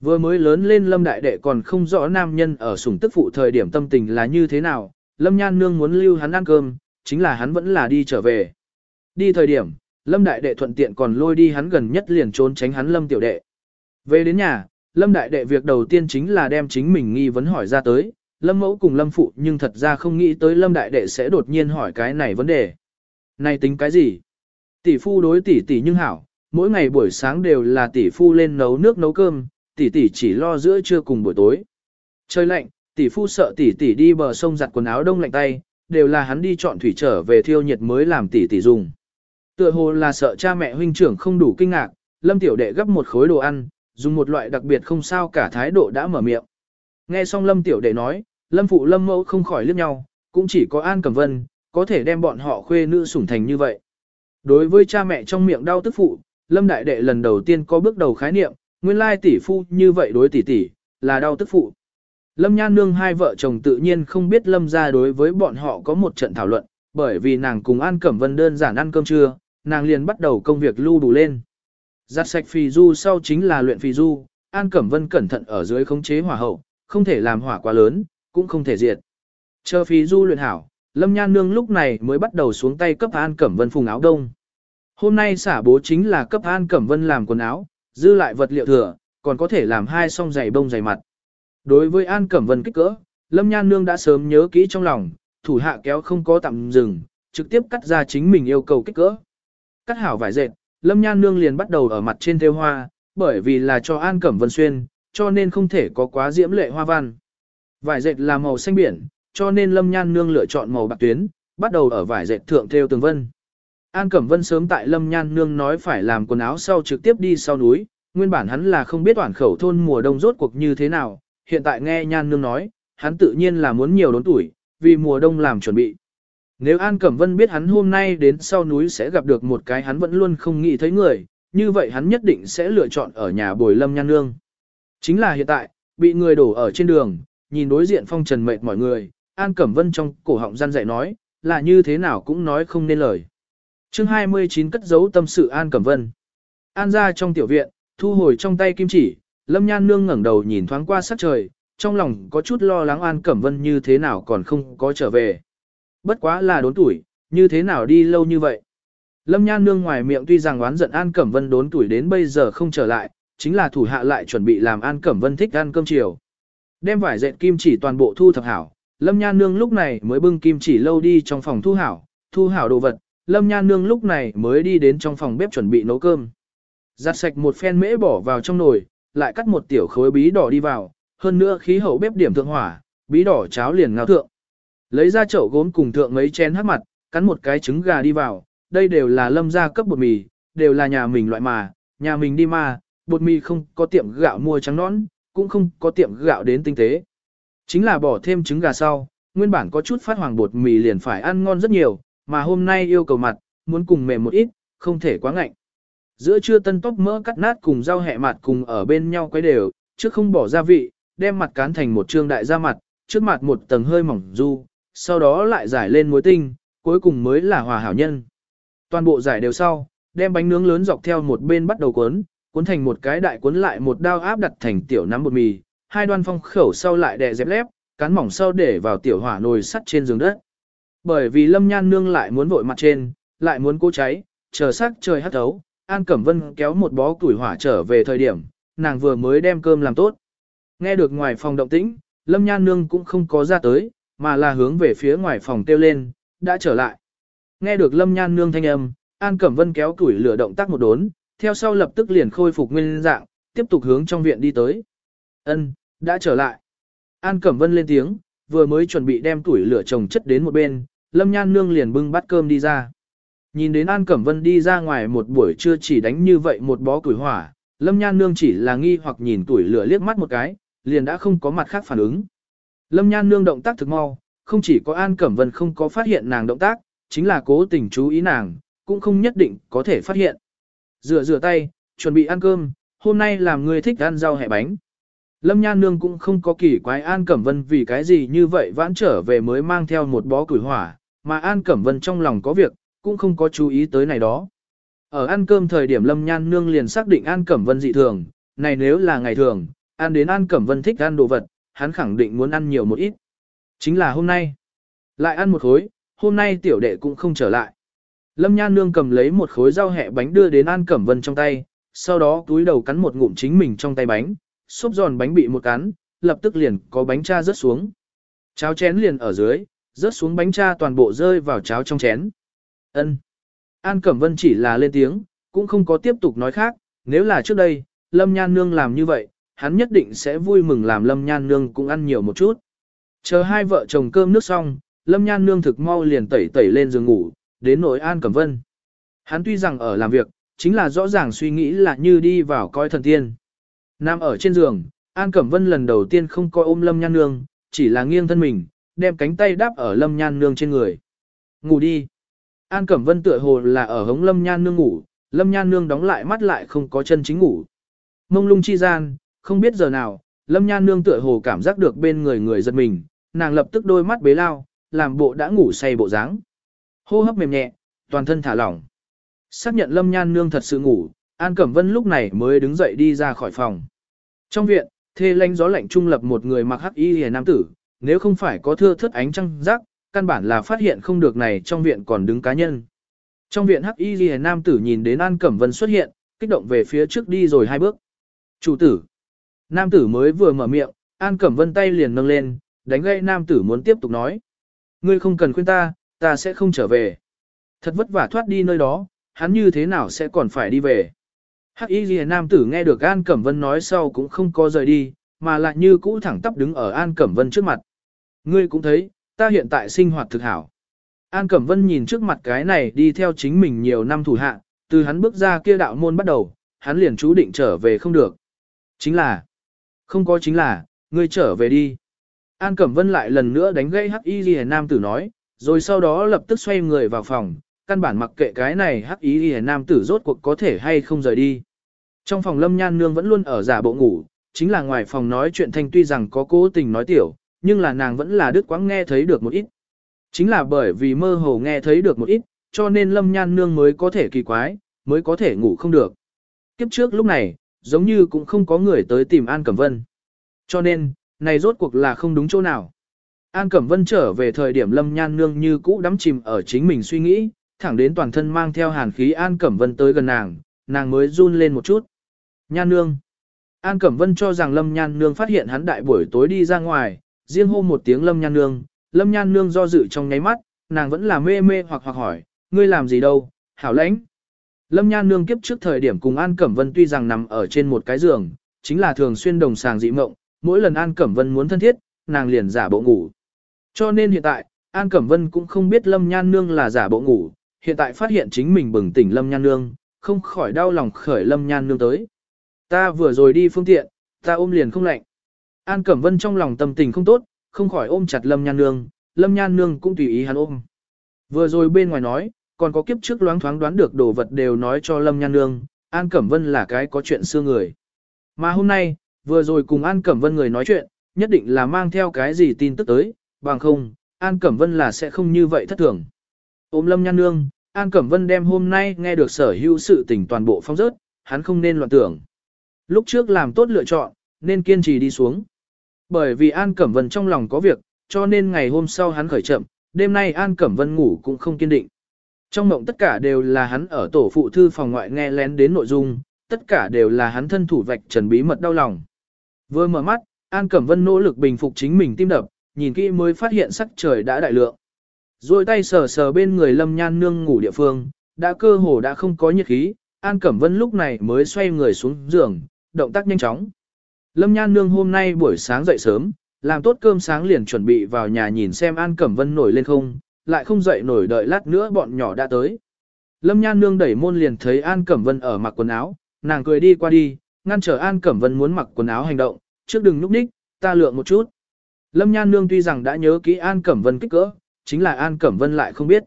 Vừa mới lớn lên Lâm Đại Đệ còn không rõ nam nhân ở sủng tức phụ thời điểm tâm tình là như thế nào, Lâm Nhan Nương muốn lưu hắn ăn cơm, chính là hắn vẫn là đi trở về. Đi thời điểm, Lâm Đại Đệ thuận tiện còn lôi đi hắn gần nhất liền trốn tránh hắn Lâm Tiểu Đệ. Về đến nhà, Lâm Đại Đệ việc đầu tiên chính là đem chính mình nghi vấn hỏi ra tới, Lâm Mẫu cùng Lâm Phụ nhưng thật ra không nghĩ tới Lâm Đại Đệ sẽ đột nhiên hỏi cái này vấn đề. Này tính cái gì? Tỷ phu đối tỷ tỷ nhưng hảo, mỗi ngày buổi sáng đều là tỷ phu lên nấu nước nấu cơm, tỷ tỷ chỉ lo giữa trưa cùng buổi tối. Trời lạnh, tỷ phu sợ tỷ tỷ đi bờ sông giặt quần áo đông lạnh tay, đều là hắn đi chọn thủy trở về thiêu nhiệt mới làm tỷ tỷ dùng. Tựa hồ là sợ cha mẹ huynh trưởng không đủ kinh ngạc, Lâm tiểu đệ gấp một khối đồ ăn, dùng một loại đặc biệt không sao cả thái độ đã mở miệng. Nghe xong Lâm tiểu đệ nói, Lâm phụ Lâm mẫu không khỏi liếc nhau, cũng chỉ có An Cẩm Vân, có thể đem bọn họ khuê nữ sủng thành như vậy. Đối với cha mẹ trong miệng đau tức phụ, Lâm đại đệ lần đầu tiên có bước đầu khái niệm, nguyên lai tỷ phu như vậy đối tỷ tỷ, là đau tức phụ. Lâm Nhan Nương hai vợ chồng tự nhiên không biết Lâm ra đối với bọn họ có một trận thảo luận, bởi vì nàng cùng An Cẩm Vân đơn giản ăn cơm trưa, nàng liền bắt đầu công việc lưu đủ lên. Giặt sạch phì du sau chính là luyện phì du, An Cẩm Vân cẩn thận ở dưới khống chế hỏa hậu, không thể làm hỏa quá lớn, cũng không thể diệt. Chờ phì du luyện hảo, Lâm Nhan Nương lúc này mới bắt đầu xuống tay cấp An Cẩm Vân phùng áo đông. Hôm nay xả bố chính là cấp An Cẩm Vân làm quần áo, Dư lại vật liệu thừa, còn có thể làm hai song giày bông giày mặt. Đối với An Cẩm Vân kích cỡ, Lâm Nhan Nương đã sớm nhớ kỹ trong lòng, thủ hạ kéo không có tạm dừng, trực tiếp cắt ra chính mình yêu cầu kích cỡ. Cắt hảo vải dệt, Lâm Nhan Nương liền bắt đầu ở mặt trên theo hoa, bởi vì là cho An Cẩm Vân xuyên, cho nên không thể có quá diễm lệ hoa văn. Vải dệt là màu xanh biển, cho nên Lâm Nhan Nương lựa chọn màu bạc tuyến, bắt đầu ở vải dệt thượng theo tường vân. An Cẩm Vân sớm tại Lâm Nhan Nương nói phải làm quần áo sau trực tiếp đi sau núi, nguyên bản hắn là không biết toàn khẩu thôn mùa đông rốt cuộc như thế nào, hiện tại nghe Nhan Nương nói, hắn tự nhiên là muốn nhiều đốn tuổi, vì mùa đông làm chuẩn bị. Nếu An Cẩm Vân biết hắn hôm nay đến sau núi sẽ gặp được một cái hắn vẫn luôn không nghĩ thấy người, như vậy hắn nhất định sẽ lựa chọn ở nhà bồi Lâm Nhan Nương. Chính là hiện tại, bị người đổ ở trên đường, nhìn đối diện phong trần mệt mọi người, An Cẩm Vân trong cổ họng gian dạy nói, là như thế nào cũng nói không nên lời. chương 29 cất giấu tâm sự An Cẩm Vân. An ra trong tiểu viện, thu hồi trong tay kim chỉ, Lâm Nhan Nương ngẩng đầu nhìn thoáng qua sát trời, trong lòng có chút lo lắng An Cẩm Vân như thế nào còn không có trở về. Bất quá là đốn tuổi, như thế nào đi lâu như vậy. Lâm Nhan Nương ngoài miệng tuy rằng oán giận An Cẩm Vân đốn tuổi đến bây giờ không trở lại, chính là thủ hạ lại chuẩn bị làm An Cẩm Vân thích ăn cơm chiều. Đem vải dệt kim chỉ toàn bộ thu thập hảo, Lâm Nhan Nương lúc này mới bưng kim chỉ lâu đi trong phòng thu hảo, thu hảo đồ vật, Lâm Nhan Nương lúc này mới đi đến trong phòng bếp chuẩn bị nấu cơm. Giặt sạch một phen mễ bỏ vào trong nồi, lại cắt một tiểu khối bí đỏ đi vào, hơn nữa khí hậu bếp điểm thượng hỏa, bí đỏ cháo liền ngao thượng. Lấy ra chậu gốm cùng thượng mấy chén hát mặt, cắn một cái trứng gà đi vào, đây đều là lâm gia cấp bột mì, đều là nhà mình loại mà, nhà mình đi mà, bột mì không có tiệm gạo mua trắng nõn, cũng không có tiệm gạo đến tinh tế. Chính là bỏ thêm trứng gà sau, nguyên bản có chút phát hoàng bột mì liền phải ăn ngon rất nhiều, mà hôm nay yêu cầu mặt, muốn cùng mềm một ít, không thể quá ngạnh. Giữa trưa tân tóc mỡ cắt nát cùng rau hẹ mặt cùng ở bên nhau quấy đều, trước không bỏ gia vị, đem mặt cán thành một trương đại gia mặt, trước mặt một tầng hơi mỏng du, sau đó lại giải lên muối tinh, cuối cùng mới là hòa hảo nhân. Toàn bộ giải đều sau, đem bánh nướng lớn dọc theo một bên bắt đầu cuốn, cuốn thành một cái đại cuốn lại một đao áp đặt thành tiểu nắm bột mì, hai đoan phong khẩu sau lại đè dẹp lép, cán mỏng sau để vào tiểu hỏa nồi sắt trên giường đất. Bởi vì Lâm Nhan Nương lại muốn vội mặt trên, lại muốn cố cháy, chờ sắc trời hắt thấu, An Cẩm Vân kéo một bó củi hỏa trở về thời điểm, nàng vừa mới đem cơm làm tốt. Nghe được ngoài phòng động tĩnh, Lâm Nhan Nương cũng không có ra tới, mà là hướng về phía ngoài phòng kêu lên, đã trở lại. Nghe được Lâm Nhan Nương thanh âm, An Cẩm Vân kéo củi lửa động tác một đốn, theo sau lập tức liền khôi phục nguyên dạng, tiếp tục hướng trong viện đi tới. Ân, đã trở lại. An Cẩm Vân lên tiếng, vừa mới chuẩn bị đem tuổi lửa trồng chất đến một bên, Lâm Nhan Nương liền bưng bát cơm đi ra. Nhìn đến An Cẩm Vân đi ra ngoài một buổi trưa chỉ đánh như vậy một bó củi hỏa, Lâm Nhan Nương chỉ là nghi hoặc nhìn tuổi lửa liếc mắt một cái, liền đã không có mặt khác phản ứng. Lâm Nhan Nương động tác thực mau, không chỉ có An Cẩm Vân không có phát hiện nàng động tác, chính là cố tình chú ý nàng, cũng không nhất định có thể phát hiện. Rửa rửa tay, chuẩn bị ăn cơm, hôm nay làm người thích ăn rau hẹ bánh. Lâm Nhan Nương cũng không có kỳ quái An Cẩm Vân vì cái gì như vậy vãn trở về mới mang theo một bó củi hỏa, mà An Cẩm Vân trong lòng có việc, cũng không có chú ý tới này đó. Ở ăn cơm thời điểm Lâm Nhan Nương liền xác định An Cẩm Vân dị thường, này nếu là ngày thường, ăn đến An Cẩm Vân thích ăn đồ vật, hắn khẳng định muốn ăn nhiều một ít. Chính là hôm nay. Lại ăn một khối, hôm nay tiểu đệ cũng không trở lại. Lâm Nhan Nương cầm lấy một khối rau hẹ bánh đưa đến An Cẩm Vân trong tay, sau đó túi đầu cắn một ngụm chính mình trong tay bánh, xốp giòn bánh bị một cắn, lập tức liền có bánh cha rớt xuống. Cháo chén liền ở dưới, rớt xuống bánh cha toàn bộ rơi vào cháo trong chén. Ân. An Cẩm Vân chỉ là lên tiếng, cũng không có tiếp tục nói khác, nếu là trước đây, Lâm Nhan Nương làm như vậy, hắn nhất định sẽ vui mừng làm Lâm Nhan Nương cũng ăn nhiều một chút. Chờ hai vợ chồng cơm nước xong, Lâm Nhan Nương thực mau liền tẩy tẩy lên giường ngủ, đến nỗi An Cẩm Vân. Hắn tuy rằng ở làm việc, chính là rõ ràng suy nghĩ là như đi vào coi thần tiên. Nam ở trên giường, An Cẩm Vân lần đầu tiên không coi ôm Lâm Nhan Nương, chỉ là nghiêng thân mình, đem cánh tay đáp ở Lâm Nhan Nương trên người. Ngủ đi. An Cẩm Vân tựa hồ là ở hống Lâm Nhan Nương ngủ, Lâm Nhan Nương đóng lại mắt lại không có chân chính ngủ. Mông lung chi gian, không biết giờ nào, Lâm Nhan Nương tựa hồ cảm giác được bên người người giật mình, nàng lập tức đôi mắt bế lao, làm bộ đã ngủ say bộ dáng. Hô hấp mềm nhẹ, toàn thân thả lỏng. Xác nhận Lâm Nhan Nương thật sự ngủ, An Cẩm Vân lúc này mới đứng dậy đi ra khỏi phòng. Trong viện, thê lanh gió lạnh trung lập một người mặc hắc y hề nam tử, nếu không phải có thưa thất ánh trăng rác, căn bản là phát hiện không được này trong viện còn đứng cá nhân. Trong viện hắc y hề nam tử nhìn đến An Cẩm Vân xuất hiện, kích động về phía trước đi rồi hai bước. Chủ tử. Nam tử mới vừa mở miệng, An Cẩm Vân tay liền nâng lên, đánh gây nam tử muốn tiếp tục nói. Ngươi không cần khuyên ta, ta sẽ không trở về. Thật vất vả thoát đi nơi đó, hắn như thế nào sẽ còn phải đi về. Hắc y ghi nam tử nghe được An Cẩm Vân nói sau cũng không có rời đi, mà lại như cũ thẳng tắp đứng ở An Cẩm Vân trước mặt. Ngươi cũng thấy, ta hiện tại sinh hoạt thực hảo. An Cẩm Vân nhìn trước mặt cái này đi theo chính mình nhiều năm thủ hạ, từ hắn bước ra kia đạo môn bắt đầu, hắn liền chú định trở về không được. Chính là, không có chính là, ngươi trở về đi. An Cẩm Vân lại lần nữa đánh gãy Hắc Y Ghi Nam tử nói, rồi sau đó lập tức xoay người vào phòng, căn bản mặc kệ cái này Hắc Y Ghi Nam tử rốt cuộc có thể hay không rời đi. Trong phòng Lâm Nhan Nương vẫn luôn ở giả bộ ngủ, chính là ngoài phòng nói chuyện thanh tuy rằng có cố tình nói tiểu, nhưng là nàng vẫn là đứt quãng nghe thấy được một ít. Chính là bởi vì mơ hồ nghe thấy được một ít, cho nên Lâm Nhan Nương mới có thể kỳ quái, mới có thể ngủ không được. Kiếp trước lúc này, giống như cũng không có người tới tìm An Cẩm Vân. Cho nên, này rốt cuộc là không đúng chỗ nào. An Cẩm Vân trở về thời điểm Lâm Nhan Nương như cũ đắm chìm ở chính mình suy nghĩ, thẳng đến toàn thân mang theo hàn khí An Cẩm Vân tới gần nàng, nàng mới run lên một chút. Nhan Nương. An Cẩm Vân cho rằng Lâm Nhan Nương phát hiện hắn đại buổi tối đi ra ngoài, riêng hô một tiếng Lâm Nhan Nương, Lâm Nhan Nương do dự trong nháy mắt, nàng vẫn là mê mê hoặc hoặc hỏi, ngươi làm gì đâu, hảo lãnh. Lâm Nhan Nương kiếp trước thời điểm cùng An Cẩm Vân tuy rằng nằm ở trên một cái giường, chính là thường xuyên đồng sàng dị mộng, mỗi lần An Cẩm Vân muốn thân thiết, nàng liền giả bộ ngủ. Cho nên hiện tại, An Cẩm Vân cũng không biết Lâm Nhan Nương là giả bộ ngủ, hiện tại phát hiện chính mình bừng tỉnh Lâm Nhan Nương, không khỏi đau lòng khởi Lâm Nhan Nương tới. Ta vừa rồi đi phương tiện, ta ôm liền không lạnh. An Cẩm Vân trong lòng tâm tình không tốt, không khỏi ôm chặt Lâm Nhan Nương, Lâm Nhan Nương cũng tùy ý hắn ôm. Vừa rồi bên ngoài nói, còn có kiếp trước loáng thoáng đoán được đồ vật đều nói cho Lâm Nhan Nương, An Cẩm Vân là cái có chuyện xưa người. Mà hôm nay, vừa rồi cùng An Cẩm Vân người nói chuyện, nhất định là mang theo cái gì tin tức tới, bằng không, An Cẩm Vân là sẽ không như vậy thất thường. Ôm Lâm Nhan Nương, An Cẩm Vân đem hôm nay nghe được sở hữu sự tình toàn bộ phong rớt, hắn không nên loạn tưởng. Lúc trước làm tốt lựa chọn, nên kiên trì đi xuống. Bởi vì An Cẩm Vân trong lòng có việc, cho nên ngày hôm sau hắn khởi chậm, đêm nay An Cẩm Vân ngủ cũng không kiên định. Trong mộng tất cả đều là hắn ở tổ phụ thư phòng ngoại nghe lén đến nội dung, tất cả đều là hắn thân thủ vạch trần bí mật đau lòng. Vừa mở mắt, An Cẩm Vân nỗ lực bình phục chính mình tim đập, nhìn kỹ mới phát hiện sắc trời đã đại lượng. Rồi tay sờ sờ bên người Lâm Nhan Nương ngủ địa phương, đã cơ hồ đã không có nhiệt khí, An Cẩm Vân lúc này mới xoay người xuống giường, động tác nhanh chóng. Lâm Nhan Nương hôm nay buổi sáng dậy sớm, làm tốt cơm sáng liền chuẩn bị vào nhà nhìn xem An Cẩm Vân nổi lên không, lại không dậy nổi đợi lát nữa bọn nhỏ đã tới. Lâm Nhan Nương đẩy môn liền thấy An Cẩm Vân ở mặc quần áo, nàng cười đi qua đi, ngăn trở An Cẩm Vân muốn mặc quần áo hành động, trước đừng núp đích ta lượng một chút. Lâm Nhan Nương tuy rằng đã nhớ kỹ An Cẩm Vân kích cỡ, chính là An Cẩm Vân lại không biết.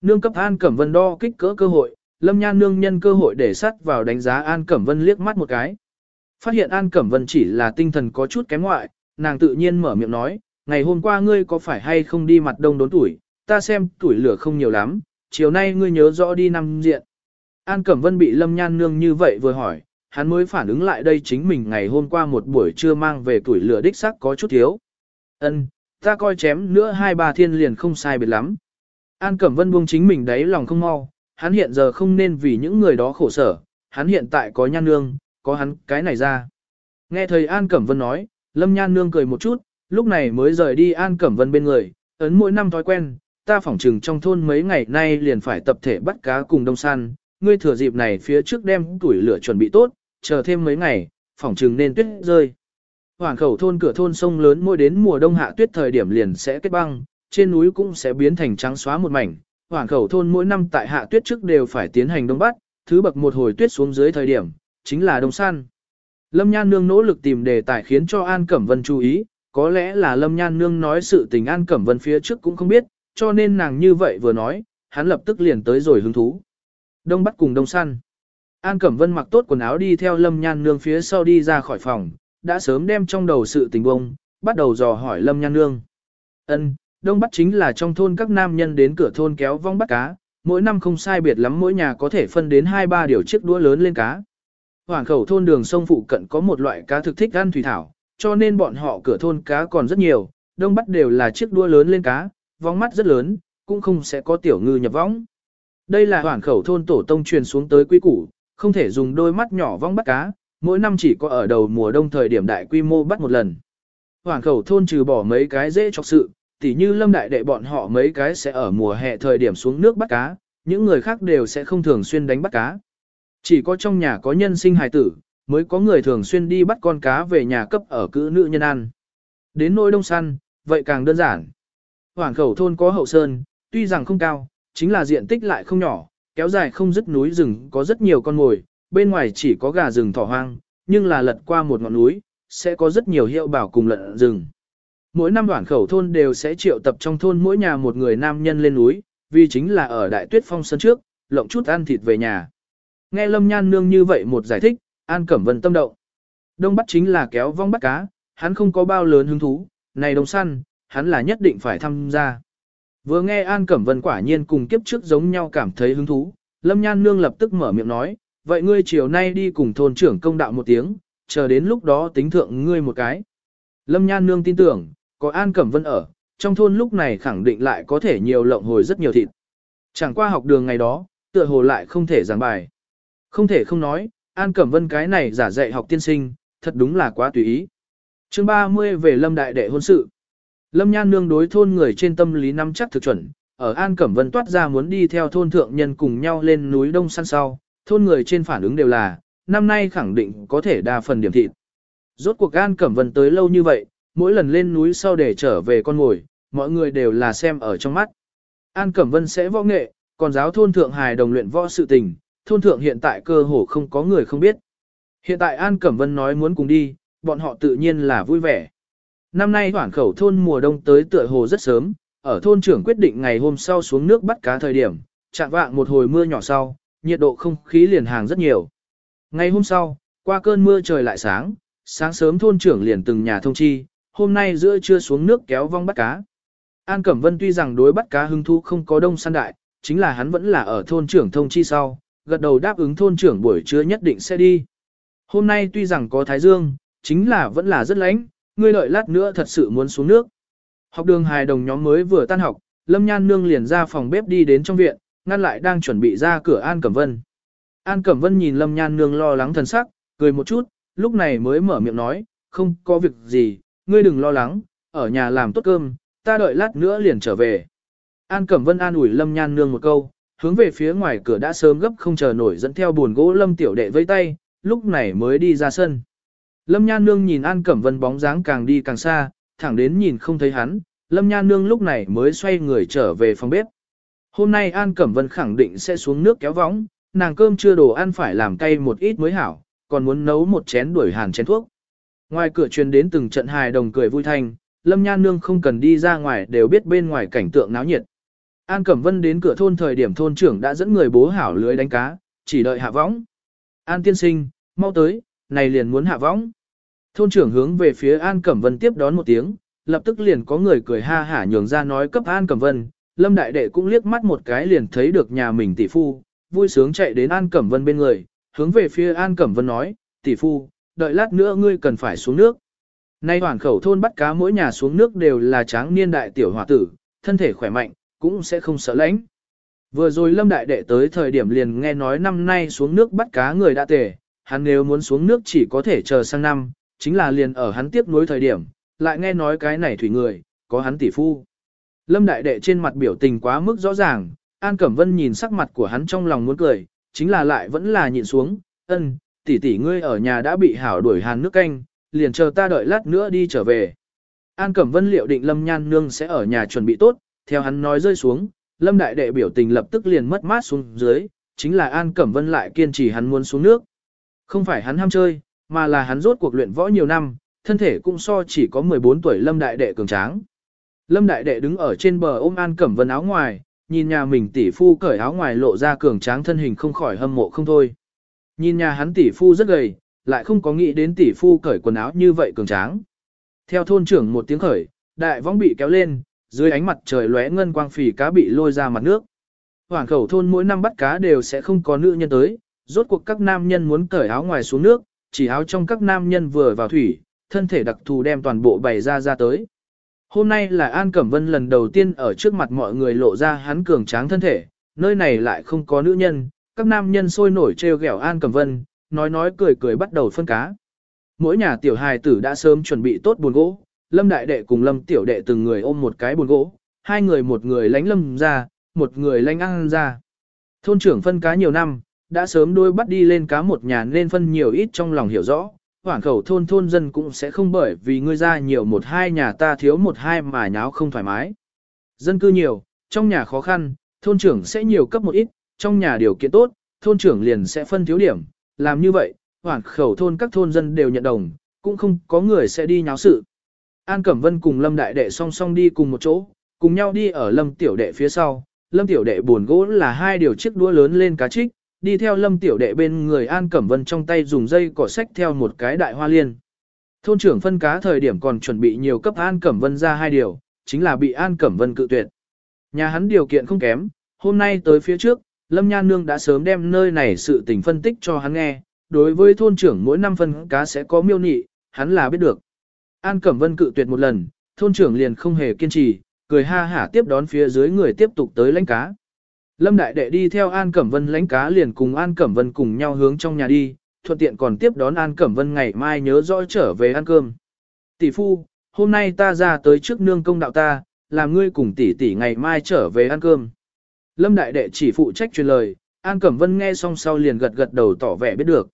Nương cấp An Cẩm Vân đo kích cỡ cơ hội, Lâm Nhan Nương nhân cơ hội để sắt vào đánh giá An Cẩm Vân liếc mắt một cái. Phát hiện An Cẩm Vân chỉ là tinh thần có chút kém ngoại, nàng tự nhiên mở miệng nói, ngày hôm qua ngươi có phải hay không đi mặt đông đốn tuổi, ta xem tuổi lửa không nhiều lắm, chiều nay ngươi nhớ rõ đi năm diện. An Cẩm Vân bị Lâm Nhan Nương như vậy vừa hỏi, hắn mới phản ứng lại đây chính mình ngày hôm qua một buổi trưa mang về tuổi lửa đích sắc có chút thiếu. Ân, ta coi chém nữa hai ba thiên liền không sai biệt lắm. An Cẩm Vân buông chính mình đấy lòng không mau, hắn hiện giờ không nên vì những người đó khổ sở, hắn hiện tại có nhan nương, có hắn cái này ra. Nghe thầy An Cẩm Vân nói, Lâm Nhan nương cười một chút, lúc này mới rời đi An Cẩm Vân bên người, ấn mỗi năm thói quen, ta phỏng trừng trong thôn mấy ngày nay liền phải tập thể bắt cá cùng đông săn, ngươi thừa dịp này phía trước đem tuổi lửa chuẩn bị tốt, chờ thêm mấy ngày, phỏng trừng nên tuyết rơi. Hoàng khẩu thôn cửa thôn sông lớn mỗi đến mùa đông hạ tuyết thời điểm liền sẽ kết băng, trên núi cũng sẽ biến thành trắng xóa một mảnh. Hoàng khẩu thôn mỗi năm tại hạ tuyết trước đều phải tiến hành đông bắt, thứ bậc một hồi tuyết xuống dưới thời điểm, chính là đông săn. Lâm Nhan Nương nỗ lực tìm đề tài khiến cho An Cẩm Vân chú ý, có lẽ là Lâm Nhan Nương nói sự tình An Cẩm Vân phía trước cũng không biết, cho nên nàng như vậy vừa nói, hắn lập tức liền tới rồi hứng thú. Đông bắt cùng đông săn. An Cẩm Vân mặc tốt quần áo đi theo Lâm Nhan Nương phía sau đi ra khỏi phòng, đã sớm đem trong đầu sự tình bông, bắt đầu dò hỏi Lâm Nhan Nương. Ân, đông bắt chính là trong thôn các nam nhân đến cửa thôn kéo vong bắt cá, mỗi năm không sai biệt lắm mỗi nhà có thể phân đến 2-3 điều chiếc đũa lớn lên cá. Hoàng khẩu thôn đường sông phụ cận có một loại cá thực thích ăn thủy thảo, cho nên bọn họ cửa thôn cá còn rất nhiều, đông bắt đều là chiếc đũa lớn lên cá, vong mắt rất lớn, cũng không sẽ có tiểu ngư nhập võng. Đây là hoàn khẩu thôn tổ tông truyền xuống tới quy củ, không thể dùng đôi mắt nhỏ vong bắt cá, mỗi năm chỉ có ở đầu mùa đông thời điểm đại quy mô bắt một lần. Hoàn khẩu thôn trừ bỏ mấy cái dễ chọc sự, tỉ như lâm đại đệ bọn họ mấy cái sẽ ở mùa hè thời điểm xuống nước bắt cá, những người khác đều sẽ không thường xuyên đánh bắt cá. Chỉ có trong nhà có nhân sinh hài tử, mới có người thường xuyên đi bắt con cá về nhà cấp ở cữ nữ nhân ăn. Đến nỗi đông săn, vậy càng đơn giản. Hoàng khẩu thôn có hậu sơn, tuy rằng không cao, chính là diện tích lại không nhỏ, kéo dài không dứt núi rừng có rất nhiều con mồi, bên ngoài chỉ có gà rừng thỏ hoang, nhưng là lật qua một ngọn núi, sẽ có rất nhiều hiệu bảo cùng lợn rừng. Mỗi năm đoàn khẩu thôn đều sẽ triệu tập trong thôn mỗi nhà một người nam nhân lên núi, vì chính là ở đại tuyết phong sân trước, lộng chút ăn thịt về nhà. Nghe Lâm Nhan Nương như vậy một giải thích, An Cẩm Vân tâm động. Đông bắt chính là kéo vong bắt cá, hắn không có bao lớn hứng thú, này đồng săn, hắn là nhất định phải tham gia. Vừa nghe An Cẩm Vân quả nhiên cùng kiếp trước giống nhau cảm thấy hứng thú, Lâm Nhan Nương lập tức mở miệng nói, vậy ngươi chiều nay đi cùng thôn trưởng công đạo một tiếng, chờ đến lúc đó tính thượng ngươi một cái. Lâm Nhan Nương tin tưởng, có An Cẩm Vân ở, trong thôn lúc này khẳng định lại có thể nhiều lộng hồi rất nhiều thịt. Chẳng qua học đường ngày đó, tựa hồ lại không thể giảng bài. Không thể không nói, An Cẩm Vân cái này giả dạy học tiên sinh, thật đúng là quá tùy ý. chương 30 về Lâm Đại Đệ hôn sự. Lâm Nhan Nương đối thôn người trên tâm lý nắm chắc thực chuẩn, ở An Cẩm Vân toát ra muốn đi theo thôn thượng nhân cùng nhau lên núi Đông săn sau, thôn người trên phản ứng đều là, năm nay khẳng định có thể đa phần điểm thịt. Rốt cuộc An Cẩm Vân tới lâu như vậy, mỗi lần lên núi sau để trở về con ngồi, mọi người đều là xem ở trong mắt. An Cẩm Vân sẽ võ nghệ, còn giáo thôn thượng hài đồng luyện võ sự tình, thôn thượng hiện tại cơ hồ không có người không biết. Hiện tại An Cẩm Vân nói muốn cùng đi, bọn họ tự nhiên là vui vẻ. Năm nay hoảng khẩu thôn mùa đông tới tựa hồ rất sớm, ở thôn trưởng quyết định ngày hôm sau xuống nước bắt cá thời điểm, chạm vạng một hồi mưa nhỏ sau, nhiệt độ không khí liền hàng rất nhiều. Ngày hôm sau, qua cơn mưa trời lại sáng, sáng sớm thôn trưởng liền từng nhà thông chi, hôm nay giữa trưa xuống nước kéo vong bắt cá. An Cẩm Vân tuy rằng đối bắt cá hứng thú không có đông săn đại, chính là hắn vẫn là ở thôn trưởng thông chi sau, gật đầu đáp ứng thôn trưởng buổi trưa nhất định sẽ đi. Hôm nay tuy rằng có thái dương, chính là vẫn là rất lạnh, ngươi đợi lát nữa thật sự muốn xuống nước. Học đường hài đồng nhóm mới vừa tan học, Lâm Nhan Nương liền ra phòng bếp đi đến trong viện, ngăn lại đang chuẩn bị ra cửa An Cẩm Vân. An Cẩm Vân nhìn Lâm Nhan Nương lo lắng thần sắc, cười một chút, lúc này mới mở miệng nói, không có việc gì, ngươi đừng lo lắng, ở nhà làm tốt cơm, ta đợi lát nữa liền trở về. An Cẩm Vân an ủi Lâm Nhan Nương một câu, hướng về phía ngoài cửa đã sớm gấp không chờ nổi dẫn theo buồn gỗ Lâm Tiểu Đệ vây tay, lúc này mới đi ra sân. Lâm Nhan Nương nhìn An Cẩm Vân bóng dáng càng đi càng xa, thẳng đến nhìn không thấy hắn, Lâm Nhan Nương lúc này mới xoay người trở về phòng bếp. Hôm nay An Cẩm Vân khẳng định sẽ xuống nước kéo võng, nàng cơm chưa đồ ăn phải làm cay một ít mới hảo, còn muốn nấu một chén đuổi hàn chén thuốc. Ngoài cửa truyền đến từng trận hài đồng cười vui thanh, Lâm Nhan Nương không cần đi ra ngoài đều biết bên ngoài cảnh tượng náo nhiệt. An Cẩm Vân đến cửa thôn thời điểm thôn trưởng đã dẫn người bố hảo lưới đánh cá, chỉ đợi hạ võng. An tiên sinh, mau tới, này liền muốn hạ võng. Thôn trưởng hướng về phía An Cẩm Vân tiếp đón một tiếng, lập tức liền có người cười ha hả nhường ra nói cấp An Cẩm Vân. Lâm Đại Đệ cũng liếc mắt một cái liền thấy được nhà mình tỷ phu, vui sướng chạy đến An Cẩm Vân bên người, hướng về phía An Cẩm Vân nói, tỷ phu, đợi lát nữa ngươi cần phải xuống nước. Nay hoàn khẩu thôn bắt cá mỗi nhà xuống nước đều là tráng niên đại tiểu hòa tử, thân thể khỏe mạnh, cũng sẽ không sợ lãnh. Vừa rồi Lâm Đại Đệ tới thời điểm liền nghe nói năm nay xuống nước bắt cá người đã tề, hắn nếu muốn xuống nước chỉ có thể chờ sang năm, chính là liền ở hắn tiếp nối thời điểm, lại nghe nói cái này thủy người, có hắn tỷ phu. Lâm Đại Đệ trên mặt biểu tình quá mức rõ ràng, An Cẩm Vân nhìn sắc mặt của hắn trong lòng muốn cười, chính là lại vẫn là nhịn xuống, ân, tỷ tỷ ngươi ở nhà đã bị hảo đuổi hàn nước canh, liền chờ ta đợi lát nữa đi trở về. An Cẩm Vân liệu định Lâm Nhan Nương sẽ ở nhà chuẩn bị tốt, theo hắn nói rơi xuống, Lâm Đại Đệ biểu tình lập tức liền mất mát xuống dưới, chính là An Cẩm Vân lại kiên trì hắn muốn xuống nước. Không phải hắn ham chơi, mà là hắn rốt cuộc luyện võ nhiều năm, thân thể cũng so chỉ có 14 tuổi Lâm Đại Đệ cường tráng. Lâm Đại Đệ đứng ở trên bờ ôm An Cẩm Vân áo ngoài, nhìn nhà mình tỷ phu cởi áo ngoài lộ ra cường tráng thân hình không khỏi hâm mộ không thôi. Nhìn nhà hắn tỷ phu rất gầy, lại không có nghĩ đến tỷ phu cởi quần áo như vậy cường tráng. Theo thôn trưởng một tiếng khởi, đại võng bị kéo lên, dưới ánh mặt trời lóe ngân quang phì cá bị lôi ra mặt nước. Hoàng khẩu thôn mỗi năm bắt cá đều sẽ không có nữ nhân tới, rốt cuộc các nam nhân muốn cởi áo ngoài xuống nước, chỉ áo trong các nam nhân vừa vào thủy, thân thể đặc thù đem toàn bộ bày ra ra tới. Hôm nay là An Cẩm Vân lần đầu tiên ở trước mặt mọi người lộ ra hắn cường tráng thân thể, nơi này lại không có nữ nhân, các nam nhân sôi nổi trêu ghẹo An Cẩm Vân, nói nói cười cười bắt đầu phân cá. Mỗi nhà tiểu hài tử đã sớm chuẩn bị tốt buồn gỗ, Lâm đại đệ cùng Lâm tiểu đệ từng người ôm một cái buồn gỗ, hai người một người lánh Lâm ra, một người lánh ăn ra. Thôn trưởng phân cá nhiều năm, đã sớm đôi bắt đi lên cá một nhà nên phân nhiều ít trong lòng hiểu rõ, hoảng khẩu thôn thôn dân cũng sẽ không bởi vì ngươi ra nhiều một hai nhà ta thiếu một hai mà nháo không thoải mái. Dân cư nhiều, trong nhà khó khăn, thôn trưởng sẽ nhiều cấp một ít, trong nhà điều kiện tốt, thôn trưởng liền sẽ phân thiếu điểm, làm như vậy, hoảng khẩu thôn các thôn dân đều nhận đồng, cũng không có người sẽ đi nháo sự. An Cẩm Vân cùng Lâm Đại Đệ song song đi cùng một chỗ, cùng nhau đi ở Lâm Tiểu Đệ phía sau, Lâm Tiểu Đệ buồn gỗ là hai điều chiếc đũa lớn lên cá trích, đi theo lâm tiểu đệ bên người An Cẩm Vân trong tay dùng dây cỏ sách theo một cái đại hoa liên. Thôn trưởng phân cá thời điểm còn chuẩn bị nhiều cấp An Cẩm Vân ra hai điều, chính là bị An Cẩm Vân cự tuyệt. Nhà hắn điều kiện không kém, hôm nay tới phía trước, Lâm Nhan Nương đã sớm đem nơi này sự tình phân tích cho hắn nghe, đối với thôn trưởng mỗi năm phân cá sẽ có miêu nị, hắn là biết được. An Cẩm Vân cự tuyệt một lần, thôn trưởng liền không hề kiên trì, cười ha hả tiếp đón phía dưới người tiếp tục tới lãnh cá. Lâm Đại Đệ đi theo An Cẩm Vân lánh cá liền cùng An Cẩm Vân cùng nhau hướng trong nhà đi, thuận tiện còn tiếp đón An Cẩm Vân ngày mai nhớ rõ trở về ăn cơm. Tỷ phu, hôm nay ta ra tới trước nương công đạo ta, làm ngươi cùng tỷ tỷ ngày mai trở về ăn cơm. Lâm Đại Đệ chỉ phụ trách truyền lời, An Cẩm Vân nghe xong sau liền gật gật đầu tỏ vẻ biết được.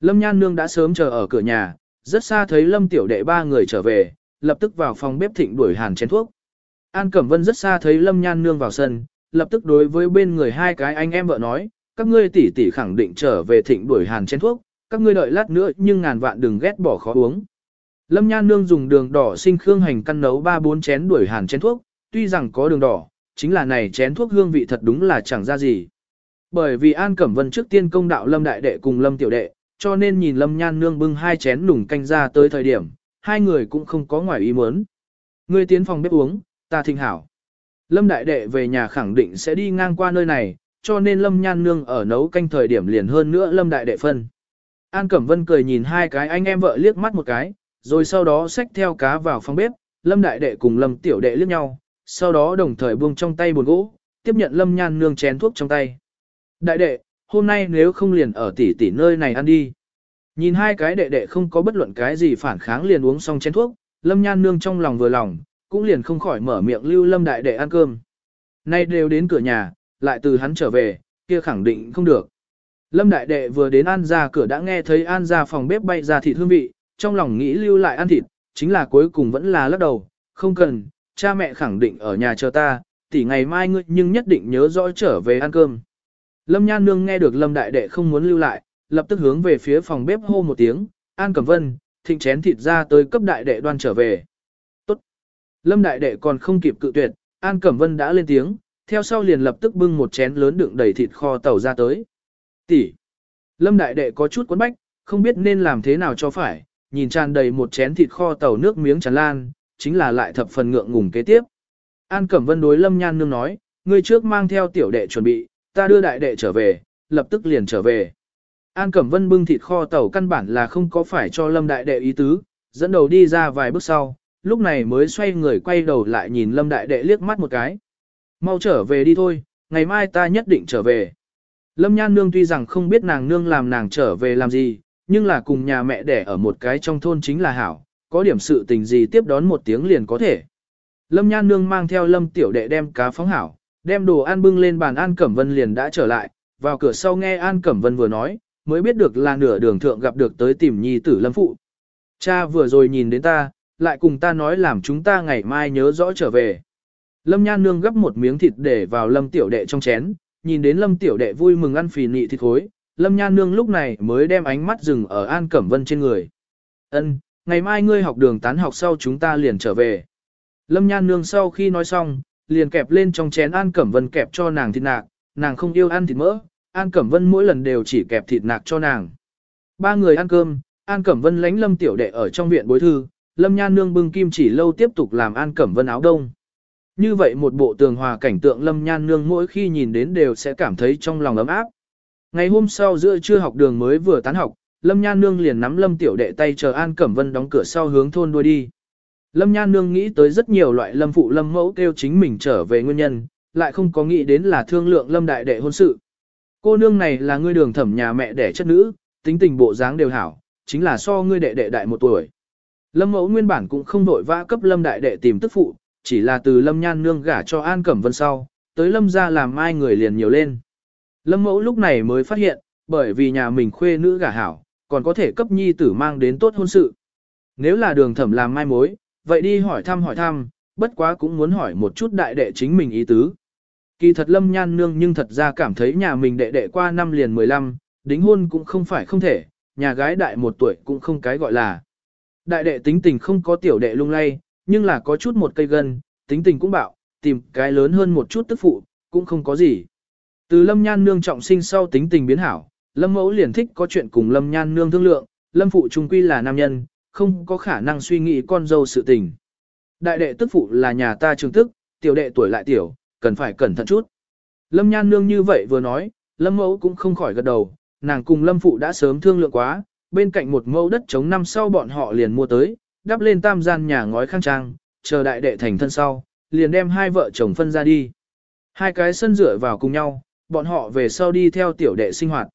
Lâm Nhan Nương đã sớm chờ ở cửa nhà, rất xa thấy Lâm Tiểu Đệ ba người trở về, lập tức vào phòng bếp thịnh đuổi hàn chén thuốc. An Cẩm Vân rất xa thấy Lâm Nhan Nương vào sân, lập tức đối với bên người hai cái anh em vợ nói, các ngươi tỷ tỷ khẳng định trở về thịnh đuổi hàn chén thuốc, các ngươi đợi lát nữa nhưng ngàn vạn đừng ghét bỏ khó uống. Lâm Nhan Nương dùng đường đỏ sinh khương hành căn nấu 3-4 chén đuổi hàn chén thuốc, tuy rằng có đường đỏ, chính là này chén thuốc hương vị thật đúng là chẳng ra gì. Bởi vì An Cẩm Vân trước tiên công đạo Lâm Đại Đệ cùng Lâm Tiểu Đệ, cho nên nhìn Lâm Nhan Nương bưng hai chén nùng canh ra tới thời điểm, hai người cũng không có ngoài ý muốn. Ngươi tiến phòng bếp uống, ta thịnh hảo. Lâm Đại Đệ về nhà khẳng định sẽ đi ngang qua nơi này, cho nên Lâm Nhan Nương ở nấu canh thời điểm liền hơn nữa Lâm Đại Đệ phân. An Cẩm Vân cười nhìn hai cái anh em vợ liếc mắt một cái, rồi sau đó xách theo cá vào phòng bếp, Lâm Đại Đệ cùng Lâm Tiểu Đệ liếc nhau, sau đó đồng thời buông trong tay buồn gỗ, tiếp nhận Lâm Nhan Nương chén thuốc trong tay. Đại Đệ, hôm nay nếu không liền ở tỷ tỷ nơi này ăn đi. Nhìn hai cái đệ đệ không có bất luận cái gì phản kháng liền uống xong chén thuốc, Lâm Nhan Nương trong lòng vừa lòng, cũng liền không khỏi mở miệng lưu lâm đại đệ ăn cơm. Nay đều đến cửa nhà, lại từ hắn trở về, kia khẳng định không được. Lâm đại đệ vừa đến an ra cửa đã nghe thấy an ra phòng bếp bay ra thịt hương vị, trong lòng nghĩ lưu lại ăn thịt, chính là cuối cùng vẫn là lắc đầu, không cần, cha mẹ khẳng định ở nhà chờ ta, tỉ ngày mai ngươi nhưng nhất định nhớ rõ trở về ăn cơm. Lâm Nhan Nương nghe được Lâm Đại Đệ không muốn lưu lại, lập tức hướng về phía phòng bếp hô một tiếng, An Cẩm Vân, thịnh chén thịt ra tới cấp Đại Đệ đoan trở về. Lâm đại đệ còn không kịp cự tuyệt, An Cẩm Vân đã lên tiếng, theo sau liền lập tức bưng một chén lớn đựng đầy thịt kho tàu ra tới. Tỷ. Lâm đại đệ có chút quấn bách, không biết nên làm thế nào cho phải, nhìn tràn đầy một chén thịt kho tàu nước miếng tràn lan, chính là lại thập phần ngượng ngùng kế tiếp. An Cẩm Vân đối Lâm Nhan Nương nói, ngươi trước mang theo tiểu đệ chuẩn bị, ta đưa đại đệ trở về, lập tức liền trở về. An Cẩm Vân bưng thịt kho tàu căn bản là không có phải cho Lâm đại đệ ý tứ, dẫn đầu đi ra vài bước sau, lúc này mới xoay người quay đầu lại nhìn Lâm Đại Đệ liếc mắt một cái. Mau trở về đi thôi, ngày mai ta nhất định trở về. Lâm Nhan Nương tuy rằng không biết nàng nương làm nàng trở về làm gì, nhưng là cùng nhà mẹ đẻ ở một cái trong thôn chính là hảo, có điểm sự tình gì tiếp đón một tiếng liền có thể. Lâm Nhan Nương mang theo Lâm Tiểu Đệ đem cá phóng hảo, đem đồ ăn bưng lên bàn An Cẩm Vân liền đã trở lại, vào cửa sau nghe An Cẩm Vân vừa nói, mới biết được là nửa đường thượng gặp được tới tìm nhi tử Lâm Phụ. Cha vừa rồi nhìn đến ta, lại cùng ta nói làm chúng ta ngày mai nhớ rõ trở về. Lâm Nhan Nương gấp một miếng thịt để vào Lâm Tiểu Đệ trong chén, nhìn đến Lâm Tiểu Đệ vui mừng ăn phì nị thịt khối, Lâm Nhan Nương lúc này mới đem ánh mắt dừng ở An Cẩm Vân trên người. Ân, ngày mai ngươi học đường tán học sau chúng ta liền trở về. Lâm Nhan Nương sau khi nói xong, liền kẹp lên trong chén An Cẩm Vân kẹp cho nàng thịt nạc, nàng không yêu ăn thịt mỡ, An Cẩm Vân mỗi lần đều chỉ kẹp thịt nạc cho nàng. Ba người ăn cơm, An Cẩm Vân lánh Lâm Tiểu Đệ ở trong viện bối thư, Lâm Nhan Nương bưng kim chỉ lâu tiếp tục làm An Cẩm Vân áo đông. Như vậy một bộ tường hòa cảnh tượng Lâm Nhan Nương mỗi khi nhìn đến đều sẽ cảm thấy trong lòng ấm áp. Ngày hôm sau giữa trưa học đường mới vừa tán học, Lâm Nhan Nương liền nắm Lâm Tiểu Đệ tay chờ An Cẩm Vân đóng cửa sau hướng thôn đuôi đi. Lâm Nhan Nương nghĩ tới rất nhiều loại Lâm phụ Lâm mẫu kêu chính mình trở về nguyên nhân, lại không có nghĩ đến là thương lượng Lâm Đại Đệ hôn sự. Cô nương này là ngươi đường thẩm nhà mẹ đẻ chất nữ, tính tình bộ dáng đều hảo, chính là so ngươi đệ đệ đại một tuổi. Lâm mẫu nguyên bản cũng không đội vã cấp lâm đại đệ tìm tức phụ, chỉ là từ lâm nhan nương gả cho An Cẩm Vân sau, tới lâm ra làm mai người liền nhiều lên. Lâm mẫu lúc này mới phát hiện, bởi vì nhà mình khuê nữ gả hảo, còn có thể cấp nhi tử mang đến tốt hôn sự. Nếu là đường thẩm làm mai mối, vậy đi hỏi thăm hỏi thăm, bất quá cũng muốn hỏi một chút đại đệ chính mình ý tứ. Kỳ thật lâm nhan nương nhưng thật ra cảm thấy nhà mình đệ đệ qua năm liền 15, đính hôn cũng không phải không thể, nhà gái đại một tuổi cũng không cái gọi là. Đại đệ tính tình không có tiểu đệ lung lay, nhưng là có chút một cây gân, tính tình cũng bạo, tìm cái lớn hơn một chút tức phụ, cũng không có gì. Từ lâm nhan nương trọng sinh sau tính tình biến hảo, lâm mẫu liền thích có chuyện cùng lâm nhan nương thương lượng, lâm phụ trung quy là nam nhân, không có khả năng suy nghĩ con dâu sự tình. Đại đệ tức phụ là nhà ta trường tức, tiểu đệ tuổi lại tiểu, cần phải cẩn thận chút. Lâm nhan nương như vậy vừa nói, lâm mẫu cũng không khỏi gật đầu, nàng cùng lâm phụ đã sớm thương lượng quá, bên cạnh một mẫu đất chống năm sau bọn họ liền mua tới, đắp lên tam gian nhà ngói khang trang, chờ đại đệ thành thân sau, liền đem hai vợ chồng phân ra đi. Hai cái sân rửa vào cùng nhau, bọn họ về sau đi theo tiểu đệ sinh hoạt.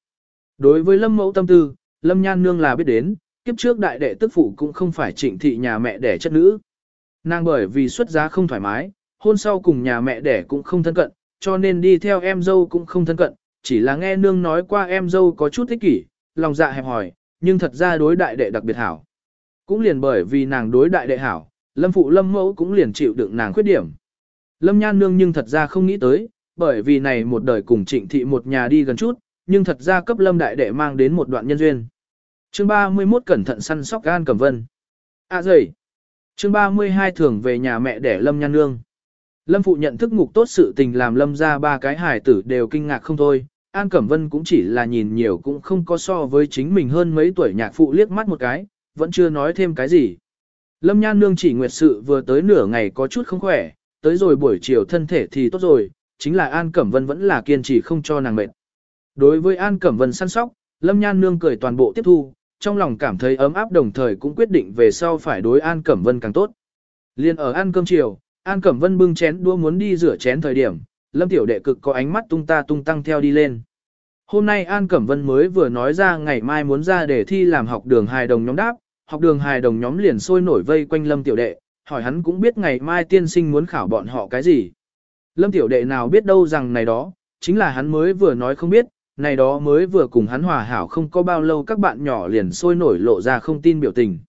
Đối với lâm mẫu tâm tư, lâm nhan nương là biết đến, kiếp trước đại đệ tức phụ cũng không phải trịnh thị nhà mẹ đẻ chất nữ. Nàng bởi vì xuất giá không thoải mái, hôn sau cùng nhà mẹ đẻ cũng không thân cận, cho nên đi theo em dâu cũng không thân cận, chỉ là nghe nương nói qua em dâu có chút thích kỷ, lòng dạ hẹp hỏi, nhưng thật ra đối đại đệ đặc biệt hảo. Cũng liền bởi vì nàng đối đại đệ hảo, lâm phụ lâm mẫu cũng liền chịu đựng nàng khuyết điểm. Lâm nhan nương nhưng thật ra không nghĩ tới, bởi vì này một đời cùng trịnh thị một nhà đi gần chút, nhưng thật ra cấp lâm đại đệ mang đến một đoạn nhân duyên. Chương 31 cẩn thận săn sóc gan cẩm vân. À dậy. Chương 32 thường về nhà mẹ đẻ lâm nhan nương. Lâm phụ nhận thức ngục tốt sự tình làm lâm ra ba cái hài tử đều kinh ngạc không thôi. An Cẩm Vân cũng chỉ là nhìn nhiều cũng không có so với chính mình hơn mấy tuổi nhạc phụ liếc mắt một cái, vẫn chưa nói thêm cái gì. Lâm Nhan Nương chỉ nguyệt sự vừa tới nửa ngày có chút không khỏe, tới rồi buổi chiều thân thể thì tốt rồi, chính là An Cẩm Vân vẫn là kiên trì không cho nàng mệt. Đối với An Cẩm Vân săn sóc, Lâm Nhan Nương cười toàn bộ tiếp thu, trong lòng cảm thấy ấm áp đồng thời cũng quyết định về sau phải đối An Cẩm Vân càng tốt. Liên ở ăn cơm chiều, An Cẩm Vân bưng chén đua muốn đi rửa chén thời điểm, Lâm Tiểu Đệ cực có ánh mắt tung ta tung tăng theo đi lên. Hôm nay An Cẩm Vân mới vừa nói ra ngày mai muốn ra để thi làm học đường hài đồng nhóm đáp, học đường hài đồng nhóm liền sôi nổi vây quanh Lâm Tiểu Đệ, hỏi hắn cũng biết ngày mai tiên sinh muốn khảo bọn họ cái gì. Lâm Tiểu Đệ nào biết đâu rằng này đó, chính là hắn mới vừa nói không biết, này đó mới vừa cùng hắn hòa hảo không có bao lâu các bạn nhỏ liền sôi nổi lộ ra không tin biểu tình.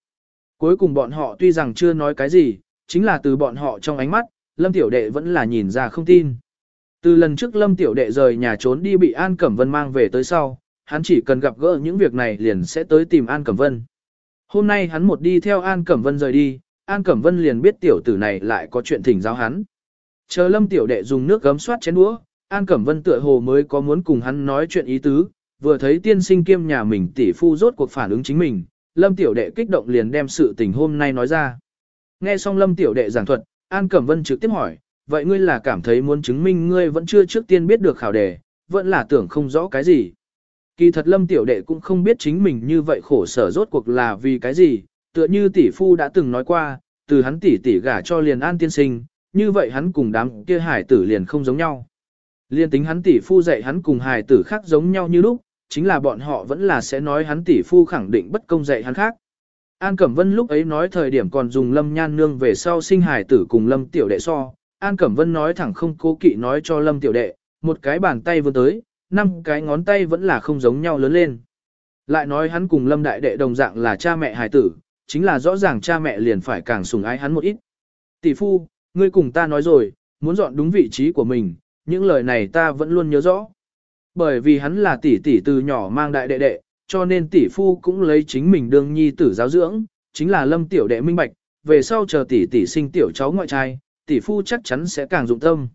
Cuối cùng bọn họ tuy rằng chưa nói cái gì, chính là từ bọn họ trong ánh mắt, Lâm Tiểu Đệ vẫn là nhìn ra không tin. Từ lần trước Lâm Tiểu Đệ rời nhà trốn đi bị An Cẩm Vân mang về tới sau, hắn chỉ cần gặp gỡ những việc này liền sẽ tới tìm An Cẩm Vân. Hôm nay hắn một đi theo An Cẩm Vân rời đi, An Cẩm Vân liền biết tiểu tử này lại có chuyện thỉnh giáo hắn. Chờ Lâm Tiểu Đệ dùng nước gấm soát chén đũa, An Cẩm Vân tựa hồ mới có muốn cùng hắn nói chuyện ý tứ, vừa thấy tiên sinh kiêm nhà mình tỷ phu rốt cuộc phản ứng chính mình, Lâm Tiểu Đệ kích động liền đem sự tình hôm nay nói ra. Nghe xong Lâm Tiểu Đệ giảng thuật, An Cẩm Vân trực tiếp hỏi, vậy ngươi là cảm thấy muốn chứng minh ngươi vẫn chưa trước tiên biết được khảo đề, vẫn là tưởng không rõ cái gì. Kỳ thật Lâm Tiểu Đệ cũng không biết chính mình như vậy khổ sở rốt cuộc là vì cái gì, tựa như tỷ phu đã từng nói qua, từ hắn tỷ tỷ gả cho liền an tiên sinh, như vậy hắn cùng đám kia hải tử liền không giống nhau. Liên tính hắn tỷ phu dạy hắn cùng hài tử khác giống nhau như lúc, chính là bọn họ vẫn là sẽ nói hắn tỷ phu khẳng định bất công dạy hắn khác. An Cẩm Vân lúc ấy nói thời điểm còn dùng Lâm Nhan Nương về sau sinh hài tử cùng Lâm Tiểu Đệ so. An Cẩm Vân nói thẳng không cố kỵ nói cho Lâm Tiểu Đệ, một cái bàn tay vươn tới, năm cái ngón tay vẫn là không giống nhau lớn lên. Lại nói hắn cùng Lâm Đại Đệ đồng dạng là cha mẹ hài tử, chính là rõ ràng cha mẹ liền phải càng sủng ái hắn một ít. Tỷ phu, ngươi cùng ta nói rồi, muốn dọn đúng vị trí của mình, những lời này ta vẫn luôn nhớ rõ. Bởi vì hắn là tỷ tỷ từ nhỏ mang đại đệ đệ, cho nên tỷ phu cũng lấy chính mình đương nhi tử giáo dưỡng, chính là lâm tiểu đệ minh bạch, về sau chờ tỷ tỷ sinh tiểu cháu ngoại trai, tỷ phu chắc chắn sẽ càng dụng tâm.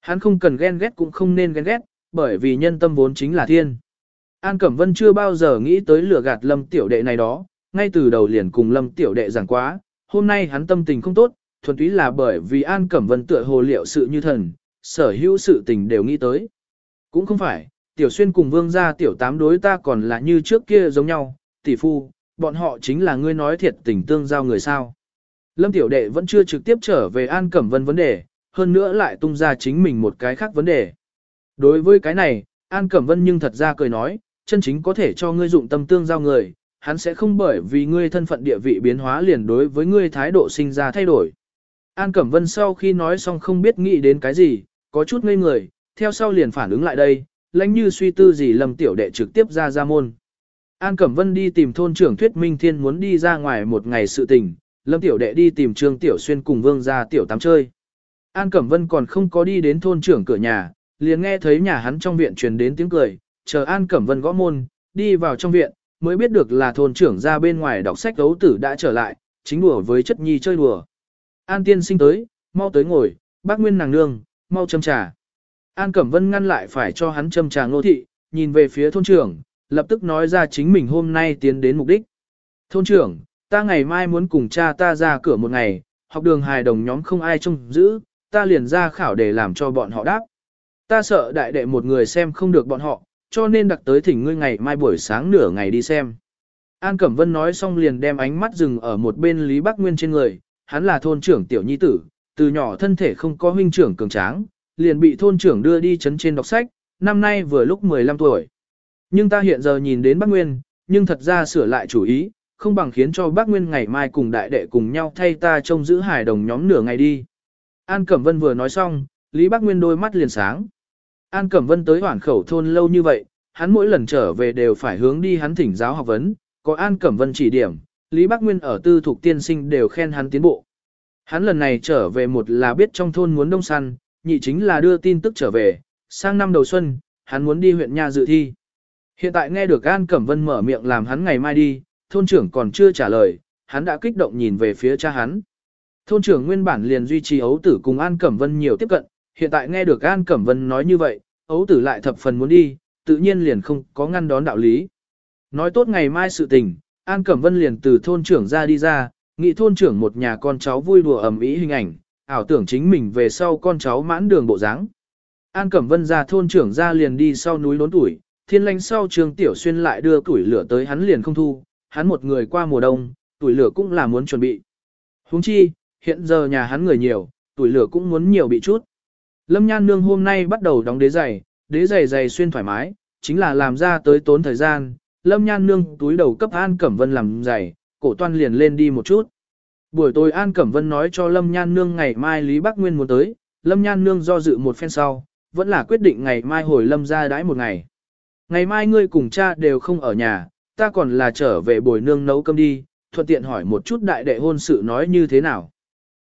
Hắn không cần ghen ghét cũng không nên ghen ghét, bởi vì nhân tâm vốn chính là thiên. An Cẩm Vân chưa bao giờ nghĩ tới lừa gạt lâm tiểu đệ này đó, ngay từ đầu liền cùng lâm tiểu đệ giảng quá, hôm nay hắn tâm tình không tốt, thuần túy là bởi vì An Cẩm Vân tựa hồ liệu sự như thần, sở hữu sự tình đều nghĩ tới. Cũng không phải, tiểu xuyên cùng vương gia tiểu tám đối ta còn là như trước kia giống nhau, tỷ phu, bọn họ chính là ngươi nói thiệt tình tương giao người sao. Lâm tiểu đệ vẫn chưa trực tiếp trở về An Cẩm Vân vấn đề, hơn nữa lại tung ra chính mình một cái khác vấn đề. Đối với cái này, An Cẩm Vân nhưng thật ra cười nói, chân chính có thể cho ngươi dụng tâm tương giao người, hắn sẽ không bởi vì ngươi thân phận địa vị biến hóa liền đối với ngươi thái độ sinh ra thay đổi. An Cẩm Vân sau khi nói xong không biết nghĩ đến cái gì, có chút ngây người, theo sau liền phản ứng lại đây, lãnh như suy tư gì Lâm tiểu đệ trực tiếp ra ra môn. An Cẩm Vân đi tìm thôn trưởng Thuyết Minh Thiên muốn đi ra ngoài một ngày sự tình, Lâm Tiểu Đệ đi tìm Trương Tiểu Xuyên cùng Vương gia Tiểu Tám chơi. An Cẩm Vân còn không có đi đến thôn trưởng cửa nhà, liền nghe thấy nhà hắn trong viện truyền đến tiếng cười, chờ An Cẩm Vân gõ môn, đi vào trong viện, mới biết được là thôn trưởng ra bên ngoài đọc sách đấu tử đã trở lại, chính đùa với chất nhi chơi đùa. An tiên sinh tới, mau tới ngồi, bác Nguyên nàng nương, mau châm trà. An Cẩm Vân ngăn lại phải cho hắn châm trà ngô thị, nhìn về phía thôn trưởng, lập tức nói ra chính mình hôm nay tiến đến mục đích. Thôn trưởng, ta ngày mai muốn cùng cha ta ra cửa một ngày, học đường hài đồng nhóm không ai trông giữ, ta liền ra khảo để làm cho bọn họ đáp. Ta sợ đại đệ một người xem không được bọn họ, cho nên đặc tới thỉnh ngươi ngày mai buổi sáng nửa ngày đi xem. An Cẩm Vân nói xong liền đem ánh mắt dừng ở một bên Lý Bắc Nguyên trên người, hắn là thôn trưởng tiểu nhi tử, từ nhỏ thân thể không có huynh trưởng cường tráng, liền bị thôn trưởng đưa đi chấn trên đọc sách, năm nay vừa lúc 15 tuổi. Nhưng ta hiện giờ nhìn đến Bắc Nguyên, nhưng thật ra sửa lại chủ ý, không bằng khiến cho Bắc Nguyên ngày mai cùng đại đệ cùng nhau thay ta trông giữ hải đồng nhóm nửa ngày đi. An Cẩm Vân vừa nói xong, Lý Bắc Nguyên đôi mắt liền sáng. An Cẩm Vân tới hoảng khẩu thôn lâu như vậy, hắn mỗi lần trở về đều phải hướng đi hắn thỉnh giáo học vấn, có An Cẩm Vân chỉ điểm, Lý Bắc Nguyên ở tư thuộc tiên sinh đều khen hắn tiến bộ. Hắn lần này trở về một là biết trong thôn muốn đông săn, nhị chính là đưa tin tức trở về, sang năm đầu xuân, hắn muốn đi huyện nha dự thi. Hiện tại nghe được An Cẩm Vân mở miệng làm hắn ngày mai đi, thôn trưởng còn chưa trả lời, hắn đã kích động nhìn về phía cha hắn. Thôn trưởng nguyên bản liền duy trì ấu tử cùng An Cẩm Vân nhiều tiếp cận, hiện tại nghe được An Cẩm Vân nói như vậy, ấu tử lại thập phần muốn đi, tự nhiên liền không có ngăn đón đạo lý. Nói tốt ngày mai sự tình, An Cẩm Vân liền từ thôn trưởng ra đi ra, nghị thôn trưởng một nhà con cháu vui đùa ầm ĩ hình ảnh, ảo tưởng chính mình về sau con cháu mãn đường bộ dáng. An Cẩm Vân ra thôn trưởng ra liền đi sau núi lốn tuổi, thiên lanh sau trường tiểu xuyên lại đưa tuổi lửa tới hắn liền không thu, hắn một người qua mùa đông, tuổi lửa cũng là muốn chuẩn bị. Huống chi, hiện giờ nhà hắn người nhiều, tuổi lửa cũng muốn nhiều bị chút. Lâm Nhan Nương hôm nay bắt đầu đóng đế giày, đế giày giày xuyên thoải mái, chính là làm ra tới tốn thời gian. Lâm Nhan Nương túi đầu cấp An Cẩm Vân làm giày, cổ toan liền lên đi một chút. Buổi tối An Cẩm Vân nói cho Lâm Nhan Nương ngày mai Lý Bắc Nguyên muốn tới, Lâm Nhan Nương do dự một phen sau, vẫn là quyết định ngày mai hồi Lâm ra đãi một ngày. Ngày mai ngươi cùng cha đều không ở nhà, ta còn là trở về bồi nương nấu cơm đi, thuận tiện hỏi một chút đại đệ hôn sự nói như thế nào.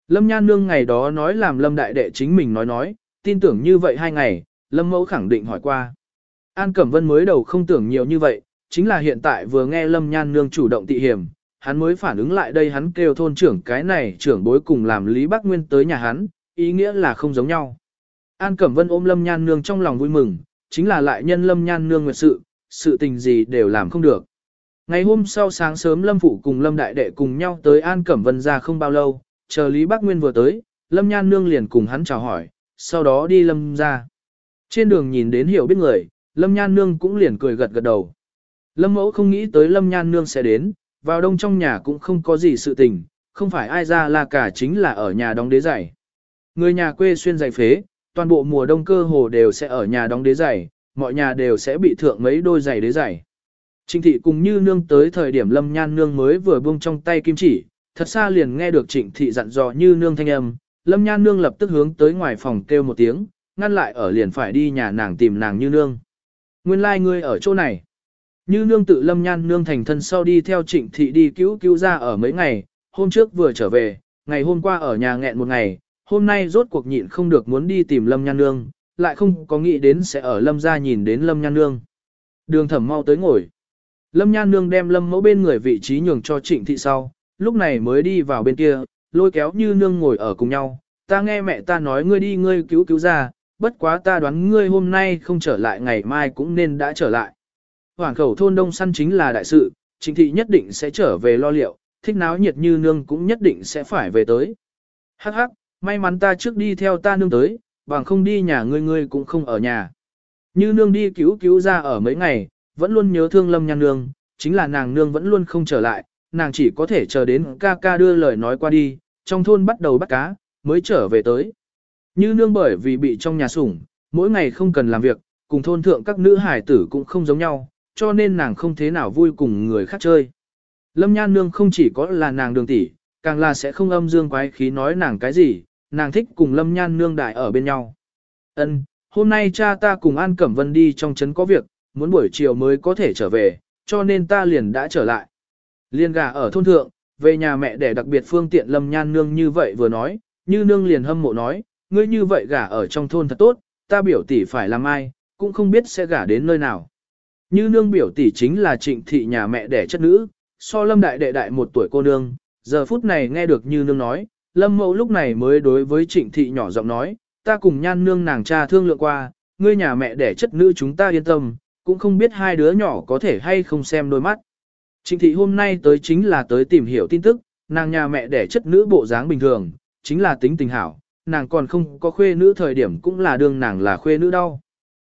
Lâm Nhan Nương ngày đó nói làm Lâm đại đệ chính mình nói nói, tin tưởng như vậy hai ngày, Lâm mẫu khẳng định hỏi qua. An Cẩm Vân mới đầu không tưởng nhiều như vậy, chính là hiện tại vừa nghe Lâm Nhan Nương chủ động tị hiểm, hắn mới phản ứng lại đây hắn kêu thôn trưởng cái này trưởng bối cùng làm Lý Bắc Nguyên tới nhà hắn, ý nghĩa là không giống nhau. An Cẩm Vân ôm Lâm Nhan Nương trong lòng vui mừng, chính là lại nhân Lâm Nhan Nương nguyệt sự, sự tình gì đều làm không được. Ngày hôm sau sáng sớm Lâm Phụ cùng Lâm Đại Đệ cùng nhau tới An Cẩm Vân ra không bao lâu, chờ Lý Bắc Nguyên vừa tới, Lâm Nhan Nương liền cùng hắn chào hỏi, sau đó đi Lâm ra. Trên đường nhìn đến hiểu biết người, Lâm Nhan Nương cũng liền cười gật gật đầu. Lâm Mẫu không nghĩ tới Lâm Nhan Nương sẽ đến, vào đông trong nhà cũng không có gì sự tình, không phải ai ra là cả chính là ở nhà đóng đế giày. Người nhà quê xuyên giày phế, toàn bộ mùa đông cơ hồ đều sẽ ở nhà đóng đế giày, mọi nhà đều sẽ bị thượng mấy đôi giày đế giày. Trịnh thị cùng như nương tới thời điểm lâm nhan nương mới vừa buông trong tay kim chỉ, thật xa liền nghe được trịnh thị dặn dò như nương thanh âm, lâm nhan nương lập tức hướng tới ngoài phòng kêu một tiếng, ngăn lại ở liền phải đi nhà nàng tìm nàng như nương. Nguyên lai like ngươi ở chỗ này. Như nương tự lâm nhan nương thành thân sau đi theo trịnh thị đi cứu cứu ra ở mấy ngày, hôm trước vừa trở về, ngày hôm qua ở nhà nghẹn một ngày, hôm nay rốt cuộc nhịn không được muốn đi tìm lâm nhan nương, lại không có nghĩ đến sẽ ở lâm ra nhìn đến lâm nhan nương. Đường thẩm mau tới ngồi. Lâm nhan nương đem lâm mẫu bên người vị trí nhường cho trịnh thị sau, lúc này mới đi vào bên kia, lôi kéo như nương ngồi ở cùng nhau. Ta nghe mẹ ta nói ngươi đi ngươi cứu cứu ra, bất quá ta đoán ngươi hôm nay không trở lại ngày mai cũng nên đã trở lại. Hoàng khẩu thôn đông săn chính là đại sự, trịnh thị nhất định sẽ trở về lo liệu, thích náo nhiệt như nương cũng nhất định sẽ phải về tới. Hắc hắc, may mắn ta trước đi theo ta nương tới, bằng không đi nhà ngươi ngươi cũng không ở nhà. Như nương đi cứu cứu ra ở mấy ngày, vẫn luôn nhớ thương lâm nhan nương, chính là nàng nương vẫn luôn không trở lại, nàng chỉ có thể chờ đến ca ca đưa lời nói qua đi, trong thôn bắt đầu bắt cá, mới trở về tới. Như nương bởi vì bị trong nhà sủng, mỗi ngày không cần làm việc, cùng thôn thượng các nữ hải tử cũng không giống nhau, cho nên nàng không thế nào vui cùng người khác chơi. Lâm Nhan Nương không chỉ có là nàng đường tỷ, càng là sẽ không âm dương quái khí nói nàng cái gì, nàng thích cùng Lâm Nhan Nương đại ở bên nhau. Ân, hôm nay cha ta cùng An Cẩm Vân đi trong trấn có việc, muốn buổi chiều mới có thể trở về, cho nên ta liền đã trở lại. Liên gà ở thôn thượng, về nhà mẹ để đặc biệt phương tiện Lâm Nhan Nương như vậy vừa nói, như nương liền hâm mộ nói, ngươi như vậy gả ở trong thôn thật tốt, ta biểu tỷ phải làm ai, cũng không biết sẽ gả đến nơi nào. Như nương biểu tỷ chính là trịnh thị nhà mẹ đẻ chất nữ, so lâm đại đệ đại một tuổi cô nương, giờ phút này nghe được như nương nói, lâm mẫu lúc này mới đối với trịnh thị nhỏ giọng nói, ta cùng nhan nương nàng cha thương lượng qua, ngươi nhà mẹ đẻ chất nữ chúng ta yên tâm, cũng không biết hai đứa nhỏ có thể hay không xem đôi mắt. Trịnh thị hôm nay tới chính là tới tìm hiểu tin tức, nàng nhà mẹ đẻ chất nữ bộ dáng bình thường, chính là tính tình hảo, nàng còn không có khuê nữ thời điểm cũng là đương nàng là khuê nữ đau.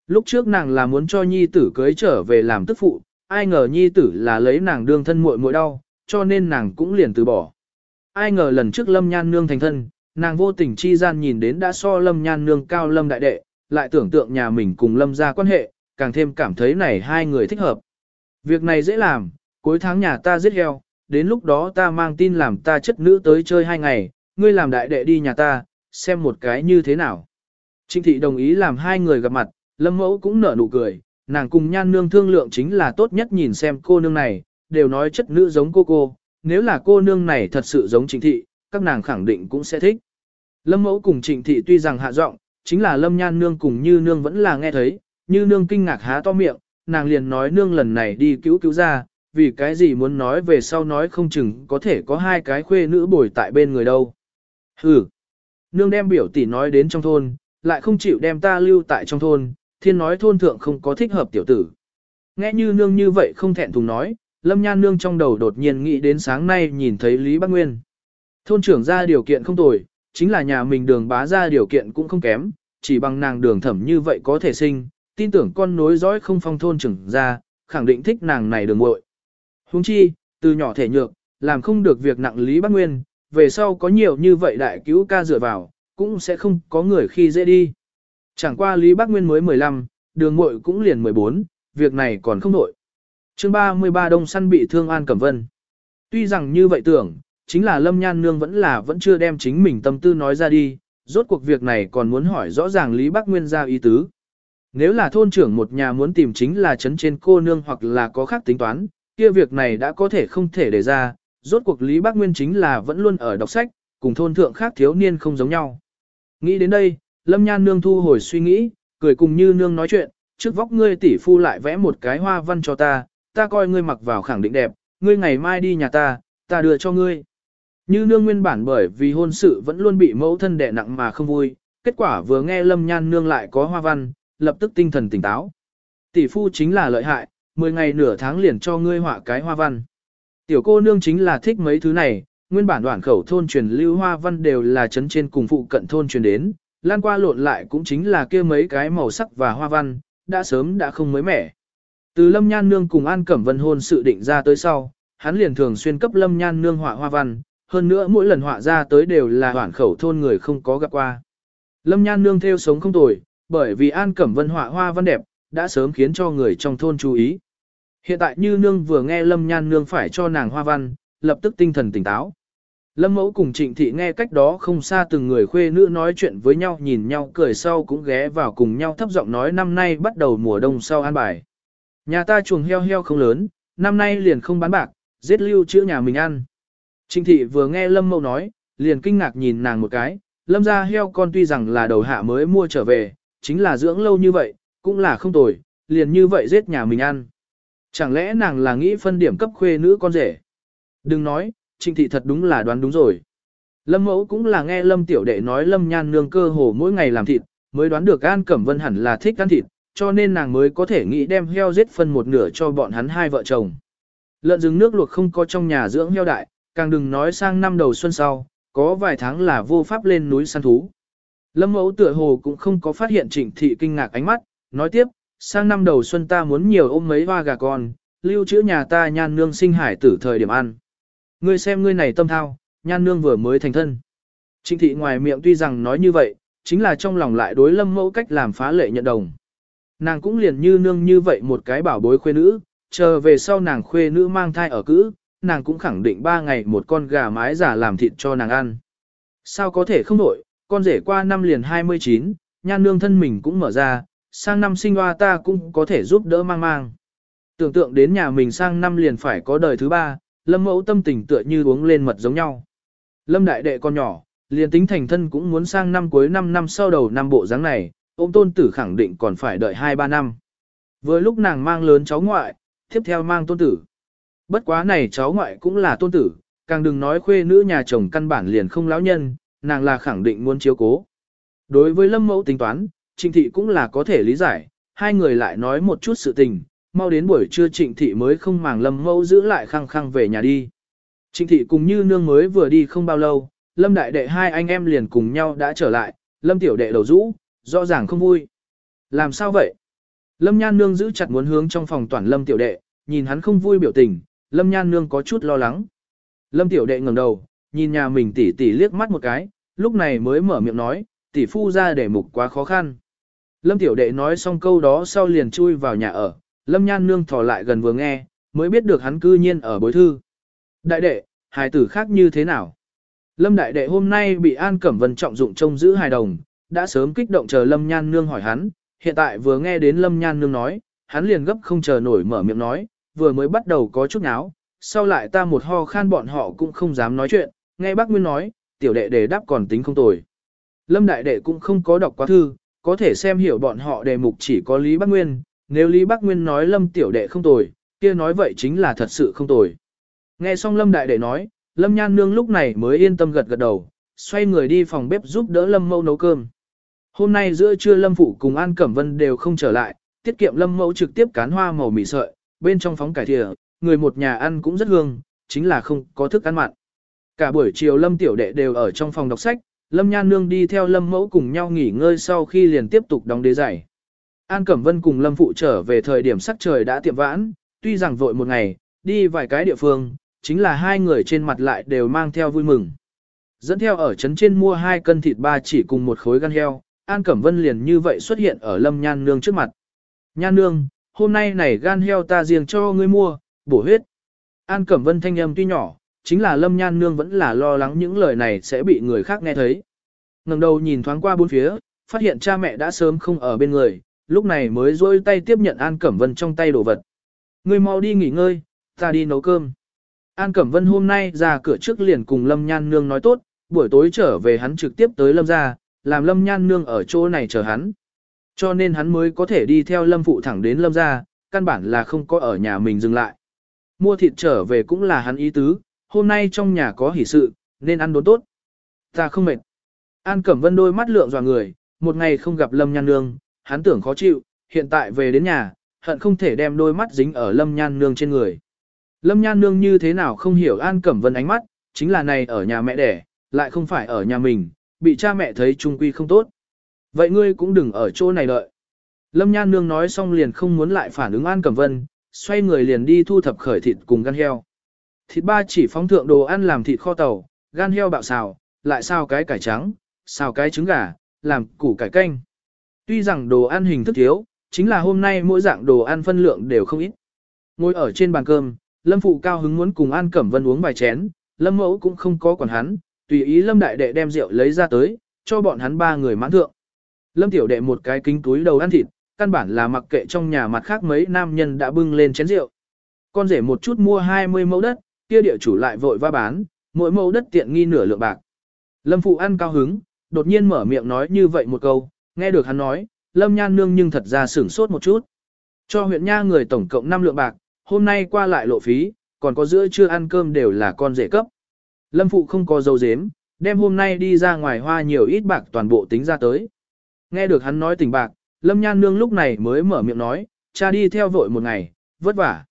Lúc trước nàng là muốn cho nhi tử cưới trở về làm tức phụ, ai ngờ nhi tử là lấy nàng đương thân muội muội đau, cho nên nàng cũng liền từ bỏ. Ai ngờ lần trước lâm nhan nương thành thân, nàng vô tình chi gian nhìn đến đã so lâm nhan nương cao lâm đại đệ, lại tưởng tượng nhà mình cùng lâm ra quan hệ, càng thêm cảm thấy này hai người thích hợp. Việc này dễ làm, cuối tháng nhà ta giết heo, đến lúc đó ta mang tin làm ta chất nữ tới chơi hai ngày, ngươi làm đại đệ đi nhà ta, xem một cái như thế nào. Trịnh thị đồng ý làm hai người gặp mặt, lâm mẫu cũng nở nụ cười, nàng cùng nhan nương thương lượng chính là tốt nhất nhìn xem cô nương này, đều nói chất nữ giống cô cô, nếu là cô nương này thật sự giống trịnh thị, các nàng khẳng định cũng sẽ thích. Lâm mẫu cùng trịnh thị tuy rằng hạ giọng, chính là lâm nhan nương cùng như nương vẫn là nghe thấy, như nương kinh ngạc há to miệng, nàng liền nói nương lần này đi cứu cứu ra, vì cái gì muốn nói về sau nói không chừng có thể có hai cái khuê nữ bồi tại bên người đâu. ừ Nương đem biểu tỷ nói đến trong thôn, lại không chịu đem ta lưu tại trong thôn, thiên nói thôn thượng không có thích hợp tiểu tử. Nghe như nương như vậy không thẹn thùng nói, lâm nhan nương trong đầu đột nhiên nghĩ đến sáng nay nhìn thấy Lý Bắc Nguyên. Thôn trưởng ra điều kiện không tồi, chính là nhà mình đường bá ra điều kiện cũng không kém, chỉ bằng nàng đường thẩm như vậy có thể sinh, tin tưởng con nối dõi không phong thôn trưởng ra, khẳng định thích nàng này đường muội. Huống chi, từ nhỏ thể nhược, làm không được việc nặng Lý bác Nguyên, về sau có nhiều như vậy đại cứu ca dựa vào, cũng sẽ không có người khi dễ đi. Chẳng qua Lý bác Nguyên mới 15, đường muội cũng liền 14, việc này còn không nổi. chương 33 đông săn bị thương An Cẩm Vân. Tuy rằng như vậy tưởng, chính là Lâm Nhan Nương vẫn là vẫn chưa đem chính mình tâm tư nói ra đi, rốt cuộc việc này còn muốn hỏi rõ ràng Lý Bắc Nguyên ra ý tứ. Nếu là thôn trưởng một nhà muốn tìm chính là chấn trên cô nương hoặc là có khác tính toán, kia việc này đã có thể không thể để ra, rốt cuộc Lý Bác Nguyên chính là vẫn luôn ở đọc sách, cùng thôn thượng khác thiếu niên không giống nhau. Nghĩ đến đây, Lâm Nhan Nương thu hồi suy nghĩ, cười cùng như Nương nói chuyện, trước vóc ngươi tỷ phu lại vẽ một cái hoa văn cho ta, ta coi ngươi mặc vào khẳng định đẹp, ngươi ngày mai đi nhà ta, ta đưa cho ngươi. Như Nương nguyên bản bởi vì hôn sự vẫn luôn bị mẫu thân đẻ nặng mà không vui, kết quả vừa nghe Lâm Nhan Nương lại có hoa văn, lập tức tinh thần tỉnh táo. Tỷ phu chính là lợi hại, 10 ngày nửa tháng liền cho ngươi họa cái hoa văn. Tiểu cô nương chính là thích mấy thứ này, nguyên bản đoạn khẩu thôn truyền lưu hoa văn đều là chấn trên cùng phụ cận thôn truyền đến, lan qua lộn lại cũng chính là kia mấy cái màu sắc và hoa văn, đã sớm đã không mới mẻ. Từ Lâm Nhan Nương cùng An Cẩm Vân hôn sự định ra tới sau, hắn liền thường xuyên cấp Lâm Nhan Nương họa hoa văn, hơn nữa mỗi lần họa ra tới đều là đoạn khẩu thôn người không có gặp qua. Lâm Nhan Nương theo sống không tồi, bởi vì An Cẩm Vân họa hoa văn đẹp, đã sớm khiến cho người trong thôn chú ý. Hiện tại như nương vừa nghe Lâm Nhan nương phải cho nàng hoa văn, lập tức tinh thần tỉnh táo. Lâm mẫu cùng trịnh thị nghe cách đó không xa từng người khuê nữ nói chuyện với nhau nhìn nhau cười sau cũng ghé vào cùng nhau thấp giọng nói năm nay bắt đầu mùa đông sau an bài. Nhà ta chuồng heo heo không lớn, năm nay liền không bán bạc, giết lưu chữa nhà mình ăn. Trịnh thị vừa nghe Lâm mẫu nói, liền kinh ngạc nhìn nàng một cái, Lâm ra heo con tuy rằng là đầu hạ mới mua trở về, chính là dưỡng lâu như vậy, cũng là không tồi, liền như vậy giết nhà mình ăn. Chẳng lẽ nàng là nghĩ phân điểm cấp khuê nữ con rể? Đừng nói, trịnh thị thật đúng là đoán đúng rồi. Lâm mẫu cũng là nghe lâm tiểu đệ nói lâm nhan nương cơ hồ mỗi ngày làm thịt, mới đoán được An Cẩm Vân hẳn là thích ăn thịt, cho nên nàng mới có thể nghĩ đem heo giết phân một nửa cho bọn hắn hai vợ chồng. Lợn rừng nước luộc không có trong nhà dưỡng heo đại, càng đừng nói sang năm đầu xuân sau, có vài tháng là vô pháp lên núi săn thú. Lâm mẫu tựa hồ cũng không có phát hiện trịnh thị kinh ngạc ánh mắt, nói tiếp, sang năm đầu xuân ta muốn nhiều ôm mấy hoa gà con, lưu trữ nhà ta nhan nương sinh hải tử thời điểm ăn. Ngươi xem ngươi này tâm thao, nhan nương vừa mới thành thân. Trịnh thị ngoài miệng tuy rằng nói như vậy, chính là trong lòng lại đối lâm mẫu cách làm phá lệ nhận đồng. Nàng cũng liền như nương như vậy một cái bảo bối khuê nữ, chờ về sau nàng khuê nữ mang thai ở cữ, nàng cũng khẳng định ba ngày một con gà mái giả làm thịt cho nàng ăn. Sao có thể không nổi?" Con rể qua năm liền 29, nhan nương thân mình cũng mở ra, sang năm sinh hoa ta cũng có thể giúp đỡ mang mang. Tưởng tượng đến nhà mình sang năm liền phải có đời thứ ba, lâm mẫu tâm tình tựa như uống lên mật giống nhau. Lâm đại đệ con nhỏ, liền tính thành thân cũng muốn sang năm cuối năm năm sau đầu năm bộ dáng này, ôm tôn tử khẳng định còn phải đợi 2-3 năm. Vừa lúc nàng mang lớn cháu ngoại, tiếp theo mang tôn tử. Bất quá này cháu ngoại cũng là tôn tử, càng đừng nói khuê nữ nhà chồng căn bản liền không lão nhân, nàng là khẳng định muốn chiếu cố. Đối với lâm mẫu tính toán, trịnh thị cũng là có thể lý giải, hai người lại nói một chút sự tình, mau đến buổi trưa trịnh thị mới không màng lâm mẫu giữ lại khăng khăng về nhà đi. Trịnh thị cùng như nương mới vừa đi không bao lâu, lâm đại đệ hai anh em liền cùng nhau đã trở lại, lâm tiểu đệ đầu rũ, rõ ràng không vui. Làm sao vậy? Lâm nhan nương giữ chặt muốn hướng trong phòng toàn lâm tiểu đệ, nhìn hắn không vui biểu tình, lâm nhan nương có chút lo lắng. Lâm tiểu đệ ngẩng đầu, nhìn nhà mình tỉ tỉ liếc mắt một cái, lúc này mới mở miệng nói, tỷ phu ra để mục quá khó khăn. Lâm tiểu đệ nói xong câu đó sau liền chui vào nhà ở, lâm nhan nương thò lại gần vừa nghe, mới biết được hắn cư nhiên ở bối thư. Đại đệ, hài tử khác như thế nào? Lâm đại đệ hôm nay bị An Cẩm Vân trọng dụng trông giữ hài đồng, đã sớm kích động chờ Lâm Nhan Nương hỏi hắn, hiện tại vừa nghe đến Lâm Nhan Nương nói, hắn liền gấp không chờ nổi mở miệng nói, vừa mới bắt đầu có chút náo, sau lại ta một ho khan bọn họ cũng không dám nói chuyện, nghe bác Nguyên nói, tiểu đệ đề đáp còn tính không tồi. Lâm đại đệ cũng không có đọc quá thư, có thể xem hiểu bọn họ đề mục chỉ có Lý Bác Nguyên, nếu Lý Bác Nguyên nói Lâm tiểu đệ không tồi, kia nói vậy chính là thật sự không tồi. Nghe xong Lâm đại đệ nói, Lâm Nhan Nương lúc này mới yên tâm gật gật đầu, xoay người đi phòng bếp giúp đỡ Lâm Mâu nấu cơm. Hôm nay giữa trưa Lâm Phụ cùng An Cẩm Vân đều không trở lại, tiết kiệm Lâm Mâu trực tiếp cán hoa màu mì sợi, bên trong phóng cải thìa, người một nhà ăn cũng rất hương, chính là không có thức ăn mặn. Cả buổi chiều Lâm Tiểu Đệ đều ở trong phòng đọc sách, Lâm Nhan Nương đi theo Lâm Mẫu cùng nhau nghỉ ngơi sau khi liền tiếp tục đóng đế giải. An Cẩm Vân cùng Lâm Phụ trở về thời điểm sắc trời đã tiệm vãn, tuy rằng vội một ngày, đi vài cái địa phương, chính là hai người trên mặt lại đều mang theo vui mừng. Dẫn theo ở trấn trên mua hai cân thịt ba chỉ cùng một khối gan heo, An Cẩm Vân liền như vậy xuất hiện ở Lâm Nhan Nương trước mặt. Nhan Nương, hôm nay này gan heo ta riêng cho ngươi mua, bổ huyết. An Cẩm Vân thanh âm tuy nhỏ, chính là Lâm Nhan Nương vẫn là lo lắng những lời này sẽ bị người khác nghe thấy. ngẩng đầu nhìn thoáng qua bốn phía, phát hiện cha mẹ đã sớm không ở bên người, lúc này mới rôi tay tiếp nhận An Cẩm Vân trong tay đồ vật. người mau đi nghỉ ngơi, ta đi nấu cơm. An Cẩm Vân hôm nay ra cửa trước liền cùng Lâm Nhan Nương nói tốt, buổi tối trở về hắn trực tiếp tới Lâm ra, làm Lâm Nhan Nương ở chỗ này chờ hắn. Cho nên hắn mới có thể đi theo Lâm Phụ thẳng đến Lâm ra, căn bản là không có ở nhà mình dừng lại. Mua thịt trở về cũng là hắn ý tứ, hôm nay trong nhà có hỷ sự, nên ăn đốn tốt. Ta không mệt. An Cẩm Vân đôi mắt lượng dò người, một ngày không gặp Lâm Nhan Nương, hắn tưởng khó chịu, hiện tại về đến nhà, hận không thể đem đôi mắt dính ở Lâm Nhan Nương trên người. Lâm Nhan Nương như thế nào không hiểu An Cẩm Vân ánh mắt, chính là này ở nhà mẹ đẻ, lại không phải ở nhà mình, bị cha mẹ thấy trung quy không tốt. Vậy ngươi cũng đừng ở chỗ này đợi. Lâm Nhan Nương nói xong liền không muốn lại phản ứng An Cẩm Vân, xoay người liền đi thu thập khởi thịt cùng gan heo. Thịt ba chỉ phóng thượng đồ ăn làm thịt kho tàu, gan heo bạo xào, lại xào cái cải trắng, xào cái trứng gà, làm củ cải canh. Tuy rằng đồ ăn hình thức thiếu, chính là hôm nay mỗi dạng đồ ăn phân lượng đều không ít. Ngồi ở trên bàn cơm, Lâm Phụ cao hứng muốn cùng An Cẩm Vân uống vài chén, Lâm Mẫu cũng không có quản hắn, tùy ý Lâm Đại Đệ đem rượu lấy ra tới, cho bọn hắn ba người mãn thượng. Lâm Tiểu Đệ một cái kính túi đầu ăn thịt, căn bản là mặc kệ trong nhà mặt khác mấy nam nhân đã bưng lên chén rượu. Con rể một chút mua 20 mẫu đất, kia địa chủ lại vội va bán, mỗi mẫu đất tiện nghi nửa lượng bạc. Lâm Phụ ăn cao hứng, đột nhiên mở miệng nói như vậy một câu, nghe được hắn nói, Lâm Nhan Nương nhưng thật ra sửng sốt một chút. Cho huyện nha người tổng cộng 5 lượng bạc, hôm nay qua lại lộ phí, còn có giữa trưa ăn cơm đều là con rể cấp. Lâm Phụ không có dấu dếm, đem hôm nay đi ra ngoài hoa nhiều ít bạc toàn bộ tính ra tới. Nghe được hắn nói tình bạc, Lâm Nhan Nương lúc này mới mở miệng nói, cha đi theo vội một ngày, vất vả.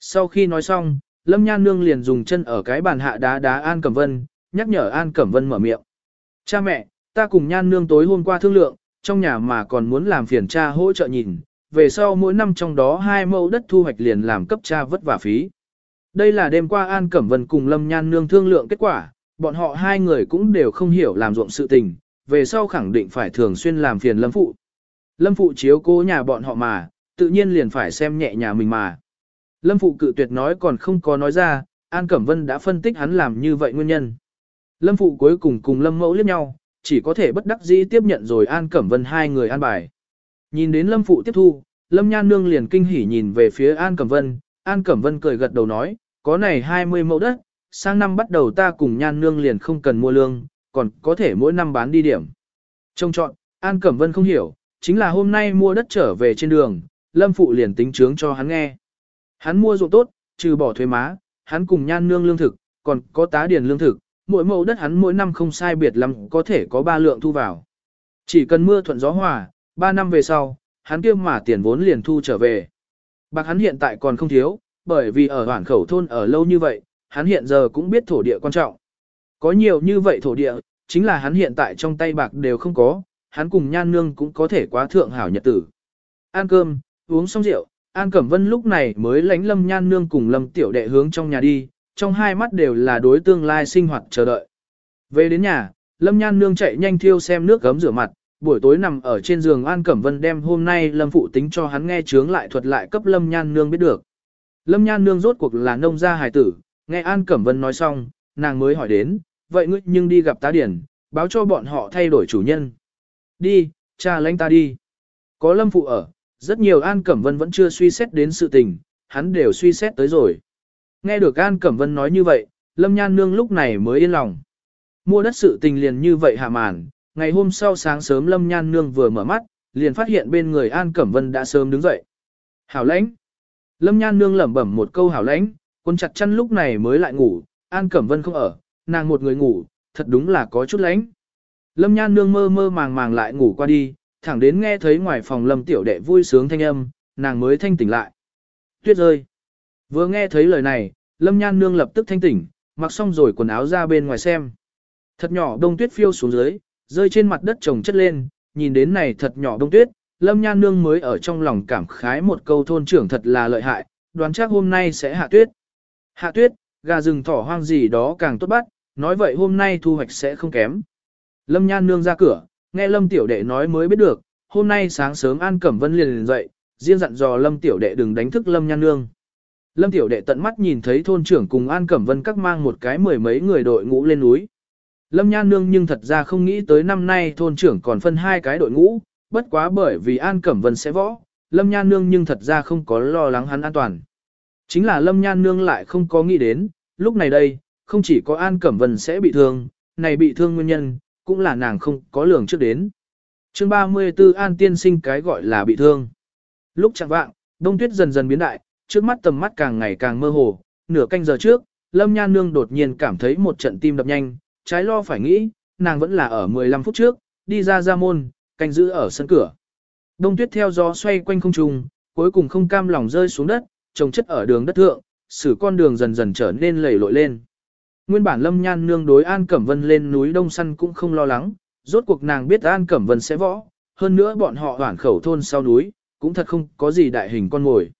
Sau khi nói xong, Lâm Nhan Nương liền dùng chân ở cái bàn hạ đá đá An Cẩm Vân, nhắc nhở An Cẩm Vân mở miệng. Cha mẹ, ta cùng Nhan Nương tối hôm qua thương lượng, trong nhà mà còn muốn làm phiền cha hỗ trợ nhìn, về sau mỗi năm trong đó hai mẫu đất thu hoạch liền làm cấp cha vất vả phí. Đây là đêm qua An Cẩm Vân cùng Lâm Nhan Nương thương lượng kết quả, bọn họ hai người cũng đều không hiểu làm ruộng sự tình, về sau khẳng định phải thường xuyên làm phiền Lâm Phụ. Lâm phụ chiếu cố nhà bọn họ mà, tự nhiên liền phải xem nhẹ nhà mình mà. Lâm phụ cự tuyệt nói còn không có nói ra, An Cẩm Vân đã phân tích hắn làm như vậy nguyên nhân. Lâm phụ cuối cùng cùng Lâm mẫu liếc nhau, chỉ có thể bất đắc dĩ tiếp nhận rồi An Cẩm Vân hai người an bài. Nhìn đến Lâm phụ tiếp thu, Lâm Nhan Nương liền kinh hỉ nhìn về phía An Cẩm Vân, An Cẩm Vân cười gật đầu nói, có này 20 mẫu đất, sang năm bắt đầu ta cùng Nhan Nương liền không cần mua lương, còn có thể mỗi năm bán đi điểm. Trông chọn, An Cẩm Vân không hiểu, chính là hôm nay mua đất trở về trên đường, Lâm Phụ liền tính chướng cho hắn nghe. Hắn mua ruộng tốt, trừ bỏ thuế má, hắn cùng Nhan Nương lương thực, còn có tá điền lương thực, mỗi mẫu đất hắn mỗi năm không sai biệt lắm có thể có ba lượng thu vào. Chỉ cần mưa thuận gió hòa, ba năm về sau, hắn kia mà tiền vốn liền thu trở về. Bạc hắn hiện tại còn không thiếu, bởi vì ở hoảng khẩu thôn ở lâu như vậy, hắn hiện giờ cũng biết thổ địa quan trọng. Có nhiều như vậy thổ địa, chính là hắn hiện tại trong tay bạc đều không có, hắn cùng nhan nương cũng có thể quá thượng hảo nhật tử. Ăn cơm, uống xong rượu, An Cẩm Vân lúc này mới lánh lâm nhan nương cùng lâm tiểu đệ hướng trong nhà đi, trong hai mắt đều là đối tương lai sinh hoạt chờ đợi. Về đến nhà, lâm nhan nương chạy nhanh thiêu xem nước gấm rửa mặt, buổi tối nằm ở trên giường An Cẩm Vân đem hôm nay lâm phụ tính cho hắn nghe chướng lại thuật lại cấp lâm nhan nương biết được. Lâm nhan nương rốt cuộc là nông gia hài tử, nghe An Cẩm Vân nói xong, nàng mới hỏi đến, vậy ngươi nhưng đi gặp tá điển, báo cho bọn họ thay đổi chủ nhân. Đi, cha lãnh ta đi. Có lâm phụ ở, rất nhiều An Cẩm Vân vẫn chưa suy xét đến sự tình, hắn đều suy xét tới rồi. Nghe được An Cẩm Vân nói như vậy, Lâm Nhan Nương lúc này mới yên lòng. Mua đất sự tình liền như vậy hạ màn, ngày hôm sau sáng sớm Lâm Nhan Nương vừa mở mắt, liền phát hiện bên người An Cẩm Vân đã sớm đứng dậy. Hảo lãnh. Lâm Nhan Nương lẩm bẩm một câu hảo lãnh, quân chặt chăn lúc này mới lại ngủ, An Cẩm Vân không ở, nàng một người ngủ, thật đúng là có chút lãnh. Lâm Nhan Nương mơ mơ màng màng lại ngủ qua đi, thẳng đến nghe thấy ngoài phòng Lâm Tiểu Đệ vui sướng thanh âm, nàng mới thanh tỉnh lại. Tuyết rơi. Vừa nghe thấy lời này, Lâm Nhan Nương lập tức thanh tỉnh, mặc xong rồi quần áo ra bên ngoài xem. Thật nhỏ đông tuyết phiêu xuống dưới, rơi trên mặt đất trồng chất lên, nhìn đến này thật nhỏ đông tuyết, Lâm Nhan Nương mới ở trong lòng cảm khái một câu thôn trưởng thật là lợi hại, đoán chắc hôm nay sẽ hạ tuyết. Hạ tuyết, gà rừng thỏ hoang gì đó càng tốt bắt, nói vậy hôm nay thu hoạch sẽ không kém. Lâm Nhan Nương ra cửa, nghe Lâm Tiểu Đệ nói mới biết được, hôm nay sáng sớm An Cẩm Vân liền liền dậy, riêng dặn dò Lâm Tiểu Đệ đừng đánh thức Lâm Nhan Nương. Lâm Tiểu Đệ tận mắt nhìn thấy thôn trưởng cùng An Cẩm Vân các mang một cái mười mấy người đội ngũ lên núi. Lâm Nhan Nương nhưng thật ra không nghĩ tới năm nay thôn trưởng còn phân hai cái đội ngũ, bất quá bởi vì An Cẩm Vân sẽ võ, Lâm Nhan Nương nhưng thật ra không có lo lắng hắn an toàn. Chính là Lâm Nhan Nương lại không có nghĩ đến, lúc này đây, không chỉ có An Cẩm Vân sẽ bị thương, này bị thương nguyên nhân, cũng là nàng không có lường trước đến. chương 34 An Tiên sinh cái gọi là bị thương. Lúc chẳng vạng, đông tuyết dần dần biến đại, trước mắt tầm mắt càng ngày càng mơ hồ, nửa canh giờ trước, Lâm Nhan Nương đột nhiên cảm thấy một trận tim đập nhanh, trái lo phải nghĩ, nàng vẫn là ở 15 phút trước, đi ra ra môn, canh giữ ở sân cửa. Đông tuyết theo gió xoay quanh không trung, cuối cùng không cam lòng rơi xuống đất, trồng chất ở đường đất thượng, xử con đường dần dần trở nên lầy lội lên. Nguyên bản Lâm Nhan nương đối An Cẩm Vân lên núi Đông Săn cũng không lo lắng, rốt cuộc nàng biết An Cẩm Vân sẽ võ, hơn nữa bọn họ hoảng khẩu thôn sau núi, cũng thật không có gì đại hình con ngồi.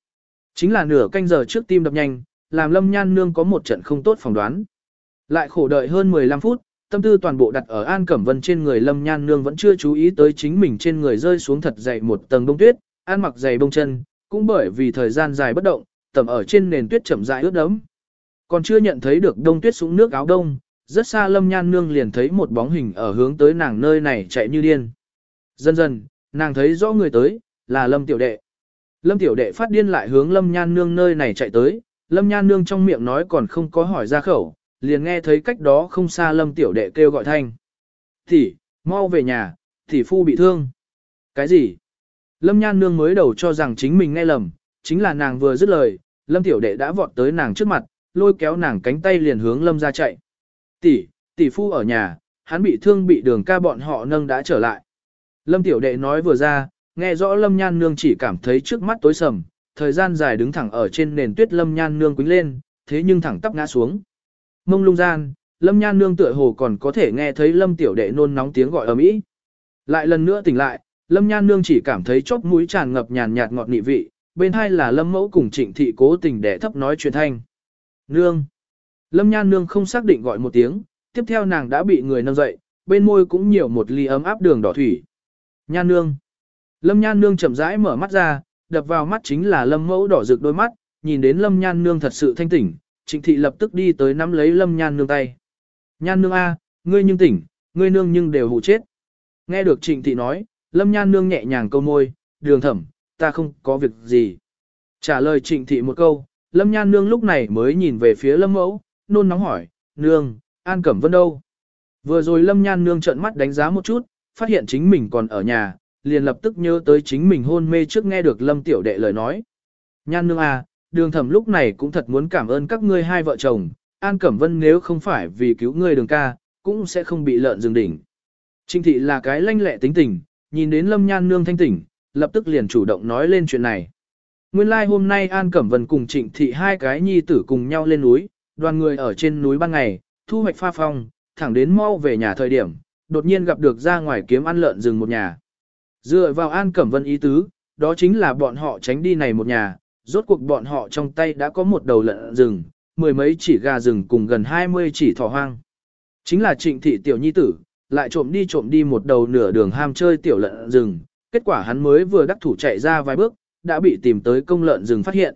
Chính là nửa canh giờ trước tim đập nhanh, làm Lâm Nhan nương có một trận không tốt phỏng đoán. Lại khổ đợi hơn 15 phút, tâm tư toàn bộ đặt ở An Cẩm Vân trên người Lâm Nhan nương vẫn chưa chú ý tới chính mình trên người rơi xuống thật dày một tầng bông tuyết, An mặc dày bông chân, cũng bởi vì thời gian dài bất động, tầm ở trên nền tuyết chậm rãi ướt đẫm. Còn chưa nhận thấy được đông tuyết súng nước áo đông, rất xa lâm nhan nương liền thấy một bóng hình ở hướng tới nàng nơi này chạy như điên. Dần dần, nàng thấy rõ người tới, là lâm tiểu đệ. Lâm tiểu đệ phát điên lại hướng lâm nhan nương nơi này chạy tới, lâm nhan nương trong miệng nói còn không có hỏi ra khẩu, liền nghe thấy cách đó không xa lâm tiểu đệ kêu gọi thanh. Thì, mau về nhà, thì phu bị thương. Cái gì? Lâm nhan nương mới đầu cho rằng chính mình nghe lầm, chính là nàng vừa dứt lời, lâm tiểu đệ đã vọt tới nàng trước mặt, lôi kéo nàng cánh tay liền hướng lâm ra chạy. Tỷ, tỷ phu ở nhà, hắn bị thương bị đường ca bọn họ nâng đã trở lại. Lâm tiểu đệ nói vừa ra, nghe rõ lâm nhan nương chỉ cảm thấy trước mắt tối sầm, thời gian dài đứng thẳng ở trên nền tuyết lâm nhan nương quính lên, thế nhưng thẳng tắp ngã xuống. Mông lung gian, lâm nhan nương tựa hồ còn có thể nghe thấy lâm tiểu đệ nôn nóng tiếng gọi ở mỹ. Lại lần nữa tỉnh lại, lâm nhan nương chỉ cảm thấy chóp mũi tràn ngập nhàn nhạt ngọt nị vị, bên hai là lâm mẫu cùng trịnh thị cố tình để thấp nói chuyện thanh. Nương. Lâm nhan nương không xác định gọi một tiếng, tiếp theo nàng đã bị người nâng dậy, bên môi cũng nhiều một ly ấm áp đường đỏ thủy. Nhan nương. Lâm Nhan Nương chậm rãi mở mắt ra, đập vào mắt chính là Lâm Mẫu đỏ rực đôi mắt, nhìn đến Lâm Nhan Nương thật sự thanh tỉnh, Trịnh Thị lập tức đi tới nắm lấy Lâm Nhan Nương tay. Nhan Nương A, ngươi nhưng tỉnh, ngươi nương nhưng đều hụ chết. Nghe được Trịnh Thị nói, Lâm Nhan Nương nhẹ nhàng câu môi, đường thẩm, ta không có việc gì. Trả lời Trịnh Thị một câu, Lâm Nhan Nương lúc này mới nhìn về phía Lâm Mẫu, nôn nóng hỏi, Nương, An Cẩm Vân đâu? Vừa rồi Lâm Nhan Nương trợn mắt đánh giá một chút, phát hiện chính mình còn ở nhà, liền lập tức nhớ tới chính mình hôn mê trước nghe được Lâm Tiểu Đệ lời nói. Nhan Nương à, đường thẩm lúc này cũng thật muốn cảm ơn các ngươi hai vợ chồng, An Cẩm Vân nếu không phải vì cứu ngươi đường ca, cũng sẽ không bị lợn rừng đỉnh. Trinh thị là cái lanh lẹ tính tình, nhìn đến Lâm Nhan Nương thanh tỉnh, lập tức liền chủ động nói lên chuyện này. Nguyên lai like hôm nay An Cẩm Vân cùng Trịnh thị hai cái nhi tử cùng nhau lên núi, đoàn người ở trên núi ban ngày, thu hoạch pha phong, thẳng đến mau về nhà thời điểm, đột nhiên gặp được ra ngoài kiếm ăn lợn rừng một nhà. Dựa vào An Cẩm Vân ý tứ, đó chính là bọn họ tránh đi này một nhà, rốt cuộc bọn họ trong tay đã có một đầu lợn rừng, mười mấy chỉ gà rừng cùng gần hai mươi chỉ thỏ hoang. Chính là trịnh thị tiểu nhi tử, lại trộm đi trộm đi một đầu nửa đường ham chơi tiểu lợn rừng, kết quả hắn mới vừa đắc thủ chạy ra vài bước, đã bị tìm tới công lợn rừng phát hiện.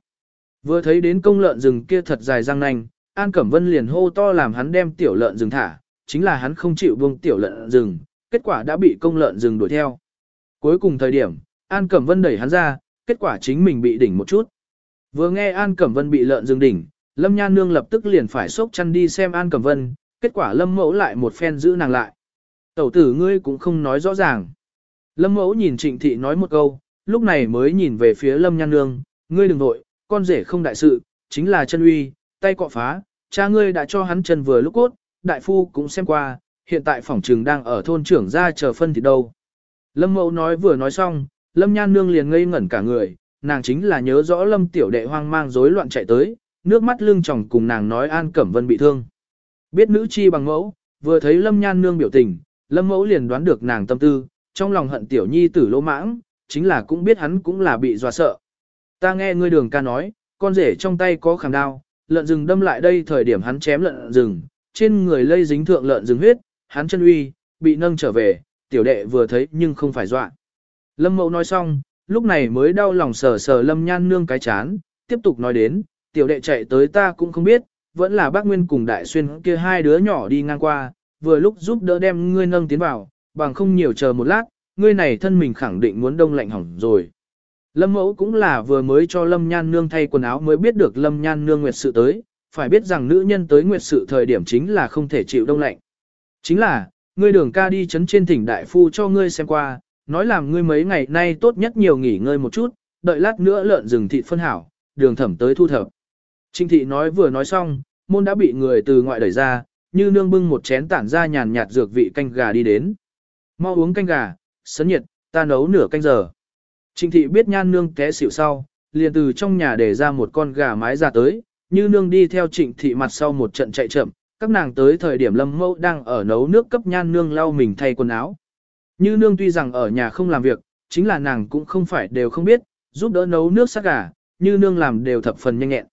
Vừa thấy đến công lợn rừng kia thật dài răng nanh, An Cẩm Vân liền hô to làm hắn đem tiểu lợn rừng thả, chính là hắn không chịu buông tiểu lợn rừng, kết quả đã bị công lợn rừng đuổi theo. Cuối cùng thời điểm, An Cẩm Vân đẩy hắn ra, kết quả chính mình bị đỉnh một chút. Vừa nghe An Cẩm Vân bị lợn rừng đỉnh, Lâm Nhan Nương lập tức liền phải sốc chăn đi xem An Cẩm Vân, kết quả Lâm Mẫu lại một phen giữ nàng lại. Tẩu tử ngươi cũng không nói rõ ràng. Lâm Mẫu nhìn Trịnh Thị nói một câu, lúc này mới nhìn về phía Lâm Nhan Nương, ngươi đừng vội, con rể không đại sự, chính là chân uy, tay cọ phá, cha ngươi đã cho hắn chân vừa lúc cốt, đại phu cũng xem qua, hiện tại phòng trường đang ở thôn trưởng ra chờ phân thì đâu. Lâm Mẫu nói vừa nói xong, Lâm Nhan Nương liền ngây ngẩn cả người, nàng chính là nhớ rõ Lâm Tiểu Đệ hoang mang rối loạn chạy tới, nước mắt lưng tròng cùng nàng nói An Cẩm Vân bị thương. Biết nữ chi bằng mẫu, vừa thấy Lâm Nhan Nương biểu tình, Lâm Mẫu liền đoán được nàng tâm tư, trong lòng hận Tiểu Nhi tử lỗ mãng, chính là cũng biết hắn cũng là bị dọa sợ. Ta nghe ngươi đường ca nói, con rể trong tay có khảm đao, lợn rừng đâm lại đây thời điểm hắn chém lợn rừng, trên người lây dính thượng lợn rừng huyết, hắn chân uy, bị nâng trở về, tiểu đệ vừa thấy nhưng không phải dọa. Lâm mẫu nói xong, lúc này mới đau lòng sờ sờ lâm nhan nương cái chán, tiếp tục nói đến, tiểu đệ chạy tới ta cũng không biết, vẫn là bác Nguyên cùng đại xuyên kia hai đứa nhỏ đi ngang qua, vừa lúc giúp đỡ đem ngươi nâng tiến vào, bằng không nhiều chờ một lát, ngươi này thân mình khẳng định muốn đông lạnh hỏng rồi. Lâm mẫu cũng là vừa mới cho Lâm Nhan Nương thay quần áo mới biết được Lâm Nhan Nương nguyệt sự tới, phải biết rằng nữ nhân tới nguyệt sự thời điểm chính là không thể chịu đông lạnh. Chính là, ngươi đường ca đi chấn trên thỉnh đại phu cho ngươi xem qua, nói làm ngươi mấy ngày nay tốt nhất nhiều nghỉ ngơi một chút, đợi lát nữa lợn rừng thịt phân hảo, đường thẩm tới thu thập. Trinh thị nói vừa nói xong, môn đã bị người từ ngoại đẩy ra, như nương bưng một chén tản ra nhàn nhạt dược vị canh gà đi đến. Mau uống canh gà, sấn nhiệt, ta nấu nửa canh giờ. Trình thị biết nhan nương té xỉu sau, liền từ trong nhà để ra một con gà mái ra tới, như nương đi theo trịnh thị mặt sau một trận chạy chậm, các nàng tới thời điểm lâm mẫu đang ở nấu nước cấp nhan nương lau mình thay quần áo. Như nương tuy rằng ở nhà không làm việc, chính là nàng cũng không phải đều không biết, giúp đỡ nấu nước sắc gà, như nương làm đều thập phần nhanh nhẹn.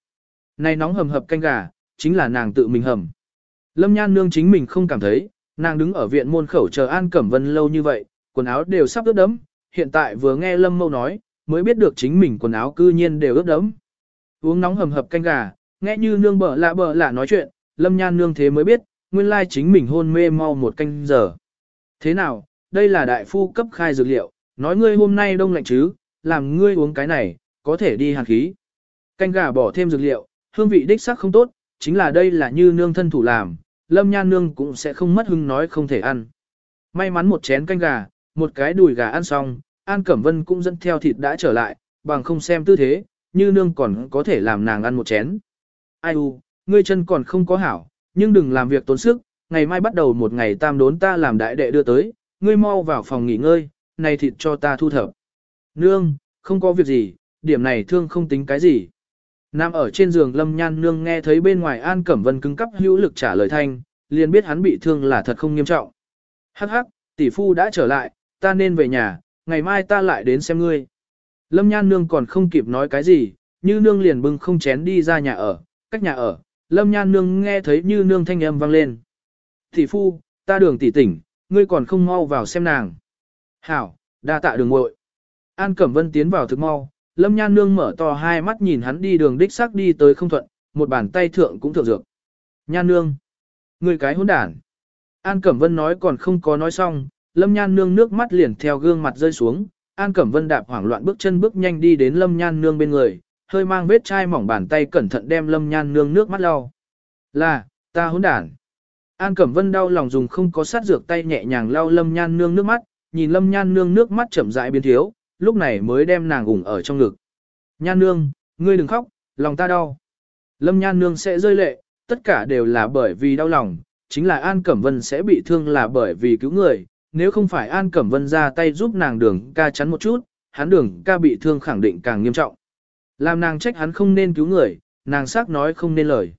Này nóng hầm hập canh gà, chính là nàng tự mình hầm. Lâm nhan nương chính mình không cảm thấy, nàng đứng ở viện môn khẩu chờ An Cẩm Vân lâu như vậy, quần áo đều sắp ướt đẫm, hiện tại vừa nghe Lâm Mâu nói, mới biết được chính mình quần áo cư nhiên đều ướt đẫm. Uống nóng hầm hập canh gà, nghe như nương bợ lạ bợ lạ nói chuyện, Lâm Nhan nương thế mới biết, nguyên lai chính mình hôn mê mau một canh giờ. Thế nào, đây là đại phu cấp khai dược liệu, nói ngươi hôm nay đông lạnh chứ, làm ngươi uống cái này, có thể đi hàn khí. Canh gà bỏ thêm dược liệu, hương vị đích sắc không tốt, chính là đây là như nương thân thủ làm, lâm nhan nương cũng sẽ không mất hưng nói không thể ăn. May mắn một chén canh gà, một cái đùi gà ăn xong, An Cẩm Vân cũng dẫn theo thịt đã trở lại, bằng không xem tư thế, như nương còn có thể làm nàng ăn một chén. Ai u, ngươi chân còn không có hảo, nhưng đừng làm việc tốn sức, ngày mai bắt đầu một ngày tam đốn ta làm đại đệ đưa tới, ngươi mau vào phòng nghỉ ngơi, này thịt cho ta thu thập. Nương, không có việc gì, điểm này thương không tính cái gì. Nam ở trên giường Lâm Nhan Nương nghe thấy bên ngoài An Cẩm Vân cứng cắp hữu lực trả lời thanh, liền biết hắn bị thương là thật không nghiêm trọng. Hắc hắc, tỷ phu đã trở lại, ta nên về nhà, ngày mai ta lại đến xem ngươi. Lâm Nhan Nương còn không kịp nói cái gì, như Nương liền bưng không chén đi ra nhà ở, cách nhà ở, Lâm Nhan Nương nghe thấy như Nương thanh âm vang lên. Thị phu, ta đường tỷ tỉnh, ngươi còn không mau vào xem nàng. Hảo, đa tạ đường ngội. An Cẩm Vân tiến vào thực mau, Lâm Nhan Nương mở to hai mắt nhìn hắn đi đường đích xác đi tới không thuận, một bàn tay thượng cũng thượng dược. Nhan Nương, ngươi cái hỗn đản. An Cẩm Vân nói còn không có nói xong, Lâm Nhan Nương nước mắt liền theo gương mặt rơi xuống, An Cẩm Vân đạp hoảng loạn bước chân bước nhanh đi đến Lâm Nhan Nương bên người, hơi mang vết chai mỏng bàn tay cẩn thận đem Lâm Nhan Nương nước mắt lau. Là, ta hỗn đản. An Cẩm Vân đau lòng dùng không có sát dược tay nhẹ nhàng lau Lâm Nhan Nương nước mắt, nhìn Lâm Nhan Nương nước mắt chậm rãi biến thiếu, lúc này mới đem nàng ủng ở trong ngực. Nhan Nương, ngươi đừng khóc, lòng ta đau. Lâm Nhan Nương sẽ rơi lệ, tất cả đều là bởi vì đau lòng, chính là An Cẩm Vân sẽ bị thương là bởi vì cứu người, nếu không phải An Cẩm Vân ra tay giúp nàng đường ca chắn một chút, hắn đường ca bị thương khẳng định càng nghiêm trọng. Làm nàng trách hắn không nên cứu người, nàng xác nói không nên lời.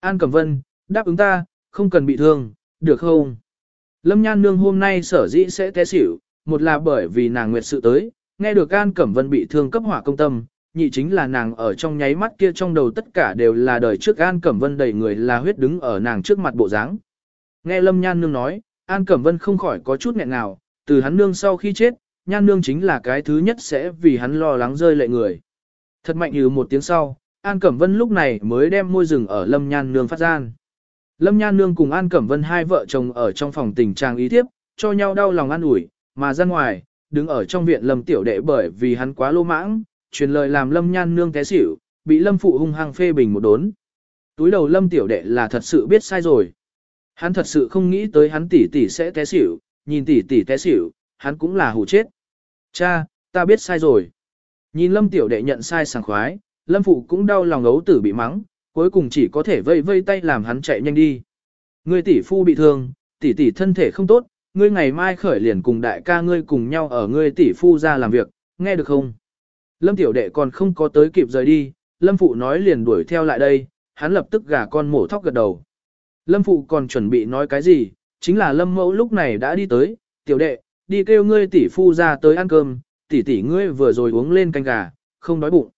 An Cẩm Vân, đáp ứng ta, không cần bị thương, được không? Lâm Nhan Nương hôm nay sở dĩ sẽ té xỉu, một là bởi vì nàng nguyệt sự tới, nghe được An Cẩm Vân bị thương cấp hỏa công tâm, nhị chính là nàng ở trong nháy mắt kia trong đầu tất cả đều là đời trước An Cẩm Vân đầy người là huyết đứng ở nàng trước mặt bộ dáng. Nghe Lâm Nhan Nương nói, An Cẩm Vân không khỏi có chút nghẹn nào, từ hắn nương sau khi chết, Nhan Nương chính là cái thứ nhất sẽ vì hắn lo lắng rơi lệ người. Thật mạnh như một tiếng sau, An Cẩm Vân lúc này mới đem môi rừng ở Lâm Nhan Nương phát gian. Lâm Nhan Nương cùng An Cẩm Vân hai vợ chồng ở trong phòng tình trạng ý tiếp, cho nhau đau lòng an ủi, mà ra ngoài, đứng ở trong viện Lâm Tiểu Đệ bởi vì hắn quá lô mãng, truyền lời làm Lâm Nhan Nương té xỉu, bị Lâm Phụ hung hăng phê bình một đốn. Túi đầu Lâm Tiểu Đệ là thật sự biết sai rồi. Hắn thật sự không nghĩ tới hắn tỷ tỷ sẽ té xỉu, nhìn tỷ tỷ té xỉu, hắn cũng là hù chết. Cha, ta biết sai rồi. Nhìn Lâm Tiểu Đệ nhận sai sảng khoái, Lâm Phụ cũng đau lòng ấu tử bị mắng, cuối cùng chỉ có thể vây vây tay làm hắn chạy nhanh đi. Ngươi tỷ phu bị thương, tỷ tỷ thân thể không tốt, ngươi ngày mai khởi liền cùng đại ca ngươi cùng nhau ở ngươi tỷ phu ra làm việc, nghe được không? Lâm tiểu đệ còn không có tới kịp rời đi, Lâm phụ nói liền đuổi theo lại đây, hắn lập tức gả con mổ thóc gật đầu. Lâm phụ còn chuẩn bị nói cái gì, chính là Lâm mẫu lúc này đã đi tới, tiểu đệ, đi kêu ngươi tỷ phu ra tới ăn cơm, tỷ tỷ ngươi vừa rồi uống lên canh gà, không đói bụng.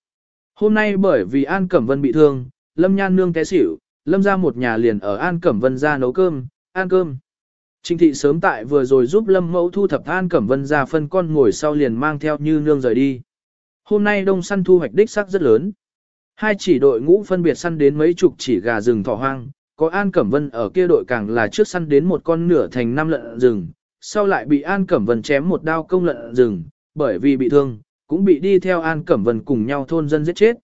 Hôm nay bởi vì An Cẩm Vân bị thương, Lâm Nhan Nương té xỉu, Lâm ra một nhà liền ở An Cẩm Vân ra nấu cơm, ăn cơm. Trinh thị sớm tại vừa rồi giúp Lâm Mẫu thu thập An Cẩm Vân ra phân con ngồi sau liền mang theo như nương rời đi. Hôm nay đông săn thu hoạch đích sắc rất lớn. Hai chỉ đội ngũ phân biệt săn đến mấy chục chỉ gà rừng thỏ hoang, có An Cẩm Vân ở kia đội càng là trước săn đến một con nửa thành năm lợn rừng, sau lại bị An Cẩm Vân chém một đao công lợn rừng, bởi vì bị thương, cũng bị đi theo An Cẩm Vân cùng nhau thôn dân giết chết.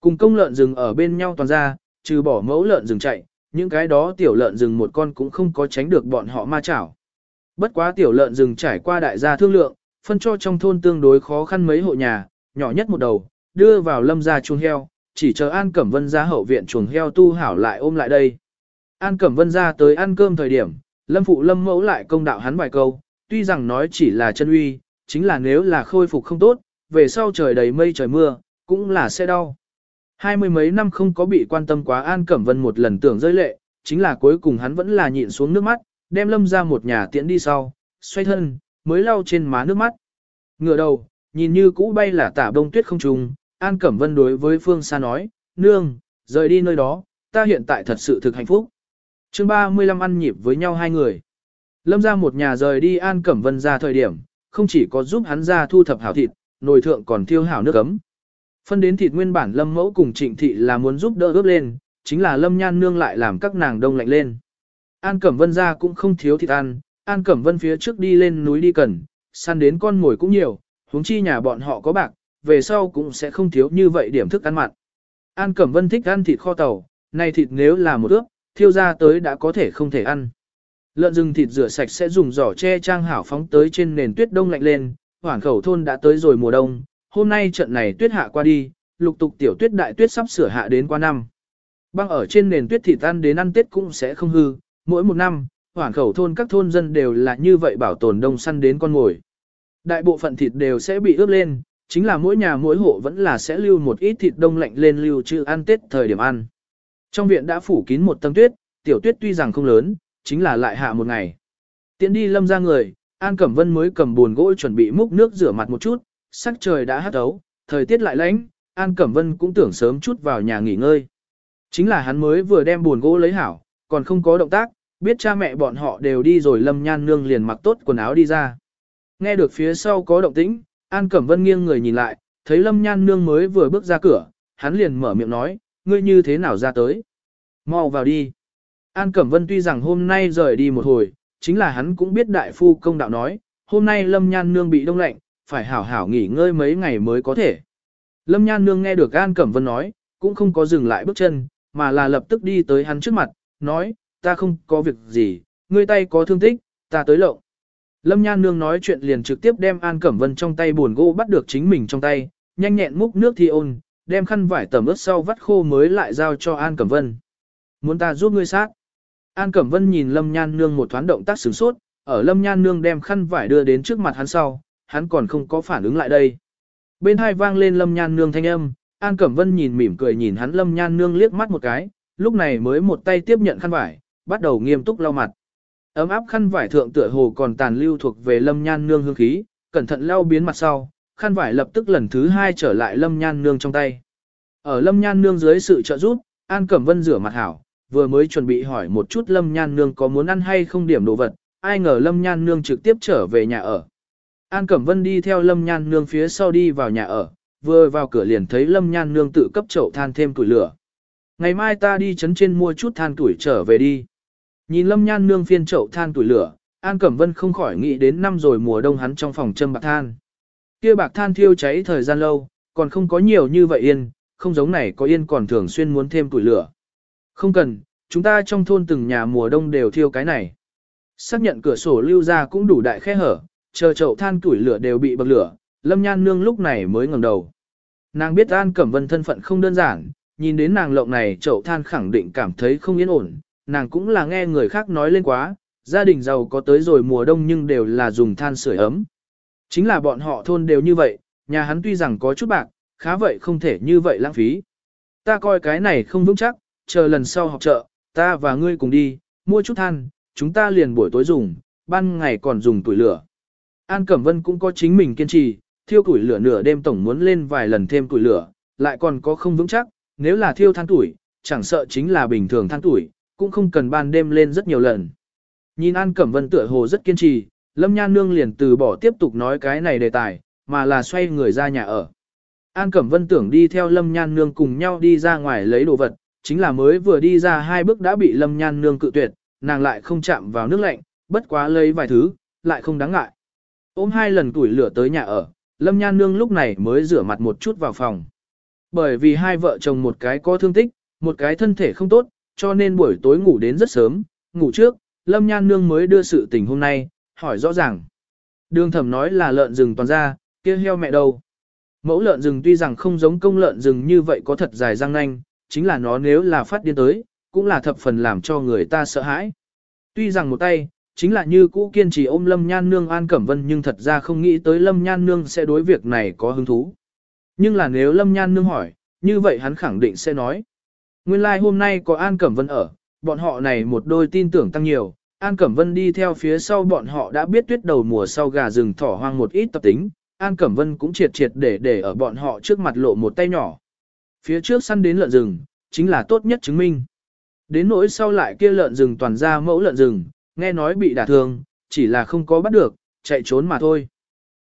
Cùng công lợn rừng ở bên nhau toàn ra, trừ bỏ mẫu lợn rừng chạy, những cái đó tiểu lợn rừng một con cũng không có tránh được bọn họ ma chảo. Bất quá tiểu lợn rừng trải qua đại gia thương lượng, phân cho trong thôn tương đối khó khăn mấy hộ nhà, nhỏ nhất một đầu, đưa vào lâm gia chuồng heo, chỉ chờ An Cẩm Vân ra hậu viện chuồng heo tu hảo lại ôm lại đây. An Cẩm Vân ra tới ăn cơm thời điểm, lâm phụ lâm mẫu lại công đạo hắn vài câu, tuy rằng nói chỉ là chân uy, chính là nếu là khôi phục không tốt, về sau trời đầy mây trời mưa, cũng là sẽ đau. Hai mươi mấy năm không có bị quan tâm quá An Cẩm Vân một lần tưởng rơi lệ, chính là cuối cùng hắn vẫn là nhịn xuống nước mắt, đem lâm ra một nhà tiễn đi sau, xoay thân, mới lau trên má nước mắt. Ngửa đầu, nhìn như cũ bay là tả bông tuyết không trùng, An Cẩm Vân đối với Phương Sa nói, nương, rời đi nơi đó, ta hiện tại thật sự thực hạnh phúc chương 35 ăn nhịp với nhau hai người. Lâm ra một nhà rời đi An Cẩm Vân ra thời điểm, không chỉ có giúp hắn ra thu thập hảo thịt, nồi thượng còn thiêu hảo nước ấm. Phân đến thịt nguyên bản Lâm Mẫu cùng Trịnh Thị là muốn giúp đỡ ướp lên, chính là Lâm Nhan Nương lại làm các nàng đông lạnh lên. An Cẩm Vân ra cũng không thiếu thịt ăn, An Cẩm Vân phía trước đi lên núi đi cần, săn đến con mồi cũng nhiều, huống chi nhà bọn họ có bạc, về sau cũng sẽ không thiếu như vậy điểm thức ăn mặn. An Cẩm Vân thích ăn thịt kho tàu, này thịt nếu là một ướp, thiêu ra tới đã có thể không thể ăn. Lợn rừng thịt rửa sạch sẽ dùng giỏ che trang hảo phóng tới trên nền tuyết đông lạnh lên, hoảng khẩu thôn đã tới rồi mùa đông, hôm nay trận này tuyết hạ qua đi, lục tục tiểu tuyết đại tuyết sắp sửa hạ đến qua năm. Băng ở trên nền tuyết thịt ăn đến ăn tết cũng sẽ không hư, mỗi một năm, hoảng khẩu thôn các thôn dân đều là như vậy bảo tồn đông săn đến con ngồi. Đại bộ phận thịt đều sẽ bị ướp lên, chính là mỗi nhà mỗi hộ vẫn là sẽ lưu một ít thịt đông lạnh lên lưu trữ ăn tết thời điểm ăn. Trong viện đã phủ kín một tầng tuyết, tiểu tuyết tuy rằng không lớn, chính là lại hạ một ngày. Tiến đi lâm ra người, An Cẩm Vân mới cầm buồn gỗ chuẩn bị múc nước rửa mặt một chút, sắc trời đã hắt ấu, thời tiết lại lạnh, An Cẩm Vân cũng tưởng sớm chút vào nhà nghỉ ngơi. Chính là hắn mới vừa đem buồn gỗ lấy hảo, còn không có động tác, biết cha mẹ bọn họ đều đi rồi lâm nhan nương liền mặc tốt quần áo đi ra. Nghe được phía sau có động tĩnh, An Cẩm Vân nghiêng người nhìn lại, thấy Lâm Nhan Nương mới vừa bước ra cửa, hắn liền mở miệng nói, ngươi như thế nào ra tới? Mau vào đi. An Cẩm Vân tuy rằng hôm nay rời đi một hồi, chính là hắn cũng biết đại phu công đạo nói, hôm nay Lâm Nhan Nương bị đông lạnh, phải hảo hảo nghỉ ngơi mấy ngày mới có thể. Lâm Nhan Nương nghe được An Cẩm Vân nói, cũng không có dừng lại bước chân, mà là lập tức đi tới hắn trước mặt, nói, ta không có việc gì, ngươi tay có thương tích, ta tới lộng. Lâm Nhan Nương nói chuyện liền trực tiếp đem An Cẩm Vân trong tay buồn gỗ bắt được chính mình trong tay, nhanh nhẹn múc nước thi ôn, đem khăn vải tẩm ướt sau vắt khô mới lại giao cho An Cẩm Vân. Muốn ta giúp ngươi sát. An Cẩm Vân nhìn Lâm Nhan Nương một thoáng động tác sửng sốt, ở Lâm Nhan Nương đem khăn vải đưa đến trước mặt hắn sau, hắn còn không có phản ứng lại đây. Bên hai vang lên Lâm Nhan Nương thanh âm, An Cẩm Vân nhìn mỉm cười nhìn hắn Lâm Nhan Nương liếc mắt một cái, lúc này mới một tay tiếp nhận khăn vải, bắt đầu nghiêm túc lau mặt. Ấm áp khăn vải thượng tựa hồ còn tàn lưu thuộc về Lâm Nhan Nương hương khí, cẩn thận lau biến mặt sau, khăn vải lập tức lần thứ hai trở lại Lâm Nhan Nương trong tay. Ở Lâm Nhan Nương dưới sự trợ giúp, An Cẩm Vân rửa mặt hảo, vừa mới chuẩn bị hỏi một chút Lâm Nhan Nương có muốn ăn hay không điểm đồ vật, ai ngờ Lâm Nhan Nương trực tiếp trở về nhà ở. An Cẩm Vân đi theo Lâm Nhan Nương phía sau đi vào nhà ở, vừa vào cửa liền thấy Lâm Nhan Nương tự cấp chậu than thêm củi lửa. Ngày mai ta đi chấn trên mua chút than tuổi trở về đi. Nhìn Lâm Nhan Nương phiên chậu than tuổi lửa, An Cẩm Vân không khỏi nghĩ đến năm rồi mùa đông hắn trong phòng châm bạc than kia bạc than thiêu cháy thời gian lâu, còn không có nhiều như vậy yên, không giống này có yên còn thường xuyên muốn thêm tuổi lửa. Không cần, chúng ta trong thôn từng nhà mùa đông đều thiêu cái này. Xác nhận cửa sổ lưu ra cũng đủ đại khe hở, chờ chậu than tuổi lửa đều bị bậc lửa, Lâm Nhan Nương lúc này mới ngẩng đầu. Nàng biết An Cẩm Vân thân phận không đơn giản, nhìn đến nàng lộng này chậu than khẳng định cảm thấy không yên ổn, nàng cũng là nghe người khác nói lên quá, gia đình giàu có tới rồi mùa đông nhưng đều là dùng than sưởi ấm. Chính là bọn họ thôn đều như vậy, nhà hắn tuy rằng có chút bạc, khá vậy không thể như vậy lãng phí. Ta coi cái này không vững chắc, chờ lần sau học chợ, ta và ngươi cùng đi, mua chút than, chúng ta liền buổi tối dùng, ban ngày còn dùng tuổi lửa. An Cẩm Vân cũng có chính mình kiên trì, thiêu tuổi lửa nửa đêm tổng muốn lên vài lần thêm tuổi lửa, lại còn có không vững chắc, nếu là thiêu than tuổi, chẳng sợ chính là bình thường than tuổi, cũng không cần ban đêm lên rất nhiều lần. Nhìn An Cẩm Vân tựa hồ rất kiên trì, Lâm Nhan Nương liền từ bỏ tiếp tục nói cái này đề tài, mà là xoay người ra nhà ở. An Cẩm Vân tưởng đi theo Lâm Nhan Nương cùng nhau đi ra ngoài lấy đồ vật, chính là mới vừa đi ra hai bước đã bị Lâm Nhan Nương cự tuyệt, nàng lại không chạm vào nước lạnh, bất quá lấy vài thứ, lại không đáng ngại. Ôm hai lần tuổi lửa tới nhà ở, Lâm Nhan Nương lúc này mới rửa mặt một chút vào phòng. Bởi vì hai vợ chồng một cái có thương tích, một cái thân thể không tốt, cho nên buổi tối ngủ đến rất sớm, ngủ trước, Lâm Nhan Nương mới đưa sự tình hôm nay, hỏi rõ ràng. Đường thẩm nói là lợn rừng toàn ra, kia heo mẹ đâu. Mẫu lợn rừng tuy rằng không giống công lợn rừng như vậy có thật dài răng nanh, chính là nó nếu là phát điên tới, cũng là thập phần làm cho người ta sợ hãi. Tuy rằng một tay, chính là như cũ kiên trì ôm Lâm Nhan Nương An Cẩm Vân nhưng thật ra không nghĩ tới Lâm Nhan Nương sẽ đối việc này có hứng thú. Nhưng là nếu Lâm Nhan Nương hỏi, như vậy hắn khẳng định sẽ nói. Nguyên lai like hôm nay có An Cẩm Vân ở, bọn họ này một đôi tin tưởng tăng nhiều, An Cẩm Vân đi theo phía sau bọn họ đã biết tuyết đầu mùa sau gà rừng thỏ hoang một ít tập tính, An Cẩm Vân cũng triệt triệt để để ở bọn họ trước mặt lộ một tay nhỏ. Phía trước săn đến lợn rừng, chính là tốt nhất chứng minh. Đến nỗi sau lại kia lợn rừng toàn ra mẫu lợn rừng, nghe nói bị đả thương, chỉ là không có bắt được, chạy trốn mà thôi.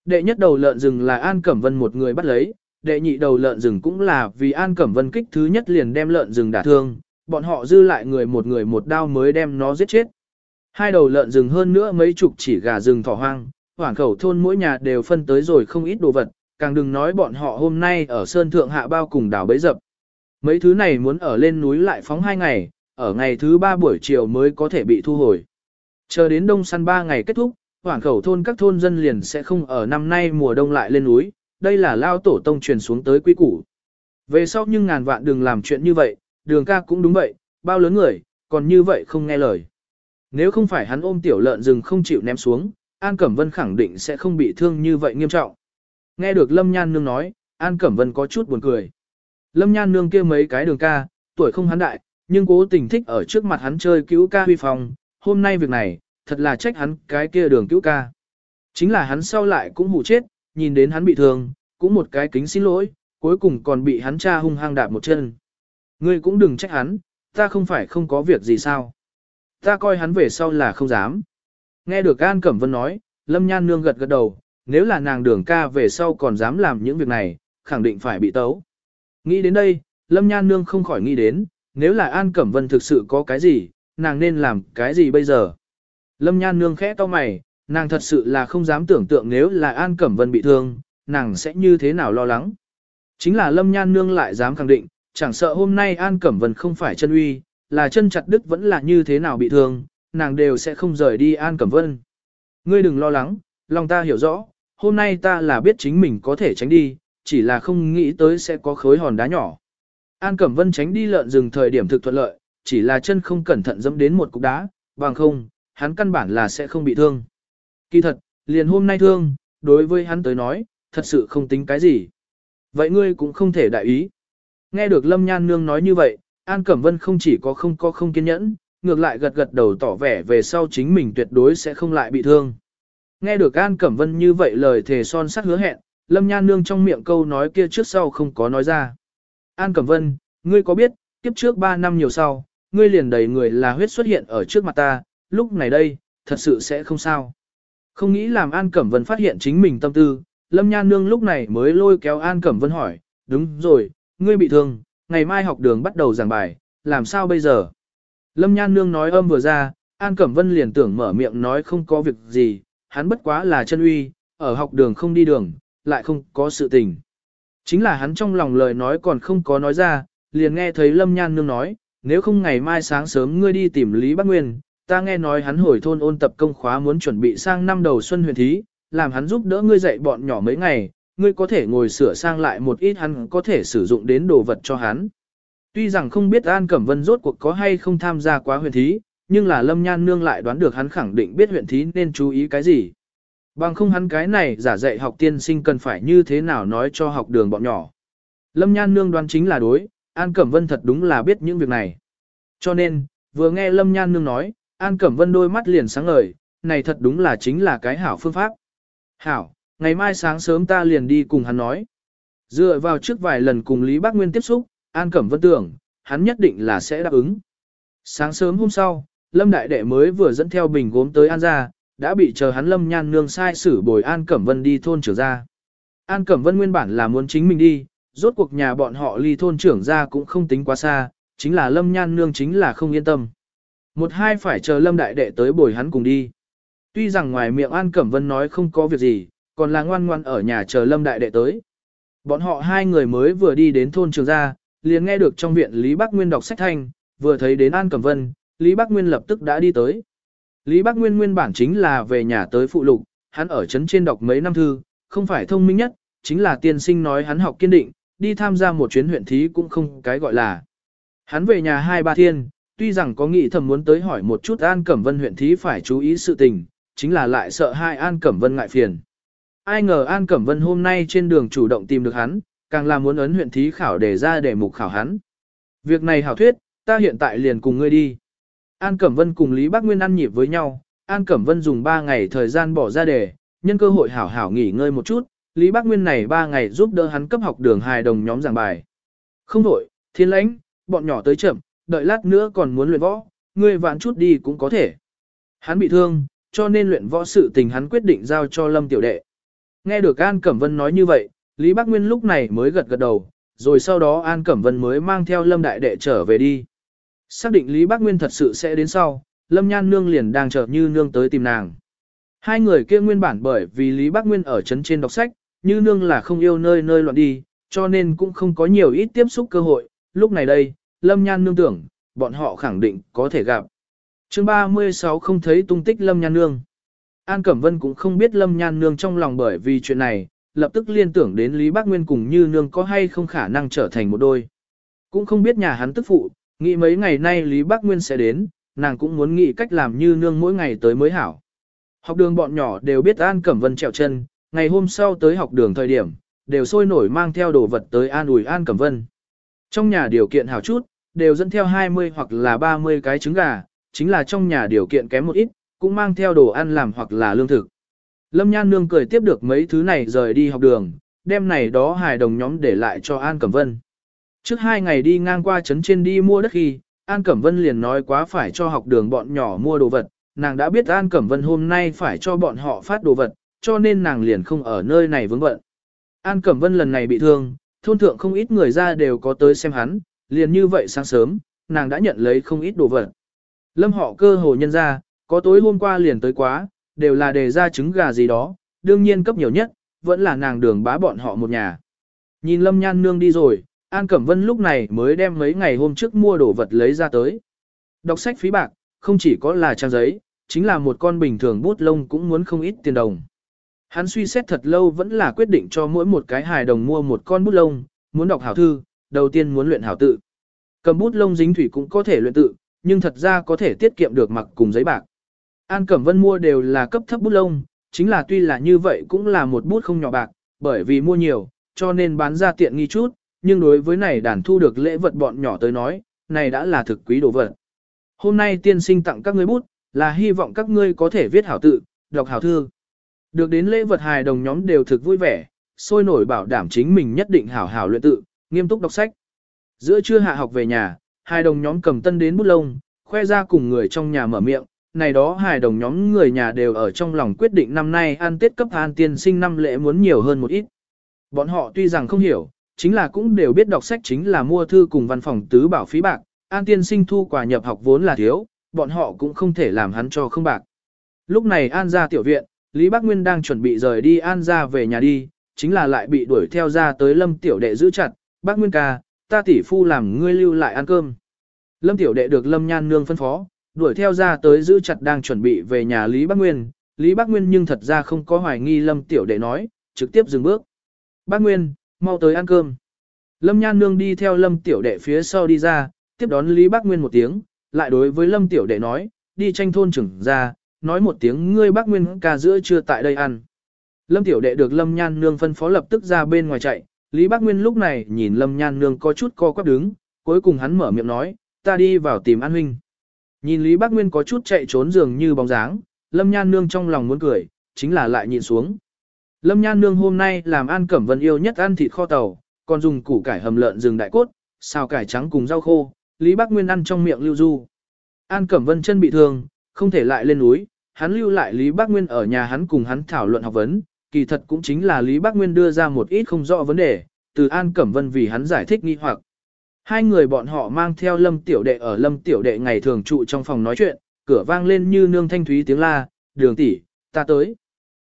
Đệ nhất đầu lợn rừng là An Cẩm Vân một người bắt lấy, đệ nhị đầu lợn rừng cũng là vì An Cẩm Vân kích thứ nhất liền đem lợn rừng đả thương, bọn họ dư lại người một người một đao mới đem nó giết chết. Hai đầu lợn rừng hơn nữa mấy chục chỉ gà rừng thỏ hoang, hoảng khẩu thôn mỗi nhà đều phân tới rồi không ít đồ vật, càng đừng nói bọn họ hôm nay ở Sơn Thượng Hạ Bao cùng đảo bấy dập. Mấy thứ này muốn ở lên núi lại phóng hai ngày, ở ngày thứ ba buổi chiều mới có thể bị thu hồi. Chờ đến đông săn ba ngày kết thúc, hoảng khẩu thôn các thôn dân liền sẽ không ở năm nay mùa đông lại lên núi, đây là lao tổ tông truyền xuống tới quy củ. Về sau nhưng ngàn vạn đừng làm chuyện như vậy, đường ca cũng đúng vậy, bao lớn người, còn như vậy không nghe lời. Nếu không phải hắn ôm tiểu lợn rừng không chịu ném xuống, An Cẩm Vân khẳng định sẽ không bị thương như vậy nghiêm trọng. Nghe được Lâm Nhan Nương nói, An Cẩm Vân có chút buồn cười. Lâm Nhan Nương kia mấy cái đường ca, tuổi không hắn đại, nhưng cố tình thích ở trước mặt hắn chơi cứu ca huy phòng, hôm nay việc này, thật là trách hắn cái kia đường cứu ca. Chính là hắn sau lại cũng hù chết, nhìn đến hắn bị thương, cũng một cái kính xin lỗi, cuối cùng còn bị hắn cha hung hăng đạp một chân. Ngươi cũng đừng trách hắn, ta không phải không có việc gì sao. Ta coi hắn về sau là không dám. Nghe được An Cẩm Vân nói, Lâm Nhan Nương gật gật đầu, nếu là nàng đường ca về sau còn dám làm những việc này, khẳng định phải bị tấu. Nghĩ đến đây, Lâm Nhan Nương không khỏi nghĩ đến, nếu là An Cẩm Vân thực sự có cái gì, nàng nên làm cái gì bây giờ? Lâm Nhan Nương khẽ to mày, nàng thật sự là không dám tưởng tượng nếu là An Cẩm Vân bị thương, nàng sẽ như thế nào lo lắng. Chính là Lâm Nhan Nương lại dám khẳng định, chẳng sợ hôm nay An Cẩm Vân không phải chân uy, là chân chặt đứt vẫn là như thế nào bị thương, nàng đều sẽ không rời đi An Cẩm Vân. Ngươi đừng lo lắng, lòng ta hiểu rõ, hôm nay ta là biết chính mình có thể tránh đi, chỉ là không nghĩ tới sẽ có khối hòn đá nhỏ. An Cẩm Vân tránh đi lợn rừng thời điểm thực thuận lợi, chỉ là chân không cẩn thận dẫm đến một cục đá, bằng không, hắn căn bản là sẽ không bị thương. Kỳ thật, liền hôm nay thương, đối với hắn tới nói, thật sự không tính cái gì. Vậy ngươi cũng không thể đại ý. Nghe được Lâm Nhan Nương nói như vậy, An Cẩm Vân không chỉ có không có không kiên nhẫn, ngược lại gật gật đầu tỏ vẻ về sau chính mình tuyệt đối sẽ không lại bị thương. Nghe được An Cẩm Vân như vậy lời thề son sắt hứa hẹn, Lâm Nhan Nương trong miệng câu nói kia trước sau không có nói ra. An Cẩm Vân, ngươi có biết, kiếp trước 3 năm nhiều sau, ngươi liền đầy người là huyết xuất hiện ở trước mặt ta, lúc này đây, thật sự sẽ không sao. Không nghĩ làm An Cẩm Vân phát hiện chính mình tâm tư, Lâm Nhan Nương lúc này mới lôi kéo An Cẩm Vân hỏi, đúng rồi, ngươi bị thương, ngày mai học đường bắt đầu giảng bài, làm sao bây giờ? Lâm Nhan Nương nói âm vừa ra, An Cẩm Vân liền tưởng mở miệng nói không có việc gì, hắn bất quá là chân uy, ở học đường không đi đường, lại không có sự tình. Chính là hắn trong lòng lời nói còn không có nói ra, liền nghe thấy Lâm Nhan Nương nói, nếu không ngày mai sáng sớm ngươi đi tìm Lý Bắc Nguyên, ta nghe nói hắn hồi thôn ôn tập công khóa muốn chuẩn bị sang năm đầu xuân huyền thí, làm hắn giúp đỡ ngươi dạy bọn nhỏ mấy ngày, ngươi có thể ngồi sửa sang lại một ít hắn có thể sử dụng đến đồ vật cho hắn. Tuy rằng không biết An Cẩm Vân rốt cuộc có hay không tham gia quá huyền thí, nhưng là Lâm Nhan Nương lại đoán được hắn khẳng định biết huyền thí nên chú ý cái gì. Bằng không hắn cái này giả dạy học tiên sinh cần phải như thế nào nói cho học đường bọn nhỏ. Lâm Nhan Nương đoán chính là đối, An Cẩm Vân thật đúng là biết những việc này. Cho nên, vừa nghe Lâm Nhan Nương nói, An Cẩm Vân đôi mắt liền sáng ngời, này thật đúng là chính là cái hảo phương pháp. Hảo, ngày mai sáng sớm ta liền đi cùng hắn nói. Dựa vào trước vài lần cùng Lý Bác Nguyên tiếp xúc, An Cẩm Vân tưởng, hắn nhất định là sẽ đáp ứng. Sáng sớm hôm sau, Lâm Đại Đệ mới vừa dẫn theo bình gốm tới An ra, đã bị chờ hắn Lâm Nhan Nương sai xử bồi An Cẩm Vân đi thôn trưởng ra. An Cẩm Vân nguyên bản là muốn chính mình đi, rốt cuộc nhà bọn họ ly thôn trưởng ra cũng không tính quá xa, chính là Lâm Nhan Nương chính là không yên tâm. Một hai phải chờ Lâm Đại Đệ tới bồi hắn cùng đi. Tuy rằng ngoài miệng An Cẩm Vân nói không có việc gì, còn là ngoan ngoan ở nhà chờ Lâm Đại Đệ tới. Bọn họ hai người mới vừa đi đến thôn trường gia, liền nghe được trong viện Lý Bắc Nguyên đọc sách thanh, vừa thấy đến An Cẩm Vân, Lý Bắc Nguyên lập tức đã đi tới. Lý Bắc Nguyên nguyên bản chính là về nhà tới phụ lục, hắn ở trấn trên đọc mấy năm thư, không phải thông minh nhất, chính là tiên sinh nói hắn học kiên định, đi tham gia một chuyến huyện thí cũng không cái gọi là. Hắn về nhà hai ba thiên, tuy rằng có nghĩ thầm muốn tới hỏi một chút An Cẩm Vân huyện thí phải chú ý sự tình, chính là lại sợ hai An Cẩm Vân ngại phiền. Ai ngờ An Cẩm Vân hôm nay trên đường chủ động tìm được hắn, càng là muốn ấn huyện thí khảo để ra để mục khảo hắn. Việc này hảo thuyết, ta hiện tại liền cùng ngươi đi. An Cẩm Vân cùng Lý Bác Nguyên ăn nhịp với nhau, An Cẩm Vân dùng 3 ngày thời gian bỏ ra để, nhân cơ hội hảo hảo nghỉ ngơi một chút, Lý Bác Nguyên này 3 ngày giúp đỡ hắn cấp học đường hài đồng nhóm giảng bài. Không đổi, thiên lãnh, bọn nhỏ tới chậm, đợi lát nữa còn muốn luyện võ, ngươi vãn chút đi cũng có thể. Hắn bị thương, cho nên luyện võ sự tình hắn quyết định giao cho Lâm Tiểu Đệ. Nghe được An Cẩm Vân nói như vậy, Lý Bác Nguyên lúc này mới gật gật đầu, rồi sau đó An Cẩm Vân mới mang theo Lâm Đại Đệ trở về đi. Xác định Lý Bác Nguyên thật sự sẽ đến sau, Lâm Nhan Nương liền đang chờ như Nương tới tìm nàng. Hai người kia nguyên bản bởi vì Lý Bác Nguyên ở trấn trên đọc sách, như Nương là không yêu nơi nơi loạn đi, cho nên cũng không có nhiều ít tiếp xúc cơ hội. Lúc này đây, Lâm Nhan Nương tưởng, bọn họ khẳng định có thể gặp. chương 36 không thấy tung tích Lâm Nhan Nương. An Cẩm Vân cũng không biết Lâm Nhan Nương trong lòng bởi vì chuyện này, lập tức liên tưởng đến Lý Bác Nguyên cùng Như Nương có hay không khả năng trở thành một đôi. Cũng không biết nhà hắn tức phụ, nghĩ mấy ngày nay Lý Bác Nguyên sẽ đến, nàng cũng muốn nghĩ cách làm Như Nương mỗi ngày tới mới hảo. Học đường bọn nhỏ đều biết An Cẩm Vân trèo chân, ngày hôm sau tới học đường thời điểm, đều sôi nổi mang theo đồ vật tới An ủi An Cẩm Vân. Trong nhà điều kiện hảo chút, đều dẫn theo 20 hoặc là 30 cái trứng gà, chính là trong nhà điều kiện kém một ít, cũng mang theo đồ ăn làm hoặc là lương thực. Lâm Nhan Nương cười tiếp được mấy thứ này rời đi học đường, đem này đó hài đồng nhóm để lại cho An Cẩm Vân. Trước hai ngày đi ngang qua trấn trên đi mua đất khi, An Cẩm Vân liền nói quá phải cho học đường bọn nhỏ mua đồ vật, nàng đã biết An Cẩm Vân hôm nay phải cho bọn họ phát đồ vật, cho nên nàng liền không ở nơi này vướng bận. An Cẩm Vân lần này bị thương, thôn thượng không ít người ra đều có tới xem hắn, liền như vậy sáng sớm, nàng đã nhận lấy không ít đồ vật. Lâm họ cơ hồ nhân ra, có tối hôm qua liền tới quá, đều là đề ra trứng gà gì đó, đương nhiên cấp nhiều nhất, vẫn là nàng đường bá bọn họ một nhà. Nhìn Lâm Nhan Nương đi rồi, An Cẩm Vân lúc này mới đem mấy ngày hôm trước mua đồ vật lấy ra tới. Đọc sách phí bạc, không chỉ có là trang giấy, chính là một con bình thường bút lông cũng muốn không ít tiền đồng. Hắn suy xét thật lâu vẫn là quyết định cho mỗi một cái hài đồng mua một con bút lông, muốn đọc hảo thư, đầu tiên muốn luyện hảo tự. Cầm bút lông dính thủy cũng có thể luyện tự, nhưng thật ra có thể tiết kiệm được mặc cùng giấy bạc. An Cẩm Vân mua đều là cấp thấp bút lông, chính là tuy là như vậy cũng là một bút không nhỏ bạc, bởi vì mua nhiều, cho nên bán ra tiện nghi chút, nhưng đối với này đàn thu được lễ vật bọn nhỏ tới nói, này đã là thực quý đồ vật. Hôm nay tiên sinh tặng các ngươi bút, là hy vọng các ngươi có thể viết hảo tự, đọc hảo thư. Được đến lễ vật hài đồng nhóm đều thực vui vẻ, sôi nổi bảo đảm chính mình nhất định hảo hảo luyện tự, nghiêm túc đọc sách. Giữa trưa hạ học về nhà, hai đồng nhóm cầm tân đến bút lông, khoe ra cùng người trong nhà mở miệng, này đó hài đồng nhóm người nhà đều ở trong lòng quyết định năm nay ăn Tết cấp an tiên sinh năm lễ muốn nhiều hơn một ít. Bọn họ tuy rằng không hiểu, chính là cũng đều biết đọc sách chính là mua thư cùng văn phòng tứ bảo phí bạc, an tiên sinh thu quà nhập học vốn là thiếu, bọn họ cũng không thể làm hắn cho không bạc. Lúc này an ra tiểu viện, Lý Bác Nguyên đang chuẩn bị rời đi an ra về nhà đi, chính là lại bị đuổi theo ra tới lâm tiểu đệ giữ chặt, bác Nguyên ca, ta tỷ phu làm ngươi lưu lại ăn cơm. Lâm tiểu đệ được lâm nhan nương phân phó, đuổi theo ra tới giữ chặt đang chuẩn bị về nhà Lý Bác Nguyên, Lý Bác Nguyên nhưng thật ra không có hoài nghi lâm tiểu đệ nói, trực tiếp dừng bước. Bác Nguyên, mau tới ăn cơm. Lâm nhan nương đi theo lâm tiểu đệ phía sau đi ra, tiếp đón Lý Bác Nguyên một tiếng, lại đối với lâm tiểu đệ nói, đi tranh thôn trưởng ra, nói một tiếng ngươi bác Nguyên ca giữa chưa tại đây ăn. Lâm tiểu đệ được lâm nhan nương phân phó lập tức ra bên ngoài chạy, Lý Bác Nguyên lúc này nhìn lâm nhan nương có chút co quắp đứng, cuối cùng hắn mở miệng nói, ta đi vào tìm an huynh. Nhìn Lý Bác Nguyên có chút chạy trốn dường như bóng dáng, lâm nhan nương trong lòng muốn cười, chính là lại nhịn xuống. Lâm nhan nương hôm nay làm an cẩm vân yêu nhất ăn thịt kho tàu, còn dùng củ cải hầm lợn rừng đại cốt, xào cải trắng cùng rau khô, Lý Bác Nguyên ăn trong miệng lưu du. An Cẩm Vân chân bị thương, không thể lại lên núi, hắn lưu lại Lý Bác Nguyên ở nhà hắn cùng hắn thảo luận học vấn, kỳ thật cũng chính là Lý Bác Nguyên đưa ra một ít không rõ vấn đề, từ An Cẩm Vân vì hắn giải thích nghi hoặc. Hai người bọn họ mang theo Lâm Tiểu Đệ ở Lâm Tiểu Đệ ngày thường trụ trong phòng nói chuyện, cửa vang lên như nương thanh thúy tiếng la, đường tỷ, ta tới.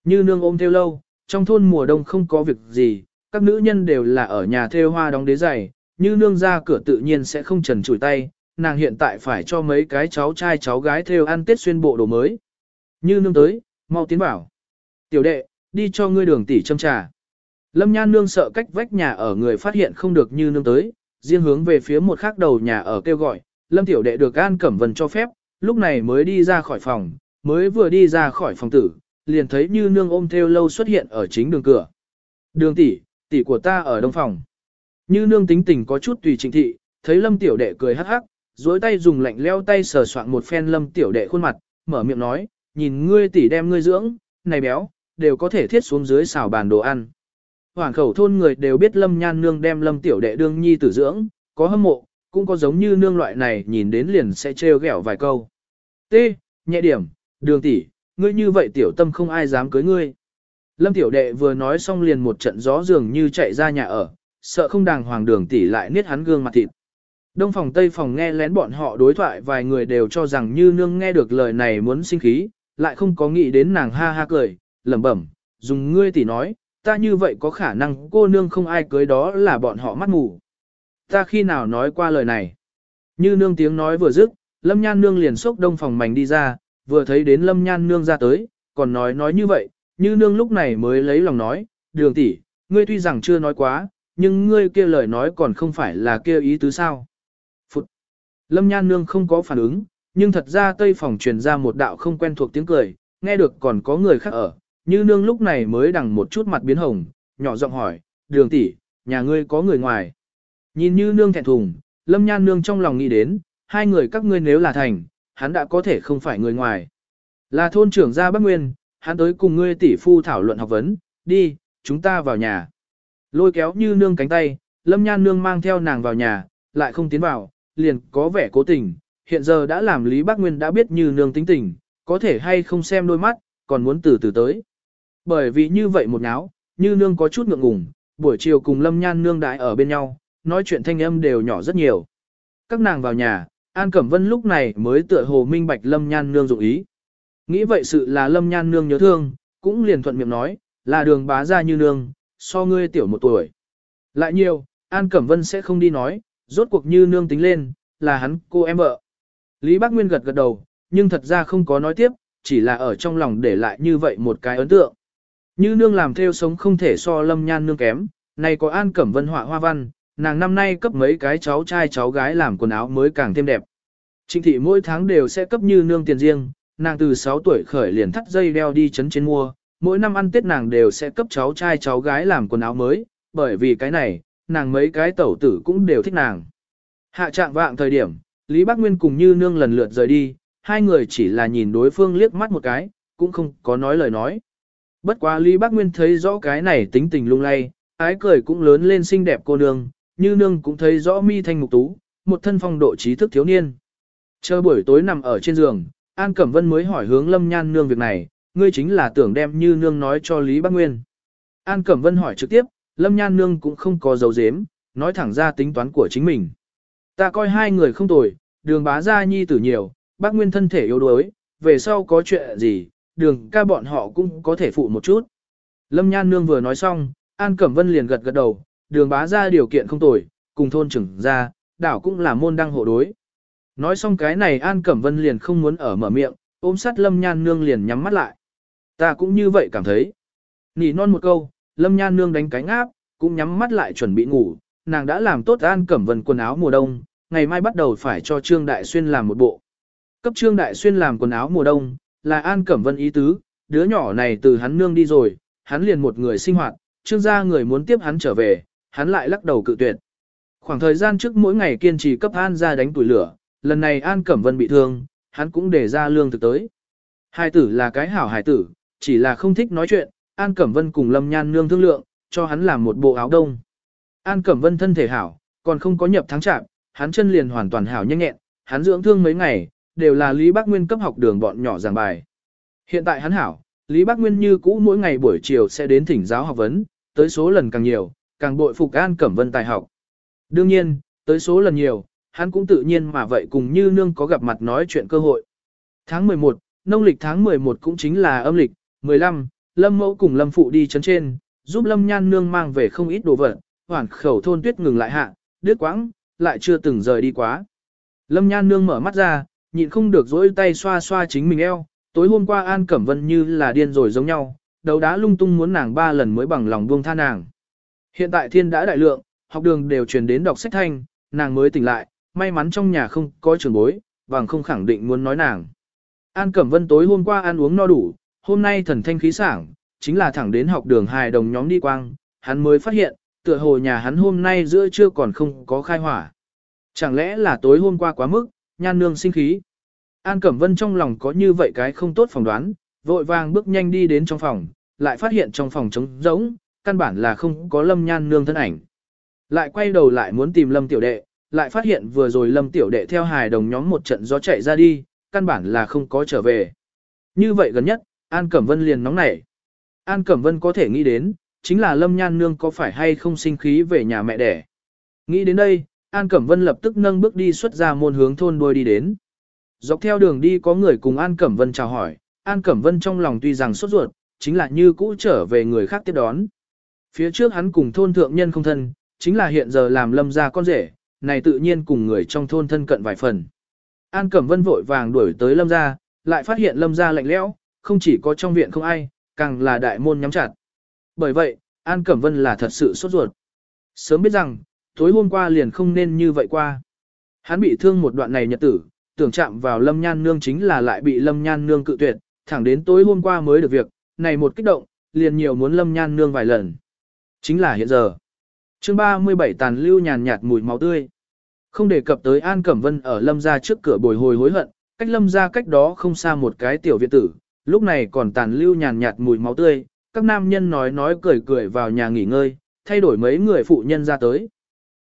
Như nương ôm theo lâu, trong thôn mùa đông không có việc gì, các nữ nhân đều là ở nhà theo hoa đóng đế giày, như nương ra cửa tự nhiên sẽ không trần chủi tay, nàng hiện tại phải cho mấy cái cháu trai cháu gái theo ăn tết xuyên bộ đồ mới. Như nương tới, mau tiến bảo. Tiểu đệ, đi cho ngươi đường tỷ châm trà. Lâm Nhan nương sợ cách vách nhà ở người phát hiện không được như nương tới, riêng hướng về phía một khác đầu nhà ở kêu gọi, Lâm tiểu đệ được An Cẩm Vân cho phép, lúc này mới đi ra khỏi phòng, mới vừa đi ra khỏi phòng tử, liền thấy như nương ôm theo lâu xuất hiện ở chính đường cửa. Đường tỷ, tỷ của ta ở đông phòng. Như nương tính tình có chút tùy trịnh thị, thấy lâm tiểu đệ cười hắc hắc, duỗi tay dùng lạnh leo tay sờ soạn một phen lâm tiểu đệ khuôn mặt, mở miệng nói, nhìn ngươi tỷ đem ngươi dưỡng, này béo, đều có thể thiết xuống dưới xào bàn đồ ăn. Hoàng khẩu thôn người đều biết lâm nhan nương đem lâm tiểu đệ đương nhi tử dưỡng, có hâm mộ, cũng có giống như nương loại này nhìn đến liền sẽ trêu ghẹo vài câu. T. Nhẹ điểm, đường tỷ, ngươi như vậy tiểu tâm không ai dám cưới ngươi. Lâm tiểu đệ vừa nói xong liền một trận gió dường như chạy ra nhà ở, sợ không đàng hoàng đường tỷ lại niết hắn gương mặt thịt. Đông phòng Tây phòng nghe lén bọn họ đối thoại vài người đều cho rằng như nương nghe được lời này muốn sinh khí, lại không có nghĩ đến nàng ha ha cười, lẩm bẩm, dùng ngươi tỷ nói, ta như vậy có khả năng cô nương không ai cưới đó là bọn họ mắt mù. Ta khi nào nói qua lời này? Như nương tiếng nói vừa dứt, lâm nhan nương liền xốc đông phòng mảnh đi ra, vừa thấy đến lâm nhan nương ra tới, còn nói nói như vậy, như nương lúc này mới lấy lòng nói, đường tỷ, ngươi tuy rằng chưa nói quá, nhưng ngươi kia lời nói còn không phải là kia ý tứ sao. Phụt! Lâm nhan nương không có phản ứng, nhưng thật ra tây phòng truyền ra một đạo không quen thuộc tiếng cười, nghe được còn có người khác ở, như nương lúc này mới đằng một chút mặt biến hồng, nhỏ giọng hỏi, đường tỷ, nhà ngươi có người ngoài. Nhìn như nương thẹn thùng, lâm nhan nương trong lòng nghĩ đến, hai người các ngươi nếu là thành, hắn đã có thể không phải người ngoài. Là thôn trưởng gia Bắc Nguyên, hắn tới cùng ngươi tỷ phu thảo luận học vấn, đi, chúng ta vào nhà. Lôi kéo như nương cánh tay, lâm nhan nương mang theo nàng vào nhà, lại không tiến vào, liền có vẻ cố tình, hiện giờ đã làm Lý Bác Nguyên đã biết như nương tính tình, có thể hay không xem đôi mắt, còn muốn từ từ tới. Bởi vì như vậy một náo, như nương có chút ngượng ngùng, buổi chiều cùng lâm nhan nương đại ở bên nhau, nói chuyện thanh âm đều nhỏ rất nhiều. Các nàng vào nhà, An Cẩm Vân lúc này mới tựa hồ minh bạch lâm nhan nương dụng ý. Nghĩ vậy sự là lâm nhan nương nhớ thương, cũng liền thuận miệng nói, là đường bá ra như nương, so ngươi tiểu một tuổi. Lại nhiều, An Cẩm Vân sẽ không đi nói, rốt cuộc như nương tính lên, là hắn cô em vợ. Lý Bác Nguyên gật gật đầu, nhưng thật ra không có nói tiếp, chỉ là ở trong lòng để lại như vậy một cái ấn tượng. Như nương làm theo sống không thể so lâm nhan nương kém, này có An Cẩm Vân họa hoa văn, nàng năm nay cấp mấy cái cháu trai cháu gái làm quần áo mới càng thêm đẹp. Trịnh thị mỗi tháng đều sẽ cấp như nương tiền riêng, nàng từ 6 tuổi khởi liền thắt dây đeo đi chấn trên mua, mỗi năm ăn Tết nàng đều sẽ cấp cháu trai cháu gái làm quần áo mới, bởi vì cái này, nàng mấy cái tẩu tử cũng đều thích nàng. Hạ trạng vạng thời điểm, Lý Bác Nguyên cùng Như Nương lần lượt rời đi, hai người chỉ là nhìn đối phương liếc mắt một cái, cũng không có nói lời nói. Bất quá Lý Bác Nguyên thấy rõ cái này tính tình lung lay, ái cười cũng lớn lên xinh đẹp cô nương, Như Nương cũng thấy rõ mi thanh mục tú, một thân phong độ trí thức thiếu niên. Chờ buổi tối nằm ở trên giường, An Cẩm Vân mới hỏi hướng Lâm Nhan Nương việc này, ngươi chính là tưởng đem Như Nương nói cho Lý Bác Nguyên. An Cẩm Vân hỏi trực tiếp, Lâm Nhan Nương cũng không có dấu dếm, nói thẳng ra tính toán của chính mình. Ta coi hai người không tồi, đường bá gia nhi tử nhiều, bác Nguyên thân thể yếu đuối, về sau có chuyện gì, đường ca bọn họ cũng có thể phụ một chút. Lâm Nhan Nương vừa nói xong, An Cẩm Vân liền gật gật đầu, đường bá gia điều kiện không tồi, cùng thôn trưởng ra, đảo cũng là môn đăng hộ đối. Nói xong cái này An Cẩm Vân liền không muốn ở mở miệng, ôm sát Lâm Nhan Nương liền nhắm mắt lại. Ta cũng như vậy cảm thấy. Nỉ non một câu, Lâm Nhan Nương đánh cánh áp, cũng nhắm mắt lại chuẩn bị ngủ, nàng đã làm tốt An Cẩm Vân quần áo mùa đông, ngày mai bắt đầu phải cho Trương Đại Xuyên làm một bộ. Cấp Trương Đại Xuyên làm quần áo mùa đông, là An Cẩm Vân ý tứ, đứa nhỏ này từ hắn nương đi rồi, hắn liền một người sinh hoạt, Trương gia người muốn tiếp hắn trở về, hắn lại lắc đầu cự tuyệt. Khoảng thời gian trước mỗi ngày kiên trì cấp An ra đánh tuổi lửa, lần này An Cẩm Vân bị thương, hắn cũng để ra lương thực tới. Hai tử là cái hảo hải tử, chỉ là không thích nói chuyện, An Cẩm Vân cùng Lâm Nhan nương thương lượng, cho hắn làm một bộ áo đông. An Cẩm Vân thân thể hảo, còn không có nhập tháng chạm, hắn chân liền hoàn toàn hảo nhanh nhẹn, hắn dưỡng thương mấy ngày, đều là Lý Bác Nguyên cấp học đường bọn nhỏ giảng bài. Hiện tại hắn hảo, Lý Bác Nguyên như cũ mỗi ngày buổi chiều sẽ đến thỉnh giáo học vấn, tới số lần càng nhiều, càng bội phục An Cẩm Vân tài học. Đương nhiên, tới số lần nhiều, hắn cũng tự nhiên mà vậy cùng như nương có gặp mặt nói chuyện cơ hội. Tháng 11, nông lịch tháng 11 cũng chính là âm lịch, 15, Lâm Mẫu cùng Lâm Phụ đi chấn trên, giúp Lâm Nhan nương mang về không ít đồ vật, hoàn khẩu thôn tuyết ngừng lại hạ, đứt quãng, lại chưa từng rời đi quá. Lâm Nhan nương mở mắt ra, nhịn không được dỗi tay xoa xoa chính mình eo, tối hôm qua An Cẩm Vân như là điên rồi giống nhau, đầu đá lung tung muốn nàng ba lần mới bằng lòng buông tha nàng. Hiện tại thiên đã đại lượng, học đường đều truyền đến đọc sách thanh, nàng mới tỉnh lại, may mắn trong nhà không có trường bối, bằng không khẳng định muốn nói nàng. An Cẩm Vân tối hôm qua ăn uống no đủ, hôm nay thần thanh khí sảng, chính là thẳng đến học đường hài đồng nhóm đi quang, hắn mới phát hiện, tựa hồ nhà hắn hôm nay giữa trưa còn không có khai hỏa. Chẳng lẽ là tối hôm qua quá mức, nhan nương sinh khí. An Cẩm Vân trong lòng có như vậy cái không tốt phỏng đoán, vội vàng bước nhanh đi đến trong phòng, lại phát hiện trong phòng trống rỗng, căn bản là không có lâm nhan nương thân ảnh. Lại quay đầu lại muốn tìm lâm tiểu đệ, lại phát hiện vừa rồi lâm tiểu đệ theo hài đồng nhóm một trận gió chạy ra đi, căn bản là không có trở về. Như vậy gần nhất, An Cẩm Vân liền nóng nảy. An Cẩm Vân có thể nghĩ đến, chính là lâm nhan nương có phải hay không sinh khí về nhà mẹ đẻ. Nghĩ đến đây, An Cẩm Vân lập tức nâng bước đi xuất ra môn hướng thôn đuôi đi đến. Dọc theo đường đi có người cùng An Cẩm Vân chào hỏi, An Cẩm Vân trong lòng tuy rằng sốt ruột, chính là như cũ trở về người khác tiếp đón. Phía trước hắn cùng thôn thượng nhân không thân, chính là hiện giờ làm lâm ra con rể, này tự nhiên cùng người trong thôn thân cận vài phần. An Cẩm Vân vội vàng đuổi tới lâm ra, lại phát hiện lâm ra lạnh lẽo, không chỉ có trong viện không ai, càng là đại môn nhắm chặt. Bởi vậy, An Cẩm Vân là thật sự sốt ruột. Sớm biết rằng, tối hôm qua liền không nên như vậy qua. Hắn bị thương một đoạn này nhật tử, tưởng chạm vào Lâm Nhan Nương chính là lại bị Lâm Nhan Nương cự tuyệt, thẳng đến tối hôm qua mới được việc, này một kích động, liền nhiều muốn Lâm Nhan Nương vài lần. Chính là hiện giờ. chương 37 tàn lưu nhàn nhạt mùi máu tươi. Không đề cập tới An Cẩm Vân ở Lâm ra trước cửa bồi hồi hối hận, cách Lâm ra cách đó không xa một cái tiểu viện tử, lúc này còn tàn lưu nhàn nhạt mùi máu tươi, các nam nhân nói nói cười cười vào nhà nghỉ ngơi, thay đổi mấy người phụ nhân ra tới.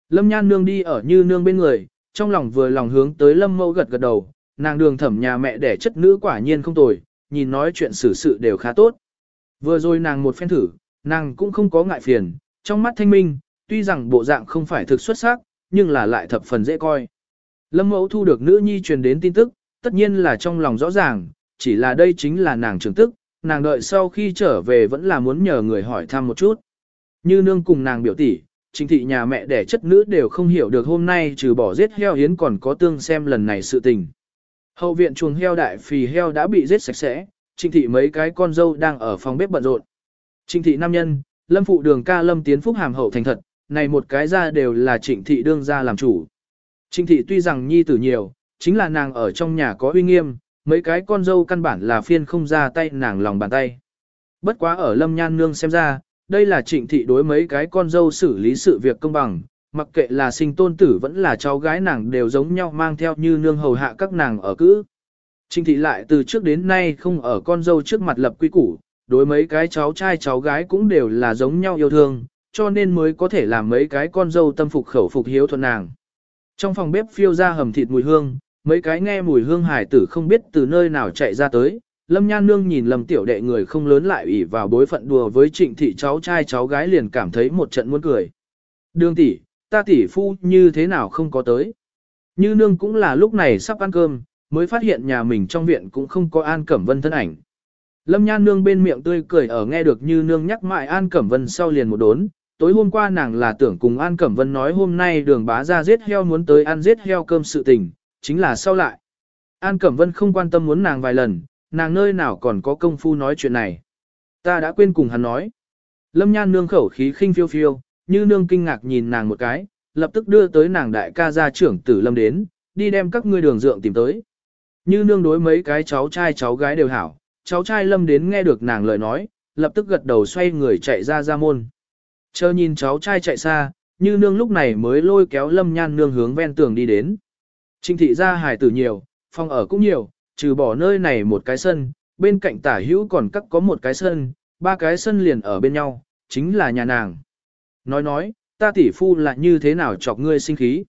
Lâm Nhan Nương đi ở như nương bên người, trong lòng vừa lòng hướng tới Lâm Mẫu gật gật đầu, nàng đường thẩm nhà mẹ đẻ chất nữ quả nhiên không tồi, nhìn nói chuyện xử sự đều khá tốt. Vừa rồi nàng một phen thử, nàng cũng không có ngại phiền, trong mắt thanh minh, tuy rằng bộ dạng không phải thực xuất sắc, nhưng là lại thập phần dễ coi. Lâm mẫu thu được nữ nhi truyền đến tin tức, tất nhiên là trong lòng rõ ràng, chỉ là đây chính là nàng trưởng tức, nàng đợi sau khi trở về vẫn là muốn nhờ người hỏi thăm một chút. Như nương cùng nàng biểu tỷ, trình thị nhà mẹ đẻ chất nữ đều không hiểu được hôm nay trừ bỏ giết heo hiến còn có tương xem lần này sự tình. Hậu viện chuồng heo đại phì heo đã bị giết sạch sẽ, trình thị mấy cái con dâu đang ở phòng bếp bận rộn. Trình thị nam nhân, lâm phụ đường ca lâm tiến phúc hàm hậu thành thật, này một cái ra đều là trịnh thị đương ra làm chủ. Trịnh thị tuy rằng nhi tử nhiều, chính là nàng ở trong nhà có uy nghiêm, mấy cái con dâu căn bản là phiên không ra tay nàng lòng bàn tay. Bất quá ở lâm nhan nương xem ra, đây là trịnh thị đối mấy cái con dâu xử lý sự việc công bằng, mặc kệ là sinh tôn tử vẫn là cháu gái nàng đều giống nhau mang theo như nương hầu hạ các nàng ở cữ. Trịnh thị lại từ trước đến nay không ở con dâu trước mặt lập quy củ, đối mấy cái cháu trai cháu gái cũng đều là giống nhau yêu thương, cho nên mới có thể làm mấy cái con dâu tâm phục khẩu phục hiếu thuận nàng. Trong phòng bếp phiêu ra hầm thịt mùi hương, mấy cái nghe mùi hương hải tử không biết từ nơi nào chạy ra tới. Lâm Nhan Nương nhìn Lâm Tiểu Đệ người không lớn lại ủy vào bối phận đùa với trịnh thị cháu trai cháu gái liền cảm thấy một trận muốn cười. Đường tỷ, ta tỷ phu như thế nào không có tới. Như Nương cũng là lúc này sắp ăn cơm, mới phát hiện nhà mình trong viện cũng không có An Cẩm Vân thân ảnh. Lâm Nhan Nương bên miệng tươi cười ở nghe được Như Nương nhắc mãi An Cẩm Vân sau liền một đốn, tối hôm qua nàng là tưởng cùng An Cẩm Vân nói hôm nay đường bá ra giết heo muốn tới ăn giết heo cơm sự tình, chính là sau lại. An Cẩm Vân không quan tâm muốn nàng vài lần, nàng nơi nào còn có công phu nói chuyện này. Ta đã quên cùng hắn nói. Lâm Nhan nương khẩu khí khinh phiêu phiêu, như nương kinh ngạc nhìn nàng một cái, lập tức đưa tới nàng đại ca gia trưởng tử Lâm đến, đi đem các ngươi đường dượng tìm tới. Như nương đối mấy cái cháu trai cháu gái đều hảo, cháu trai Lâm đến nghe được nàng lời nói, lập tức gật đầu xoay người chạy ra ra môn. Chờ nhìn cháu trai chạy xa, như nương lúc này mới lôi kéo lâm nhan nương hướng ven tường đi đến. Trinh thị ra hài tử nhiều, phòng ở cũng nhiều, trừ bỏ nơi này một cái sân, bên cạnh tả hữu còn cắt có một cái sân, ba cái sân liền ở bên nhau, chính là nhà nàng. Nói nói, ta tỷ phu là như thế nào chọc ngươi sinh khí.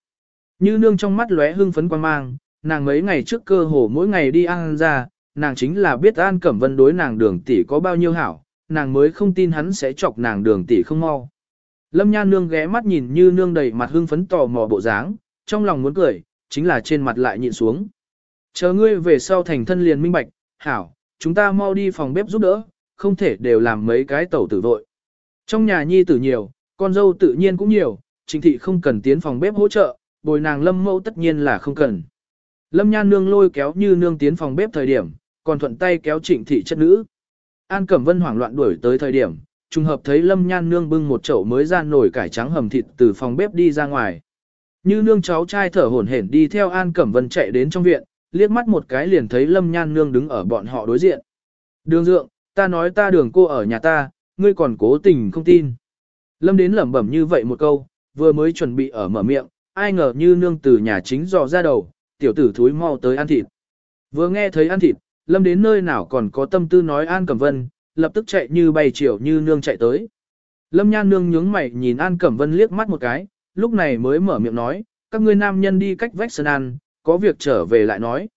Như nương trong mắt lóe hưng phấn quan mang, nàng mấy ngày trước cơ hồ mỗi ngày đi ăn ra, nàng chính là biết An Cẩm Vân đối nàng đường tỷ có bao nhiêu hảo, nàng mới không tin hắn sẽ chọc nàng đường tỷ không mau. Lâm Nhan Nương ghé mắt nhìn như nương đầy mặt hưng phấn tò mò bộ dáng, trong lòng muốn cười, chính là trên mặt lại nhịn xuống. Chờ ngươi về sau thành thân liền minh bạch, hảo, chúng ta mau đi phòng bếp giúp đỡ, không thể đều làm mấy cái tẩu tử vội. Trong nhà nhi tử nhiều, con dâu tự nhiên cũng nhiều, trình thị không cần tiến phòng bếp hỗ trợ, bồi nàng lâm mẫu tất nhiên là không cần. Lâm nhan nương lôi kéo như nương tiến phòng bếp thời điểm, còn thuận tay kéo trịnh thị chất nữ. An Cẩm Vân hoảng loạn đuổi tới thời điểm, trùng hợp thấy Lâm Nhan Nương bưng một chậu mới ra nổi cải trắng hầm thịt từ phòng bếp đi ra ngoài. Như nương cháu trai thở hổn hển đi theo An Cẩm Vân chạy đến trong viện, liếc mắt một cái liền thấy Lâm Nhan Nương đứng ở bọn họ đối diện. Đường dượng, ta nói ta đường cô ở nhà ta, ngươi còn cố tình không tin. Lâm đến lẩm bẩm như vậy một câu, vừa mới chuẩn bị ở mở miệng, ai ngờ như nương từ nhà chính dò ra đầu, tiểu tử thúi mau tới ăn thịt. Vừa nghe thấy ăn thịt, Lâm đến nơi nào còn có tâm tư nói An Cẩm Vân, lập tức chạy như bay chiều như nương chạy tới. Lâm Nhan nương nhướng mày nhìn An Cẩm Vân liếc mắt một cái, lúc này mới mở miệng nói, các ngươi nam nhân đi cách vách sân ăn, có việc trở về lại nói.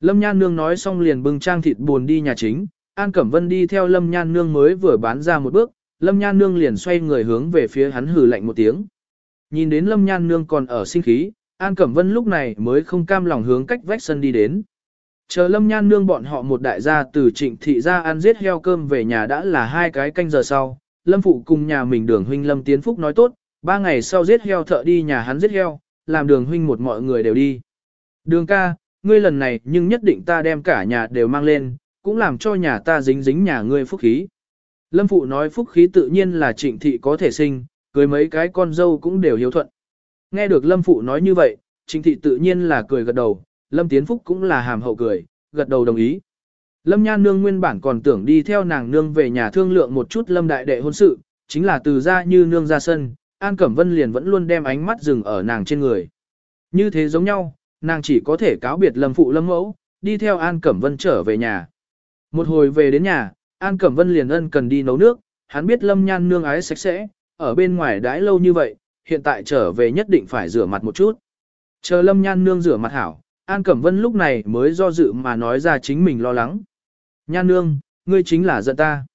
Lâm Nhan nương nói xong liền bưng trang thịt buồn đi nhà chính, An Cẩm Vân đi theo Lâm Nhan nương mới vừa bán ra một bước, Lâm Nhan nương liền xoay người hướng về phía hắn hừ lạnh một tiếng. Nhìn đến Lâm Nhan nương còn ở sinh khí, An Cẩm Vân lúc này mới không cam lòng hướng cách vách sân đi đến. Chờ lâm nhan nương bọn họ một đại gia từ trịnh thị ra ăn giết heo cơm về nhà đã là hai cái canh giờ sau. Lâm phụ cùng nhà mình đường huynh lâm tiến phúc nói tốt, ba ngày sau giết heo thợ đi nhà hắn giết heo, làm đường huynh một mọi người đều đi. Đường ca, ngươi lần này nhưng nhất định ta đem cả nhà đều mang lên, cũng làm cho nhà ta dính dính nhà ngươi phúc khí. Lâm phụ nói phúc khí tự nhiên là trịnh thị có thể sinh, cưới mấy cái con dâu cũng đều hiếu thuận. Nghe được lâm phụ nói như vậy, trịnh thị tự nhiên là cười gật đầu, Lâm Tiến Phúc cũng là hàm hậu cười, gật đầu đồng ý. Lâm Nhan Nương nguyên bản còn tưởng đi theo nàng nương về nhà thương lượng một chút Lâm Đại Đệ hôn sự, chính là từ ra như nương ra sân, An Cẩm Vân liền vẫn luôn đem ánh mắt dừng ở nàng trên người. Như thế giống nhau, nàng chỉ có thể cáo biệt Lâm Phụ Lâm Mẫu, đi theo An Cẩm Vân trở về nhà. Một hồi về đến nhà, An Cẩm Vân liền ân cần đi nấu nước, hắn biết Lâm Nhan Nương ái sạch sẽ, ở bên ngoài đãi lâu như vậy, hiện tại trở về nhất định phải rửa mặt một chút. Chờ Lâm Nhan Nương rửa mặt hảo, An Cẩm Vân lúc này mới do dự mà nói ra chính mình lo lắng. Nhan nương, ngươi chính là giận ta.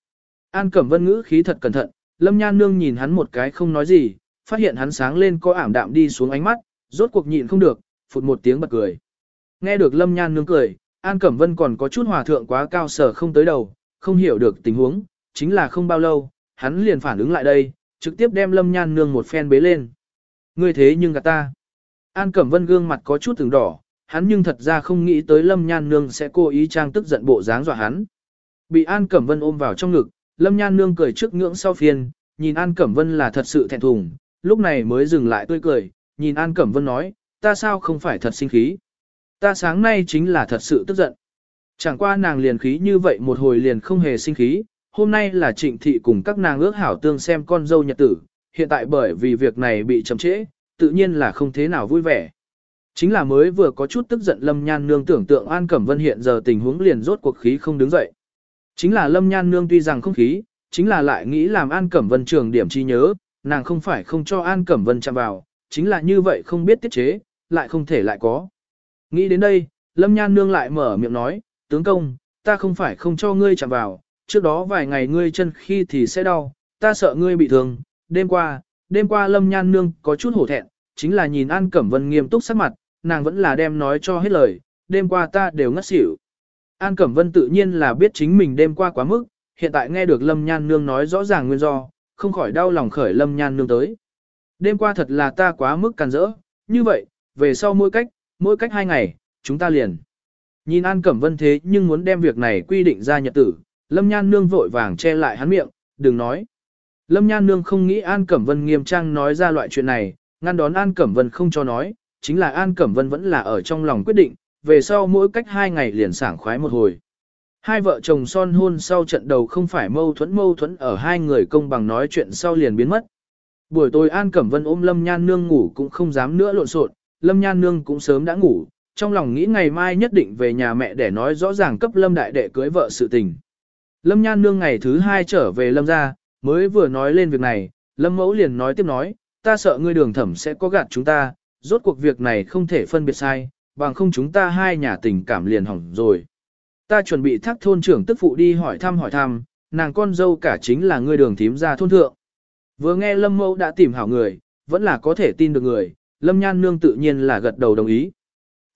An Cẩm Vân ngữ khí thật cẩn thận, Lâm Nhan Nương nhìn hắn một cái không nói gì, phát hiện hắn sáng lên có ảm đạm đi xuống ánh mắt, rốt cuộc nhịn không được, phụt một tiếng bật cười. Nghe được Lâm Nhan Nương cười, An Cẩm Vân còn có chút hòa thượng quá cao sở không tới đầu, không hiểu được tình huống, chính là không bao lâu, hắn liền phản ứng lại đây, trực tiếp đem Lâm Nhan Nương một phen bế lên. Ngươi thế nhưng gạt ta. An Cẩm Vân gương mặt có chút từng đỏ, hắn nhưng thật ra không nghĩ tới Lâm Nhan Nương sẽ cố ý trang tức giận bộ dáng dọa hắn. Bị An Cẩm Vân ôm vào trong ngực, Lâm Nhan Nương cười trước ngưỡng sau phiên, nhìn An Cẩm Vân là thật sự thẹn thùng, lúc này mới dừng lại tươi cười, nhìn An Cẩm Vân nói, ta sao không phải thật sinh khí. Ta sáng nay chính là thật sự tức giận. Chẳng qua nàng liền khí như vậy một hồi liền không hề sinh khí, hôm nay là trịnh thị cùng các nàng ước hảo tương xem con dâu nhật tử, hiện tại bởi vì việc này bị chậm trễ, tự nhiên là không thế nào vui vẻ. Chính là mới vừa có chút tức giận Lâm Nhan Nương tưởng tượng An Cẩm Vân hiện giờ tình huống liền rốt cuộc khí không đứng dậy. Chính là Lâm Nhan Nương tuy rằng không khí, chính là lại nghĩ làm An Cẩm Vân trường điểm chi nhớ, nàng không phải không cho An Cẩm Vân chạm vào, chính là như vậy không biết tiết chế, lại không thể lại có. Nghĩ đến đây, Lâm Nhan Nương lại mở miệng nói, tướng công, ta không phải không cho ngươi chạm vào, trước đó vài ngày ngươi chân khi thì sẽ đau, ta sợ ngươi bị thương, đêm qua, đêm qua Lâm Nhan Nương có chút hổ thẹn, chính là nhìn An Cẩm Vân nghiêm túc sắc mặt, nàng vẫn là đem nói cho hết lời, đêm qua ta đều ngất xỉu. An Cẩm Vân tự nhiên là biết chính mình đêm qua quá mức, hiện tại nghe được Lâm Nhan Nương nói rõ ràng nguyên do, không khỏi đau lòng khởi Lâm Nhan Nương tới. Đêm qua thật là ta quá mức càn rỡ, như vậy, về sau mỗi cách, mỗi cách hai ngày, chúng ta liền. Nhìn An Cẩm Vân thế nhưng muốn đem việc này quy định ra nhật tử, Lâm Nhan Nương vội vàng che lại hắn miệng, đừng nói. Lâm Nhan Nương không nghĩ An Cẩm Vân nghiêm trang nói ra loại chuyện này, ngăn đón An Cẩm Vân không cho nói, chính là An Cẩm Vân vẫn là ở trong lòng quyết định, về sau mỗi cách hai ngày liền sảng khoái một hồi. Hai vợ chồng son hôn sau trận đầu không phải mâu thuẫn mâu thuẫn ở hai người công bằng nói chuyện sau liền biến mất. Buổi tối An Cẩm Vân ôm Lâm Nhan Nương ngủ cũng không dám nữa lộn xộn, Lâm Nhan Nương cũng sớm đã ngủ, trong lòng nghĩ ngày mai nhất định về nhà mẹ để nói rõ ràng cấp Lâm Đại Đệ cưới vợ sự tình. Lâm Nhan Nương ngày thứ hai trở về Lâm ra, mới vừa nói lên việc này, Lâm Mẫu liền nói tiếp nói, ta sợ ngươi đường thẩm sẽ có gạt chúng ta, rốt cuộc việc này không thể phân biệt sai, bằng không chúng ta hai nhà tình cảm liền hỏng rồi. Ta chuẩn bị thác thôn trưởng tức phụ đi hỏi thăm hỏi thăm, nàng con dâu cả chính là ngươi đường thím ra thôn thượng. Vừa nghe Lâm Mẫu đã tìm hảo người, vẫn là có thể tin được người, Lâm Nhan Nương tự nhiên là gật đầu đồng ý.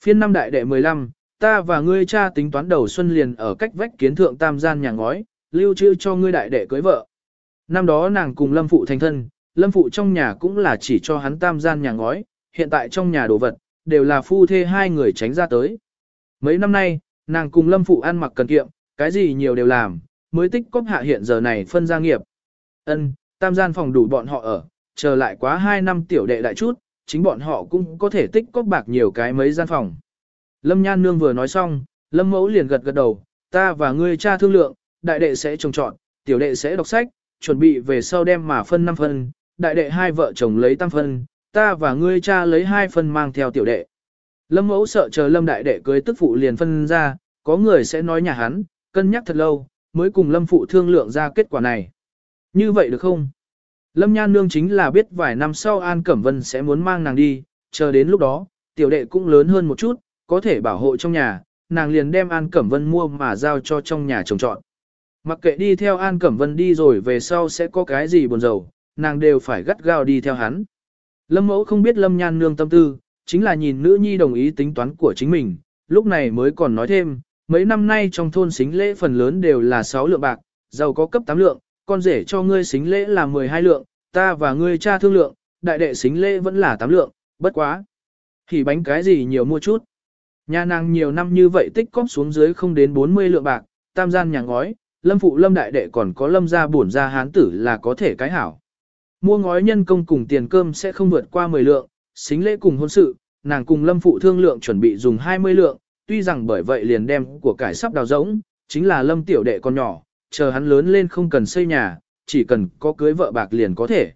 Phiên năm đại đệ 15, ta và ngươi cha tính toán đầu xuân liền ở cách vách kiến thượng tam gian nhà ngói, lưu trữ cho ngươi đại đệ cưới vợ. Năm đó nàng cùng Lâm Phụ thành thân, Lâm Phụ trong nhà cũng là chỉ cho hắn tam gian nhà ngói, hiện tại trong nhà đồ vật, đều là phu thê hai người tránh ra tới. Mấy năm nay, nàng cùng Lâm Phụ ăn mặc cần kiệm, cái gì nhiều đều làm, mới tích cóp hạ hiện giờ này phân gia nghiệp. Ân, tam gian phòng đủ bọn họ ở, chờ lại quá hai năm tiểu đệ đại chút, chính bọn họ cũng có thể tích cóp bạc nhiều cái mấy gian phòng. Lâm Nhan Nương vừa nói xong, Lâm Mẫu liền gật gật đầu, ta và ngươi cha thương lượng, đại đệ sẽ trồng trọn, tiểu đệ sẽ đọc sách, chuẩn bị về sau đem mà phân năm phân, đại đệ hai vợ chồng lấy tam phân, ta và ngươi cha lấy hai phân mang theo tiểu đệ. Lâm Mẫu sợ chờ Lâm đại đệ cưới tức phụ liền phân ra, có người sẽ nói nhà hắn, cân nhắc thật lâu, mới cùng Lâm phụ thương lượng ra kết quả này. Như vậy được không? Lâm Nhan Nương chính là biết vài năm sau An Cẩm Vân sẽ muốn mang nàng đi, chờ đến lúc đó, tiểu đệ cũng lớn hơn một chút, có thể bảo hộ trong nhà, nàng liền đem An Cẩm Vân mua mà giao cho trong nhà trồng trọn. Mặc kệ đi theo An Cẩm Vân đi rồi về sau sẽ có cái gì buồn rầu, nàng đều phải gắt gao đi theo hắn. Lâm mẫu không biết Lâm Nhan Nương tâm tư, chính là nhìn nữ nhi đồng ý tính toán của chính mình, lúc này mới còn nói thêm, mấy năm nay trong thôn xính lễ phần lớn đều là 6 lượng bạc, giàu có cấp 8 lượng, con rể cho ngươi xính lễ là 12 lượng, ta và ngươi cha thương lượng, đại đệ xính lễ vẫn là 8 lượng, bất quá. Thì bánh cái gì nhiều mua chút. Nhà nàng nhiều năm như vậy tích cóp xuống dưới không đến 40 lượng bạc, tam gian nhà ngói, lâm phụ lâm đại đệ còn có lâm gia bổn gia hán tử là có thể cái hảo. Mua ngói nhân công cùng tiền cơm sẽ không vượt qua 10 lượng, xính lễ cùng hôn sự, nàng cùng lâm phụ thương lượng chuẩn bị dùng 20 lượng, tuy rằng bởi vậy liền đem của cải sắp đào rỗng, chính là lâm tiểu đệ con nhỏ, chờ hắn lớn lên không cần xây nhà, chỉ cần có cưới vợ bạc liền có thể.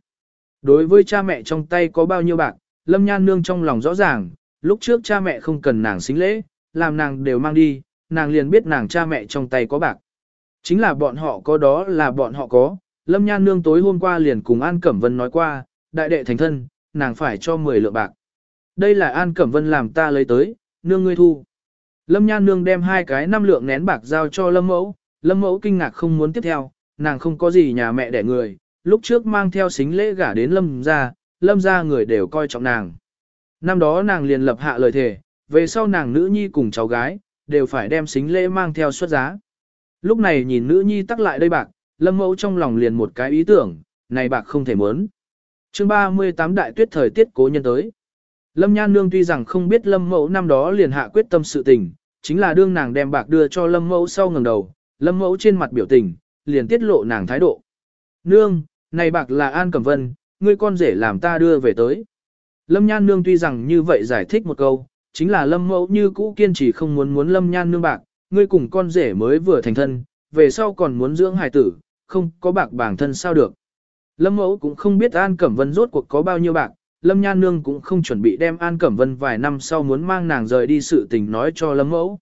Đối với cha mẹ trong tay có bao nhiêu bạc, lâm nhan nương trong lòng rõ ràng, lúc trước cha mẹ không cần nàng xính lễ, làm nàng đều mang đi, nàng liền biết nàng cha mẹ trong tay có bạc. Chính là bọn họ có đó là bọn họ có, Lâm Nhan Nương tối hôm qua liền cùng An Cẩm Vân nói qua, đại đệ thành thân, nàng phải cho 10 lượng bạc. Đây là An Cẩm Vân làm ta lấy tới, nương ngươi thu. Lâm Nhan Nương đem hai cái năm lượng nén bạc giao cho Lâm Mẫu, Lâm Mẫu kinh ngạc không muốn tiếp theo, nàng không có gì nhà mẹ đẻ người, lúc trước mang theo xính lễ gả đến lâm gia, lâm gia người đều coi trọng nàng. Năm đó nàng liền lập hạ lời thề, về sau nàng nữ nhi cùng cháu gái, đều phải đem xính lễ mang theo xuất giá. Lúc này nhìn nữ nhi tắc lại đây bạc, lâm mẫu trong lòng liền một cái ý tưởng, này bạc không thể muốn. chương 38 đại tuyết thời tiết cố nhân tới. Lâm Nhan Nương tuy rằng không biết Lâm Mẫu năm đó liền hạ quyết tâm sự tình, chính là đương nàng đem bạc đưa cho Lâm Mẫu sau ngẩng đầu, Lâm Mẫu trên mặt biểu tình, liền tiết lộ nàng thái độ. Nương, này bạc là An Cẩm Vân, ngươi con rể làm ta đưa về tới. Lâm Nhan Nương tuy rằng như vậy giải thích một câu, chính là Lâm Mẫu như cũ kiên trì không muốn muốn Lâm Nhan Nương bạc, ngươi cùng con rể mới vừa thành thân, về sau còn muốn dưỡng hài tử, không có bạc bản thân sao được. Lâm Mẫu cũng không biết An Cẩm Vân rốt cuộc có bao nhiêu bạc, Lâm Nhan Nương cũng không chuẩn bị đem An Cẩm Vân vài năm sau muốn mang nàng rời đi sự tình nói cho Lâm Mẫu.